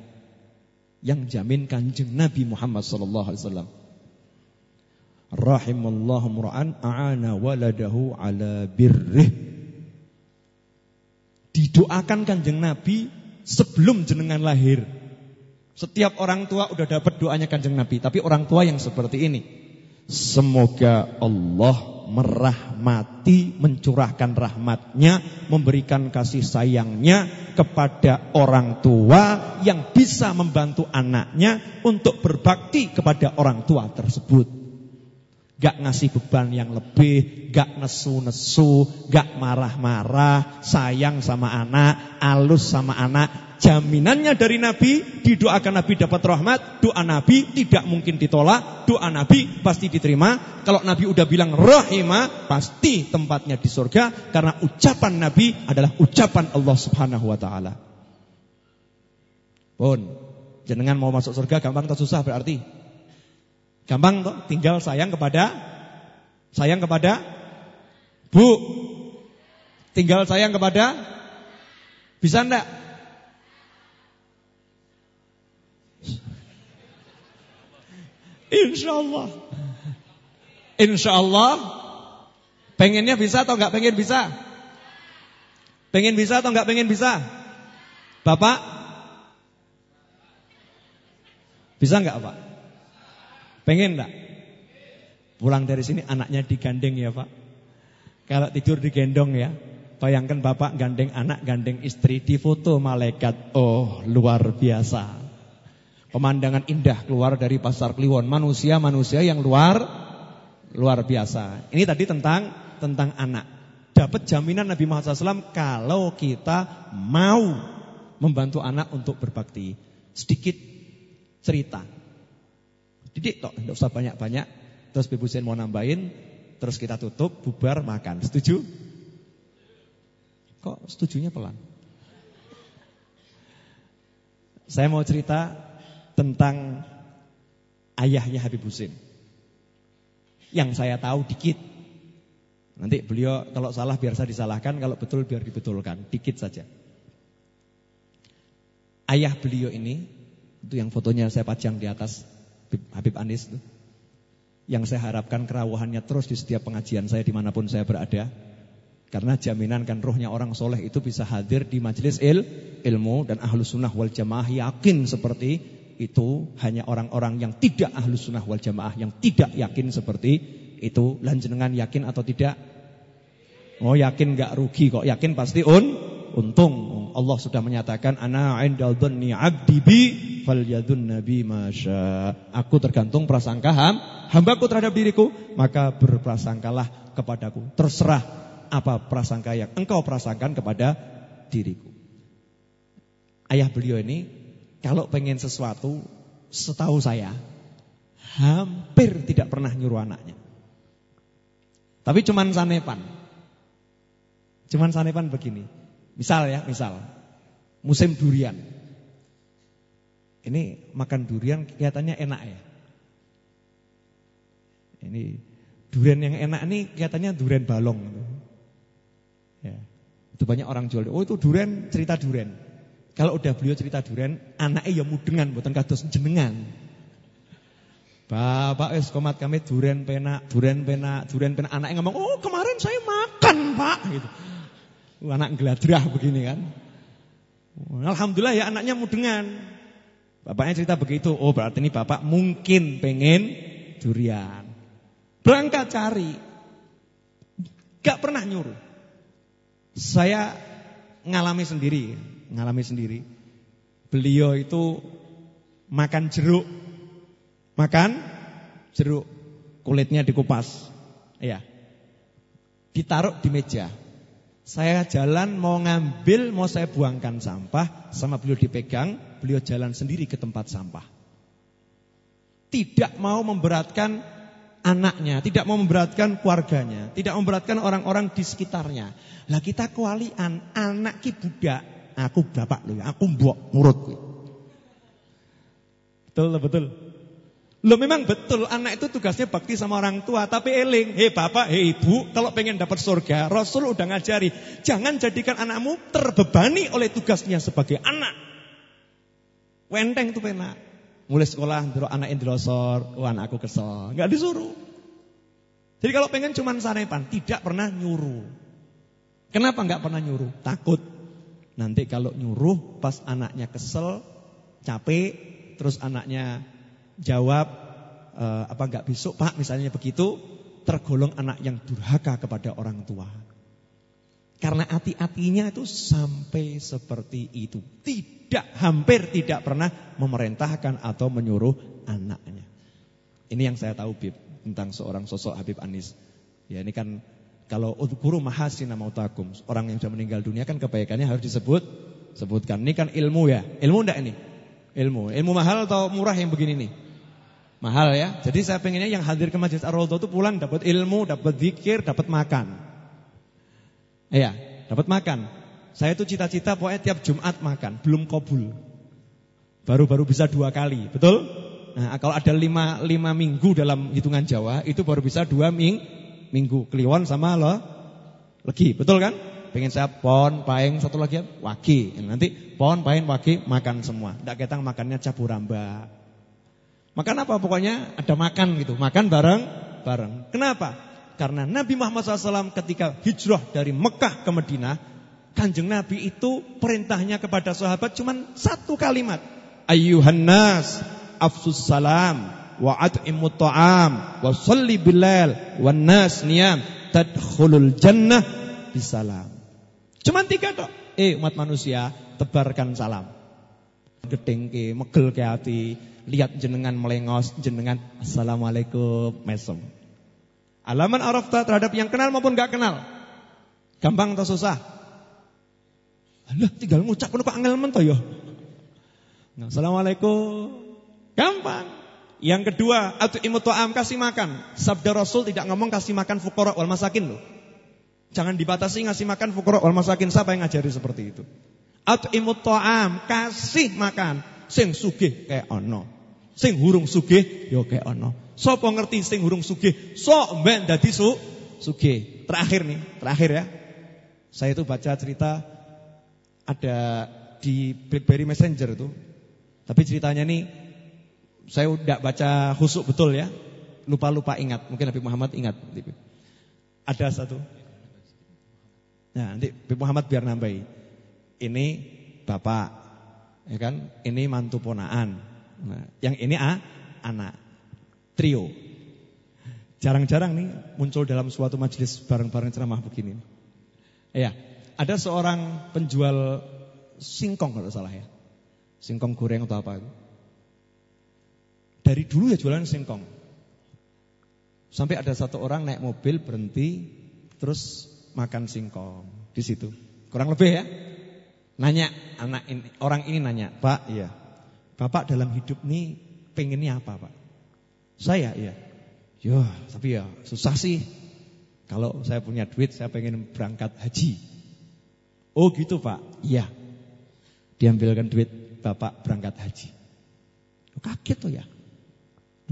yang jamin kanjeng Nabi Muhammad sallallahu alaihi wasallam. Rahimallahu mur'an a'ana waladahu ala birrih. Didoakan kanjeng Nabi sebelum jenengan lahir. Setiap orang tua udah dapat doanya kanjeng Nabi, tapi orang tua yang seperti ini. Semoga Allah merahmati, mencurahkan rahmatnya, memberikan kasih sayangnya kepada orang tua yang bisa membantu anaknya untuk berbakti kepada orang tua tersebut. Gak ngasih beban yang lebih, gak nesu-nesu, gak marah-marah, sayang sama anak, alus sama anak. Jaminannya dari Nabi, didoakan Nabi dapat rahmat, doa Nabi tidak mungkin ditolak, doa Nabi pasti diterima. Kalau Nabi udah bilang rahimah, pasti tempatnya di surga karena ucapan Nabi adalah ucapan Allah Subhanahu wa taala. Pun, jenengan mau masuk surga gampang atau susah berarti? Gampang toh, tinggal sayang kepada sayang kepada Bu. Tinggal sayang kepada bisa enggak? Insya Allah. Insya Allah. Pengennya bisa atau enggak pengen bisa? Pengen bisa atau enggak pengen bisa? Bapak? Bisa enggak Pak? Pengen enggak? Pulang dari sini anaknya digandeng ya Pak. Kalau tidur digendong ya. Bayangkan bapak gandeng anak, gandeng istri di foto malaikat. Oh luar biasa. Pemandangan indah keluar dari pasar Kliwon. Manusia-manusia yang luar luar biasa. Ini tadi tentang tentang anak. Dapat jaminan Nabi Muhammad SAW kalau kita mau membantu anak untuk berbakti. Sedikit cerita. Didik tok, enggak usah banyak-banyak. Terus Ibu Sen mau nambahin, terus kita tutup, bubar, makan. Setuju? Kok setujunya pelan? Saya mau cerita tentang ayahnya Habib Husin. Yang saya tahu dikit. Nanti beliau kalau salah biar saya disalahkan, kalau betul biar dibetulkan. Dikit saja. Ayah beliau ini, itu yang fotonya saya pajang di atas Habib Anis itu. Yang saya harapkan kerawahannya terus di setiap pengajian saya di mana pun saya berada. Karena jaminan kan rohnya orang soleh itu bisa hadir di majelis il, ilmu dan ahlu sunnah wal jamaah yakin seperti itu hanya orang-orang yang tidak ahlu sunnah wal jamaah yang tidak yakin seperti itu. Lanjenengan yakin atau tidak? Oh yakin gak rugi kok yakin pasti un untung. Allah sudah menyatakan ana indal dhanni 'abdi bi falyadun nabi masya. Aku tergantung prasangka ham, hambaku terhadap diriku, maka berprasangkalah kepadaku. Terserah apa prasangka yang engkau prasangkan kepada diriku. Ayah beliau ini kalau pengen sesuatu setahu saya hampir tidak pernah nyuruh anaknya. Tapi cuman sanepan. Cuman sanepan begini. Misal ya, misal musim durian. Ini makan durian kelihatannya enak ya. Ini durian yang enak ini kelihatannya durian balong. Ya. Itu banyak orang jual. Oh itu durian cerita durian. Kalau udah beliau cerita durian, anaknya ya mudengan buatan kados jenengan. Bapak es komat kami durian penak, durian penak, durian penak. Anaknya ngomong, "Oh, kemarin saya makan, Pak." gitu. Anak geladrah begini kan. Alhamdulillah ya anaknya mudengan. Bapaknya cerita begitu. Oh berarti ini bapak mungkin pengen durian. Berangkat cari. Gak pernah nyuruh. Saya ngalami sendiri. Ngalami sendiri. Beliau itu makan jeruk. Makan jeruk. Kulitnya dikupas. Ya. Ditaruh di meja. Saya jalan mau ngambil, mau saya buangkan sampah, sama beliau dipegang, beliau jalan sendiri ke tempat sampah. Tidak mau memberatkan anaknya, tidak mau memberatkan keluarganya, tidak memberatkan orang-orang di sekitarnya. Lah kita kualian, anak ki budak, aku bapak loh, aku mbok nurut. Betul betul. Lo memang betul anak itu tugasnya bakti sama orang tua Tapi eling, hei bapak, hei ibu Kalau pengen dapat surga, Rasul udah ngajari Jangan jadikan anakmu terbebani oleh tugasnya sebagai anak Wenteng tuh pena Mulai sekolah, dulu anak indrosor Oh anakku kesel, Gak disuruh Jadi kalau pengen cuman sarepan, tidak pernah nyuruh. Kenapa nggak pernah nyuruh? Takut. Nanti kalau nyuruh pas anaknya kesel, capek, terus anaknya jawab e, apa nggak besok Pak misalnya begitu, tergolong anak yang durhaka kepada orang tua. Karena hati-hatinya itu sampai seperti itu. Tidak, hampir tidak pernah memerintahkan atau menyuruh anaknya. Ini yang saya tahu Bib tentang seorang sosok Habib Anis. Ya ini kan kalau udhkuru mahasina mautakum, orang yang sudah meninggal dunia kan kebaikannya harus disebut sebutkan. Ini kan ilmu ya. Ilmu enggak ini? Ilmu. Ilmu mahal atau murah yang begini nih? Mahal ya. Jadi saya pengennya yang hadir ke Masjid Ar-Raudhah itu pulang dapat ilmu, dapat zikir, dapat makan. Iya, dapat makan. Saya itu cita-cita pokoknya tiap Jumat makan, belum kabul. Baru-baru bisa dua kali, betul? Nah, kalau ada lima, lima minggu dalam hitungan Jawa, itu baru bisa dua ming, minggu. Kliwon sama lo, legi, betul kan? Pengen saya pon, paeng, satu lagi waki. Nanti pon, paeng, waki, makan semua. Tidak ketang makannya caburamba. Makan apa? Pokoknya ada makan gitu. Makan bareng, bareng. Kenapa? Karena Nabi Muhammad SAW ketika hijrah dari Mekah ke Madinah, kanjeng Nabi itu perintahnya kepada sahabat cuma satu kalimat. Ayuhan nas, afsus salam, wa at'imut ta'am, wa salli bilal, wa nas niyam, tadkhulul jannah bisalam. Cuma tiga dok. Eh umat manusia, tebarkan salam. Gedeng ke, megel ke hati, lihat jenengan melengos, jenengan assalamualaikum, mesem. Alaman arafta terhadap yang kenal maupun gak kenal. Gampang atau susah? Alah, tinggal ngucap kok angel men ya. Nah, Assalamualaikum. Gampang. Yang kedua, atau imutu'am kasih makan. Sabda Rasul tidak ngomong kasih makan fukara wal masakin loh. Jangan dibatasi ngasih makan fukara wal masakin. Siapa yang ngajari seperti itu? Atau imutu'am kasih makan. Sing sugih kayak ono. Sing hurung sugih yo kayak ono. Sopo ngerti sing hurung sugih, sok mbek dadi su sugih. Terakhir nih, terakhir ya. Saya itu baca cerita ada di BlackBerry Messenger itu. Tapi ceritanya nih saya udah baca khusuk betul ya. Lupa-lupa ingat, mungkin Nabi Muhammad ingat. Ada satu. Nah, nanti Nabi Muhammad biar nambahi. Ini bapak, ya kan? Ini mantu ponaan. Nah, yang ini ah, anak trio. Jarang-jarang nih muncul dalam suatu majelis bareng-bareng ceramah begini. Ya, ada seorang penjual singkong kalau salah ya. Singkong goreng atau apa. Dari dulu ya jualan singkong. Sampai ada satu orang naik mobil berhenti terus makan singkong di situ. Kurang lebih ya. Nanya anak ini, orang ini nanya, "Pak, iya. Bapak dalam hidup nih pengennya apa, Pak?" Saya ya. Ya, tapi ya susah sih. Kalau saya punya duit, saya pengen berangkat haji. Oh gitu Pak? Iya. Diambilkan duit Bapak berangkat haji. Kaget tuh ya.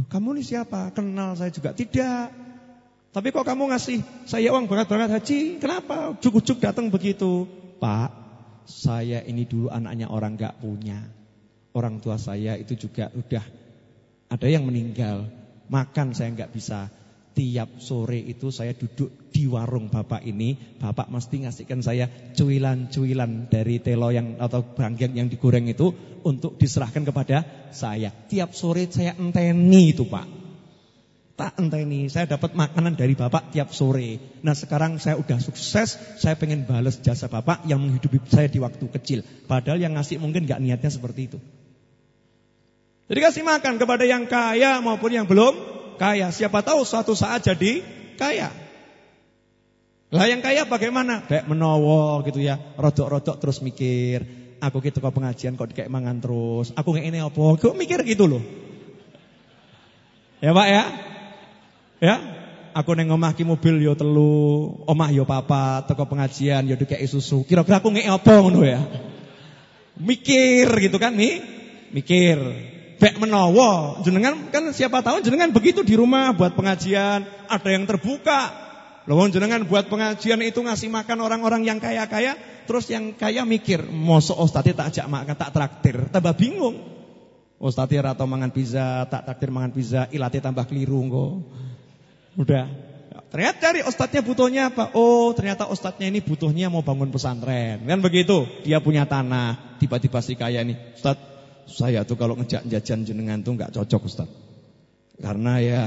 Kamu ini siapa? Kenal saya juga? Tidak. Tapi kok kamu ngasih saya uang berangkat-berangkat haji? Kenapa? Cukup-cukup datang begitu. Pak, saya ini dulu anaknya orang gak punya. Orang tua saya itu juga udah ada yang meninggal, makan saya nggak bisa. Tiap sore itu saya duduk di warung bapak ini, bapak mesti ngasihkan saya cuilan-cuilan dari telo yang atau bangkeng yang digoreng itu untuk diserahkan kepada saya. Tiap sore saya enteni itu pak. Tak enteni, saya dapat makanan dari bapak tiap sore. Nah sekarang saya udah sukses, saya pengen balas jasa bapak yang menghidupi saya di waktu kecil. Padahal yang ngasih mungkin nggak niatnya seperti itu. Jadi kasih makan kepada yang kaya maupun yang belum kaya. Siapa tahu suatu saat jadi kaya. Lah yang kaya bagaimana? Kayak menowo gitu ya. Rodok-rodok terus mikir. Aku gitu kok pengajian kok kayak mangan terus. Aku nggak ini apa? Kok mikir gitu loh. Ya Pak ya. Ya. Aku neng omah ki mobil yo telu, omah yo papa, toko pengajian yo kayak susu. Kira-kira aku nggak apa ngono ya. Mikir gitu kan nih. Mikir. Bek menowo, jenengan kan siapa tahu jenengan begitu di rumah buat pengajian, ada yang terbuka. Loh jenengan buat pengajian itu ngasih makan orang-orang yang kaya-kaya, terus yang kaya mikir, mosok ustadz tak ajak makan, tak traktir, tambah bingung. Ustadz atau mangan pizza, tak traktir mangan pizza, ilate tambah keliru kok. Udah, Ternyata cari ustadznya butuhnya apa? Oh, ternyata ustadznya ini butuhnya mau bangun pesantren. Kan begitu? Dia punya tanah, tiba-tiba si kaya ini, Ustadz, saya tuh kalau ngejak jajan jenengan tuh nggak cocok Ustadz. Karena ya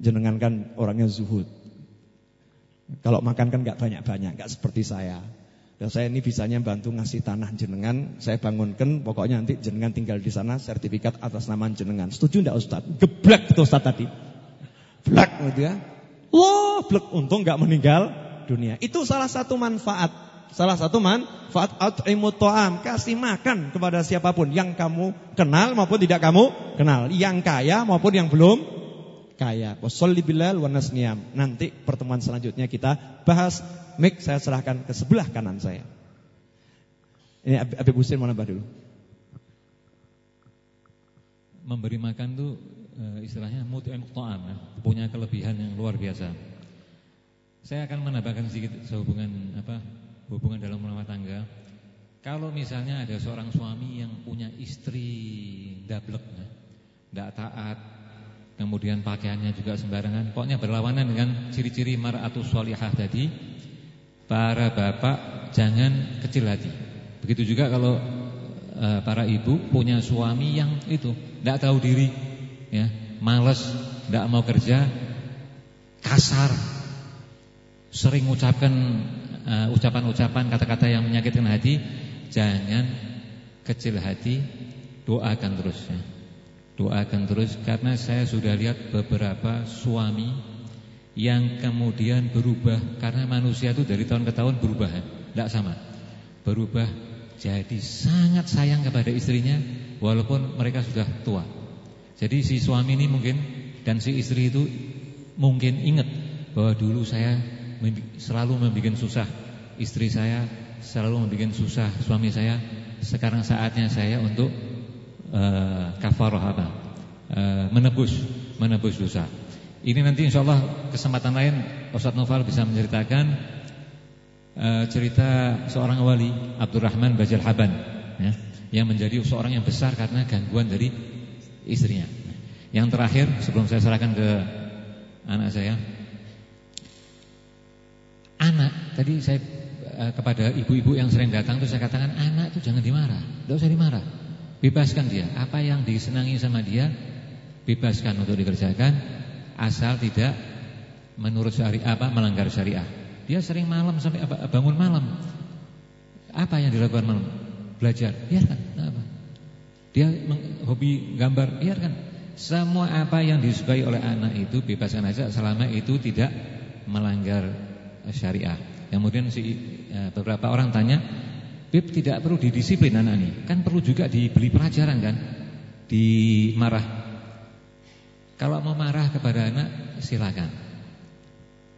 jenengan kan orangnya zuhud. Kalau makan kan nggak banyak-banyak, nggak seperti saya. Dan saya ini bisanya bantu ngasih tanah jenengan, saya bangunkan, pokoknya nanti jenengan tinggal di sana, sertifikat atas nama jenengan. Setuju enggak Ustaz? Geblek itu Ustaz tadi. Blak gitu ya. Loh, blek untung enggak meninggal dunia. Itu salah satu manfaat. Salah satu manfaat at'imut ta'am, kasih makan kepada siapa pun yang kamu kenal maupun tidak kamu kenal, yang kaya maupun yang belum kaya. Wassalli bilal wa nasniyam. Nanti pertemuan selanjutnya kita bahas Mik saya serahkan ke sebelah kanan saya. Ini Habib Husin mau nambah dulu. Memberi makan itu e, istilahnya mut'im ta'am ya, punya kelebihan yang luar biasa. Saya akan menambahkan sedikit sehubungan apa? Hubungan dalam rumah tangga. Kalau misalnya ada seorang suami yang punya istri dablek tidak taat, kemudian pakaiannya juga sembarangan, pokoknya berlawanan dengan ciri-ciri mar'atus sholihah tadi, para bapak jangan kecil hati. Begitu juga kalau e, para ibu punya suami yang itu tidak tahu diri, ya, malas, tidak mau kerja, kasar, sering mengucapkan uh, ucapan-ucapan kata-kata yang menyakitkan hati, jangan kecil hati, doakan terus ya. Doakan terus karena saya sudah lihat beberapa suami yang kemudian berubah karena manusia itu dari tahun ke tahun berubah, tidak sama. Berubah jadi sangat sayang kepada istrinya walaupun mereka sudah tua. Jadi si suami ini mungkin dan si istri itu mungkin ingat bahwa dulu saya selalu membuat susah istri saya, selalu membuat susah suami saya. Sekarang saatnya saya untuk uh, kafarah apa? Uh, menebus, menebus dosa. Ini nanti insya Allah kesempatan lain Ustaz Noval bisa menceritakan uh, cerita seorang wali Abdurrahman Bajal Haban ya, yang menjadi seorang yang besar karena gangguan dari istrinya. Yang terakhir sebelum saya serahkan ke anak saya, anak tadi saya uh, kepada ibu-ibu yang sering datang itu saya katakan anak itu jangan dimarah, tidak usah dimarah, bebaskan dia. Apa yang disenangi sama dia, bebaskan untuk dikerjakan asal tidak menurut syariah apa melanggar syariah. Dia sering malam sampai bangun malam. Apa yang dilakukan malam? Belajar. Biarkan. Apa? Dia hobi gambar. Biarkan. Semua apa yang disukai oleh anak itu bebaskan aja selama itu tidak melanggar syariah. Kemudian si ya, beberapa orang tanya, "Bib tidak perlu didisiplin anak ini. Kan perlu juga dibeli pelajaran kan? Dimarah kalau mau marah kepada anak silakan.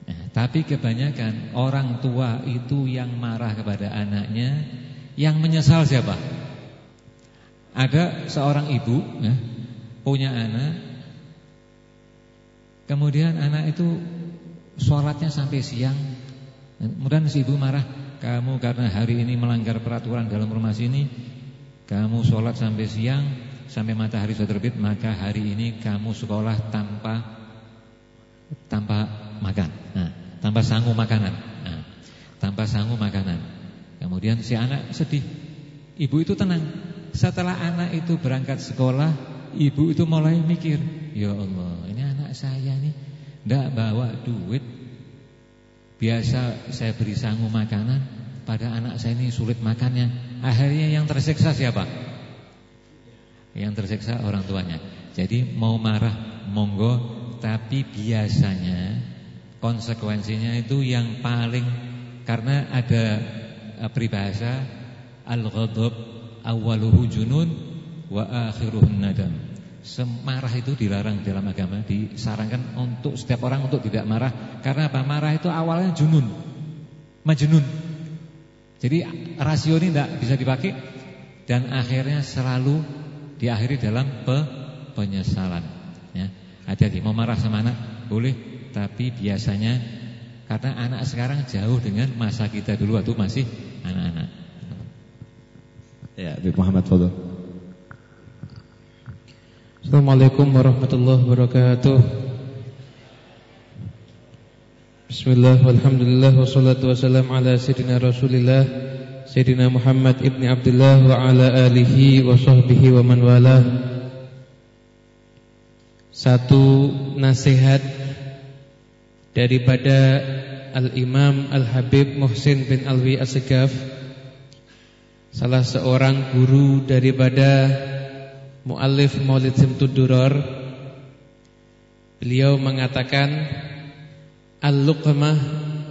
Nah, tapi kebanyakan orang tua itu yang marah kepada anaknya, yang menyesal siapa? Ada seorang ibu ya, punya anak, kemudian anak itu sholatnya sampai siang, kemudian si ibu marah, kamu karena hari ini melanggar peraturan dalam rumah sini, kamu sholat sampai siang, sampai matahari sudah terbit maka hari ini kamu sekolah tanpa tanpa makan. Nah, tanpa sanggup makanan. Nah, tanpa sanggup makanan. Kemudian si anak sedih. Ibu itu tenang. Setelah anak itu berangkat sekolah, ibu itu mulai mikir, "Ya Allah, ini anak saya nih ndak bawa duit. Biasa saya beri sanggup makanan, pada anak saya ini sulit makannya. Akhirnya yang tersiksa siapa? Yang tersiksa orang tuanya. Jadi mau marah monggo, tapi biasanya konsekuensinya itu yang paling karena ada eh, peribahasa al-ghadab awwaluhu junun wa akhiruhun nadam. Semarah itu dilarang dalam agama, disarankan untuk setiap orang untuk tidak marah karena apa? Marah itu awalnya junun, majnun. Jadi rasio ini tidak bisa dipakai dan akhirnya selalu diakhiri dalam pe penyesalan. Ya. Hati-hati mau marah sama anak boleh, tapi biasanya karena anak sekarang jauh dengan masa kita dulu waktu masih anak-anak. Ya, Habib Muhammad Fadl. Assalamualaikum warahmatullahi wabarakatuh. Bismillah, walhamdulillah, wassalatu wassalam ala Sayyidina Rasulillah Sayyidina Muhammad ibni Abdullah wa ala alihi wa sahbihi wa man wala Satu nasihat daripada Al-Imam Al-Habib Muhsin bin Alwi Asgaf Salah seorang guru daripada Mu'alif Maulid Simtuduror Beliau mengatakan Al-luqmah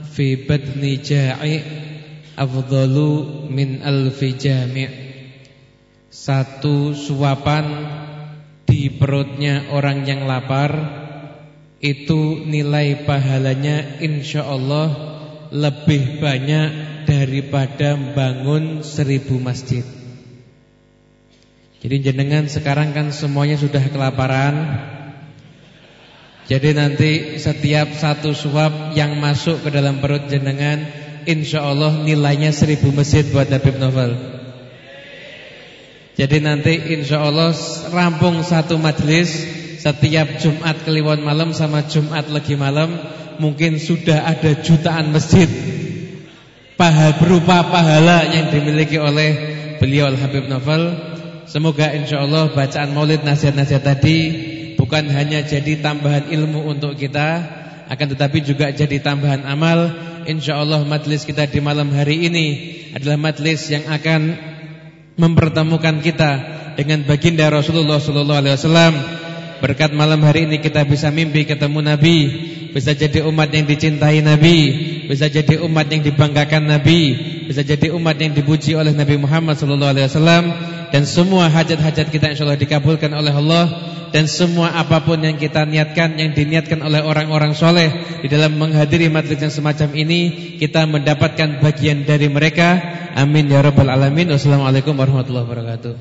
fi badni ja'i afdalu min alfi jami' Satu suapan di perutnya orang yang lapar Itu nilai pahalanya insya Allah lebih banyak daripada bangun seribu masjid Jadi jenengan sekarang kan semuanya sudah kelaparan. Jadi nanti setiap satu suap yang masuk ke dalam perut jenengan Insya Allah nilainya seribu masjid buat Habib Novel. Jadi nanti insya Allah rampung satu majlis Setiap Jumat kliwon malam sama Jumat lagi malam Mungkin sudah ada jutaan masjid. Pahal berupa pahala yang dimiliki oleh beliau Al-Habib Novel Semoga insya Allah bacaan maulid nasihat-nasihat tadi bukan hanya jadi tambahan ilmu untuk kita akan tetapi juga jadi tambahan amal. Insyaallah majlis kita di malam hari ini adalah majlis yang akan mempertemukan kita dengan baginda Rasulullah wasallam. Berkat malam hari ini kita bisa mimpi ketemu Nabi bisa jadi umat yang dicintai Nabi. Bisa jadi umat yang dibanggakan Nabi. Bisa jadi umat yang dipuji oleh Nabi Muhammad wasallam. Dan semua hajat-hajat kita insyaallah dikabulkan oleh Allah. Dan semua apa pun yang kita niatkan yang diniatkan oleh orang-orang soleh di dalam menghadiri majlis yang semacam ini kita mendapatkan bagian dari mereka. Amin ya rabbal alamin. Wassalamualaikum warahmatullahi wabarakatuh.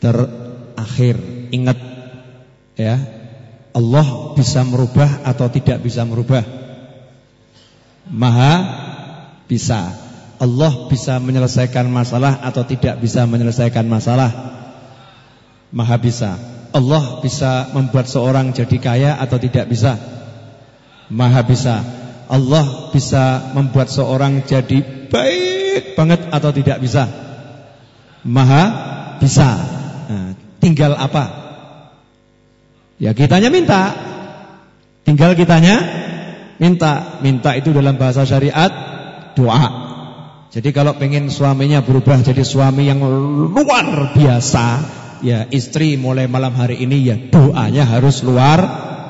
Terakhir ingat ya Allah bisa merubah atau tidak bisa merubah maha bisa Allah bisa menyelesaikan masalah atau tidak bisa menyelesaikan masalah Maha bisa. Allah bisa membuat seorang jadi kaya atau tidak bisa? Maha bisa. Allah bisa membuat seorang jadi baik banget atau tidak bisa? Maha bisa. Nah, tinggal apa? Ya kitanya minta. Tinggal kitanya minta. Minta itu dalam bahasa syariat doa. Jadi kalau pengen suaminya berubah jadi suami yang luar biasa ya istri mulai malam hari ini ya doanya harus luar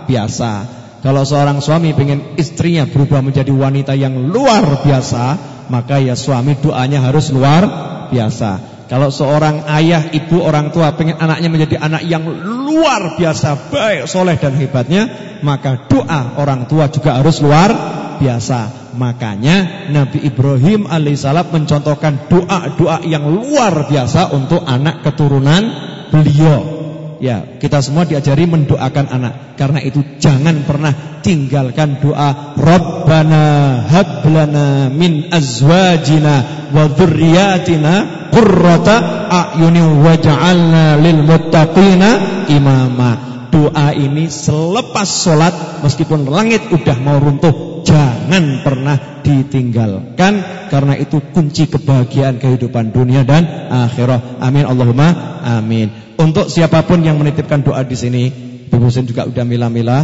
biasa. Kalau seorang suami ingin istrinya berubah menjadi wanita yang luar biasa, maka ya suami doanya harus luar biasa. Kalau seorang ayah, ibu, orang tua pengen anaknya menjadi anak yang luar biasa, baik, soleh dan hebatnya, maka doa orang tua juga harus luar biasa. Makanya Nabi Ibrahim alaihissalam mencontohkan doa-doa yang luar biasa untuk anak keturunan beliau. Ya, kita semua diajari mendoakan anak. Karena itu jangan pernah tinggalkan doa Rabbana hablana min azwajina wa dzurriyyatina qurrata a'yunin waj'alna lil muttaqina imama. Doa ini selepas sholat meskipun langit udah mau runtuh jangan pernah ditinggalkan karena itu kunci kebahagiaan kehidupan dunia dan akhirat. Amin Allahumma amin. Untuk siapa pun yang menitipkan doa di sini, Ibu Husin juga udah milah-milah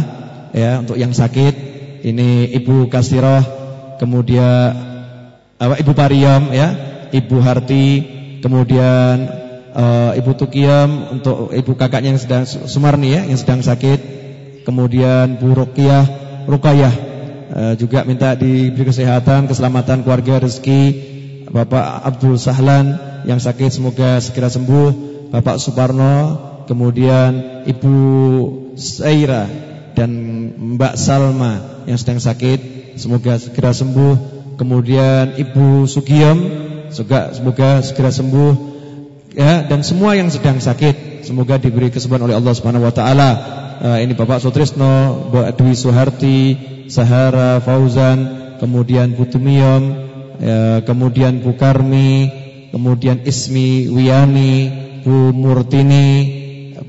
ya untuk yang sakit. Ini Ibu Kasiroh, kemudian Ibu Pariyam ya, Ibu Harti, kemudian uh, Ibu Tukiyam untuk ibu kakaknya yang sedang Sumarni ya, yang sedang sakit. Kemudian Bu Ruqyah, Rukayah uh, juga minta diberi kesehatan, keselamatan keluarga, rezeki. Bapak Abdul Sahlan yang sakit semoga segera sembuh. Bapak Suparno, kemudian Ibu Saira dan Mbak Salma yang sedang sakit, semoga segera sembuh. Kemudian Ibu Sugiem, semoga semoga segera sembuh. Ya, dan semua yang sedang sakit, semoga diberi kesembuhan oleh Allah Subhanahu wa taala. Uh, ini Bapak Sutrisno, Mbak Dwi Suharti, Sahara Fauzan, kemudian Bu Tumiyom, ya, kemudian Bu Karmi, kemudian Ismi Wiyani, Bu Murtini,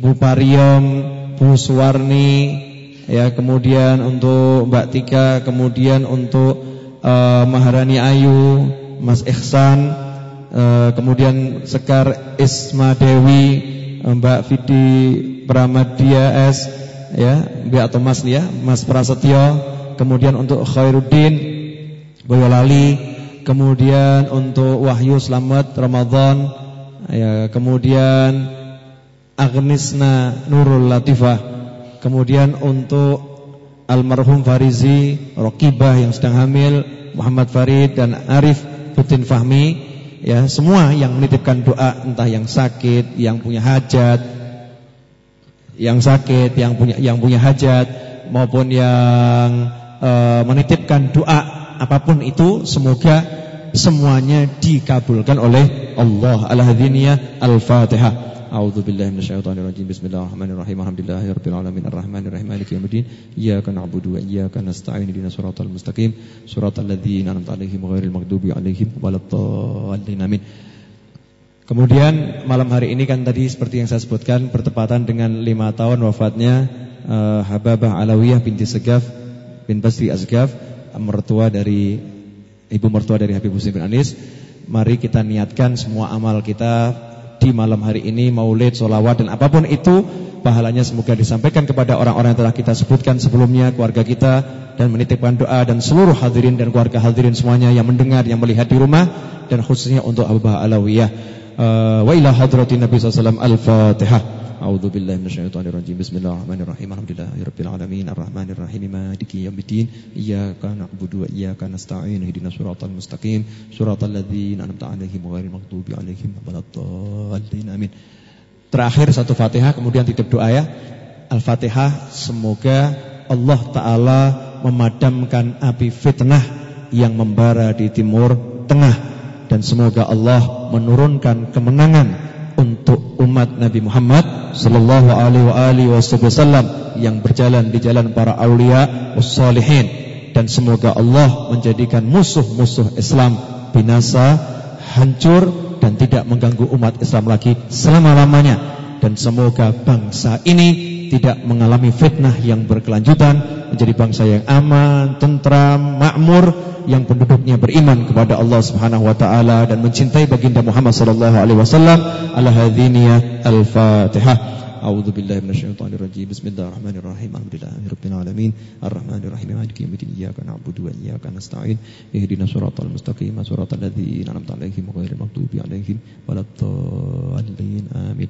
Bu Pariyom, Bu Suwarni, ya, kemudian untuk Mbak Tika, kemudian untuk uh, Maharani Ayu, Mas Ihsan, uh, kemudian Sekar Isma Dewi, uh, Mbak Vidi Pramadia S, ya, Mbak atau Mas ya, Mas Prasetyo, kemudian untuk Khairuddin Boyolali, kemudian untuk Wahyu Selamat Ramadan, ya, kemudian Agnesna Nurul Latifah. Kemudian untuk Almarhum Farizi Rokibah yang sedang hamil Muhammad Farid dan Arif Putin Fahmi Ya semua yang menitipkan doa Entah yang sakit, yang punya hajat Yang sakit, yang punya yang punya hajat Maupun yang uh, menitipkan doa Apapun itu semoga semuanya dikabulkan oleh Allah. Al-Hadiniyah Al-Fatihah A'udzu billahi minasyaitonir rajim. Bismillahirrahmanirrahim. Alhamdulillahirabbil alamin arrahmanir rahim maliki yaumiddin. Iyyaka na'budu wa iyyaka nasta'in Ihdinash siratal mustaqim. Siratal ladzina an'amta 'alaihim ghairil maghdubi 'alaihim waladdallin. Amin. Kemudian malam hari ini kan tadi seperti yang saya sebutkan bertepatan dengan lima tahun wafatnya uh, Hababah Alawiyah binti Segaf bin Basri Azgaf, mertua dari ibu mertua dari Habib Husain bin Anis. Mari kita niatkan semua amal kita di malam hari ini maulid, solawat dan apapun itu pahalanya semoga disampaikan kepada orang-orang yang telah kita sebutkan sebelumnya keluarga kita dan menitipkan doa dan seluruh hadirin dan keluarga hadirin semuanya yang mendengar yang melihat di rumah dan khususnya untuk Abu Bakar Alawiyah. Uh, wa ila hadratin Nabi sallallahu al-Fatihah A'udzu billahi minasyaitonir rajim. Bismillahirrahmanirrahim. Alhamdulillahirabbil alamin arrahmanir rahim maliki yaumiddin. Iyyaka na'budu wa iyyaka nasta'in. Ihdinas siratal mustaqim. Siratal ladzina an'amta 'alaihim ghairil maghdubi 'alaihim waladdallin. Amin. Terakhir satu Fatihah kemudian titip doa ya. Al-Fatihah semoga Allah taala memadamkan api fitnah yang membara di timur tengah dan semoga Allah menurunkan kemenangan untuk umat Nabi Muhammad sallallahu alaihi wasallam yang berjalan di jalan para aulia wassalihin dan semoga Allah menjadikan musuh-musuh Islam binasa, hancur dan tidak mengganggu umat Islam lagi selama-lamanya. Dan semoga bangsa ini tidak mengalami fitnah yang berkelanjutan menjadi bangsa yang aman, tentram, makmur yang penduduknya beriman kepada Allah Subhanahu wa taala dan mencintai baginda Muhammad sallallahu alaihi wasallam. Al-hadiniyah al-Fatihah. أعوذ بالله من الشيطان الرجيم بسم الله الرحمن الرحيم الحمد لله رب العالمين الرحمن الرحيم مالك يوم الدين إياك نعبد وإياك نستعين اهدنا الصراط المستقيم صراط الذين أنعمت عليهم غير المغضوب عليهم ولا الضالين آمين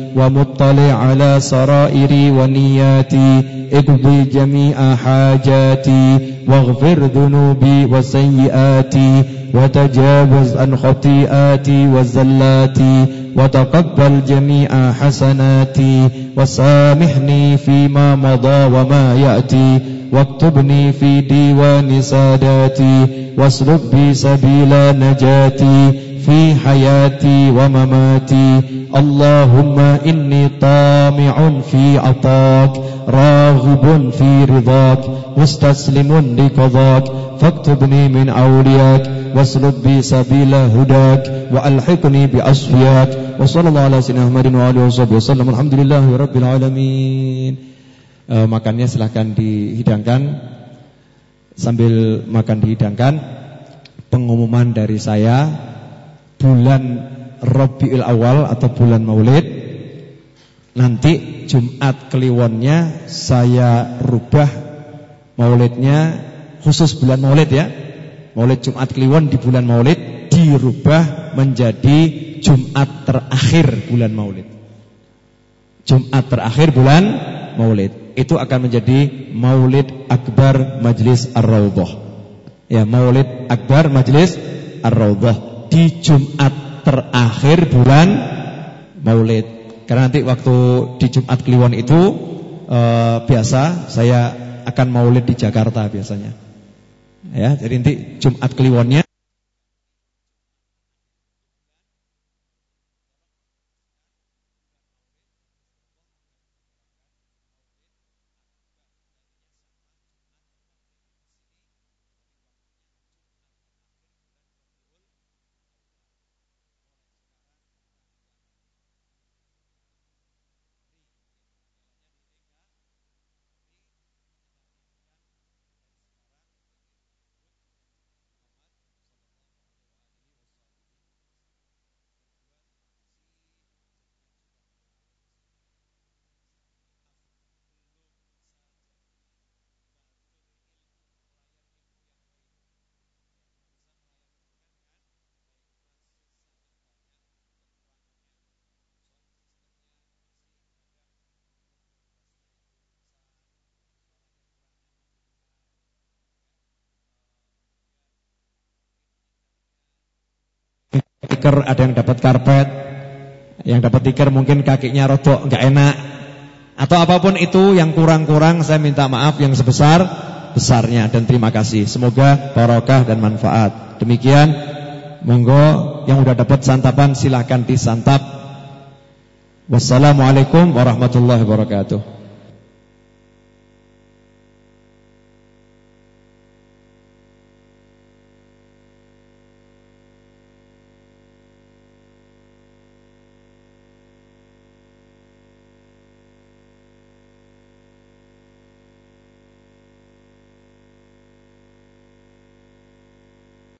ومطلع على سرائري ونياتي اقضي جميع حاجاتي واغفر ذنوبي وسيئاتي وتجاوز عن خطيئاتي وزلاتي وتقبل جميع حسناتي وسامحني فيما مضى وما يأتي واكتبني في ديوان ساداتي واسلك بي سبيل نجاتي في حياتي ومماتي. Allahumma inni طامع fi عطاك راغب fi ridak مستسلم li فاكتبني من min awliyak Waslub bi sabila hudak بأصفياك وصلى bi على Wa sallallahu ala وصحبه وسلم الحمد لله رب العالمين Makannya silahkan dihidangkan. Sambil makan dihidangkan Pengumuman dari saya Bulan Rabiul Awal atau bulan Maulid nanti Jumat Kliwonnya saya rubah Maulidnya khusus bulan Maulid ya Maulid Jumat Kliwon di bulan Maulid dirubah menjadi Jumat terakhir bulan Maulid. Jumat terakhir bulan Maulid. Itu akan menjadi Maulid Akbar Majlis Ar-Raudhah. Ya, Maulid Akbar Majlis Ar-Raudhah di Jumat terakhir bulan Maulid. Karena nanti waktu di Jumat Kliwon itu eh, biasa saya akan Maulid di Jakarta biasanya. Ya, jadi nanti Jumat Kliwonnya tikar, ada yang dapat karpet, yang dapat tikar mungkin kakinya rodok nggak enak, atau apa pun itu yang kurang-kurang saya minta maaf yang sebesar besarnya dan terima kasih. Semoga barokah dan manfaat. Demikian, monggo yang udah dapat santapan silahkan disantap. Wassalamualaikum warahmatullahi wabarakatuh.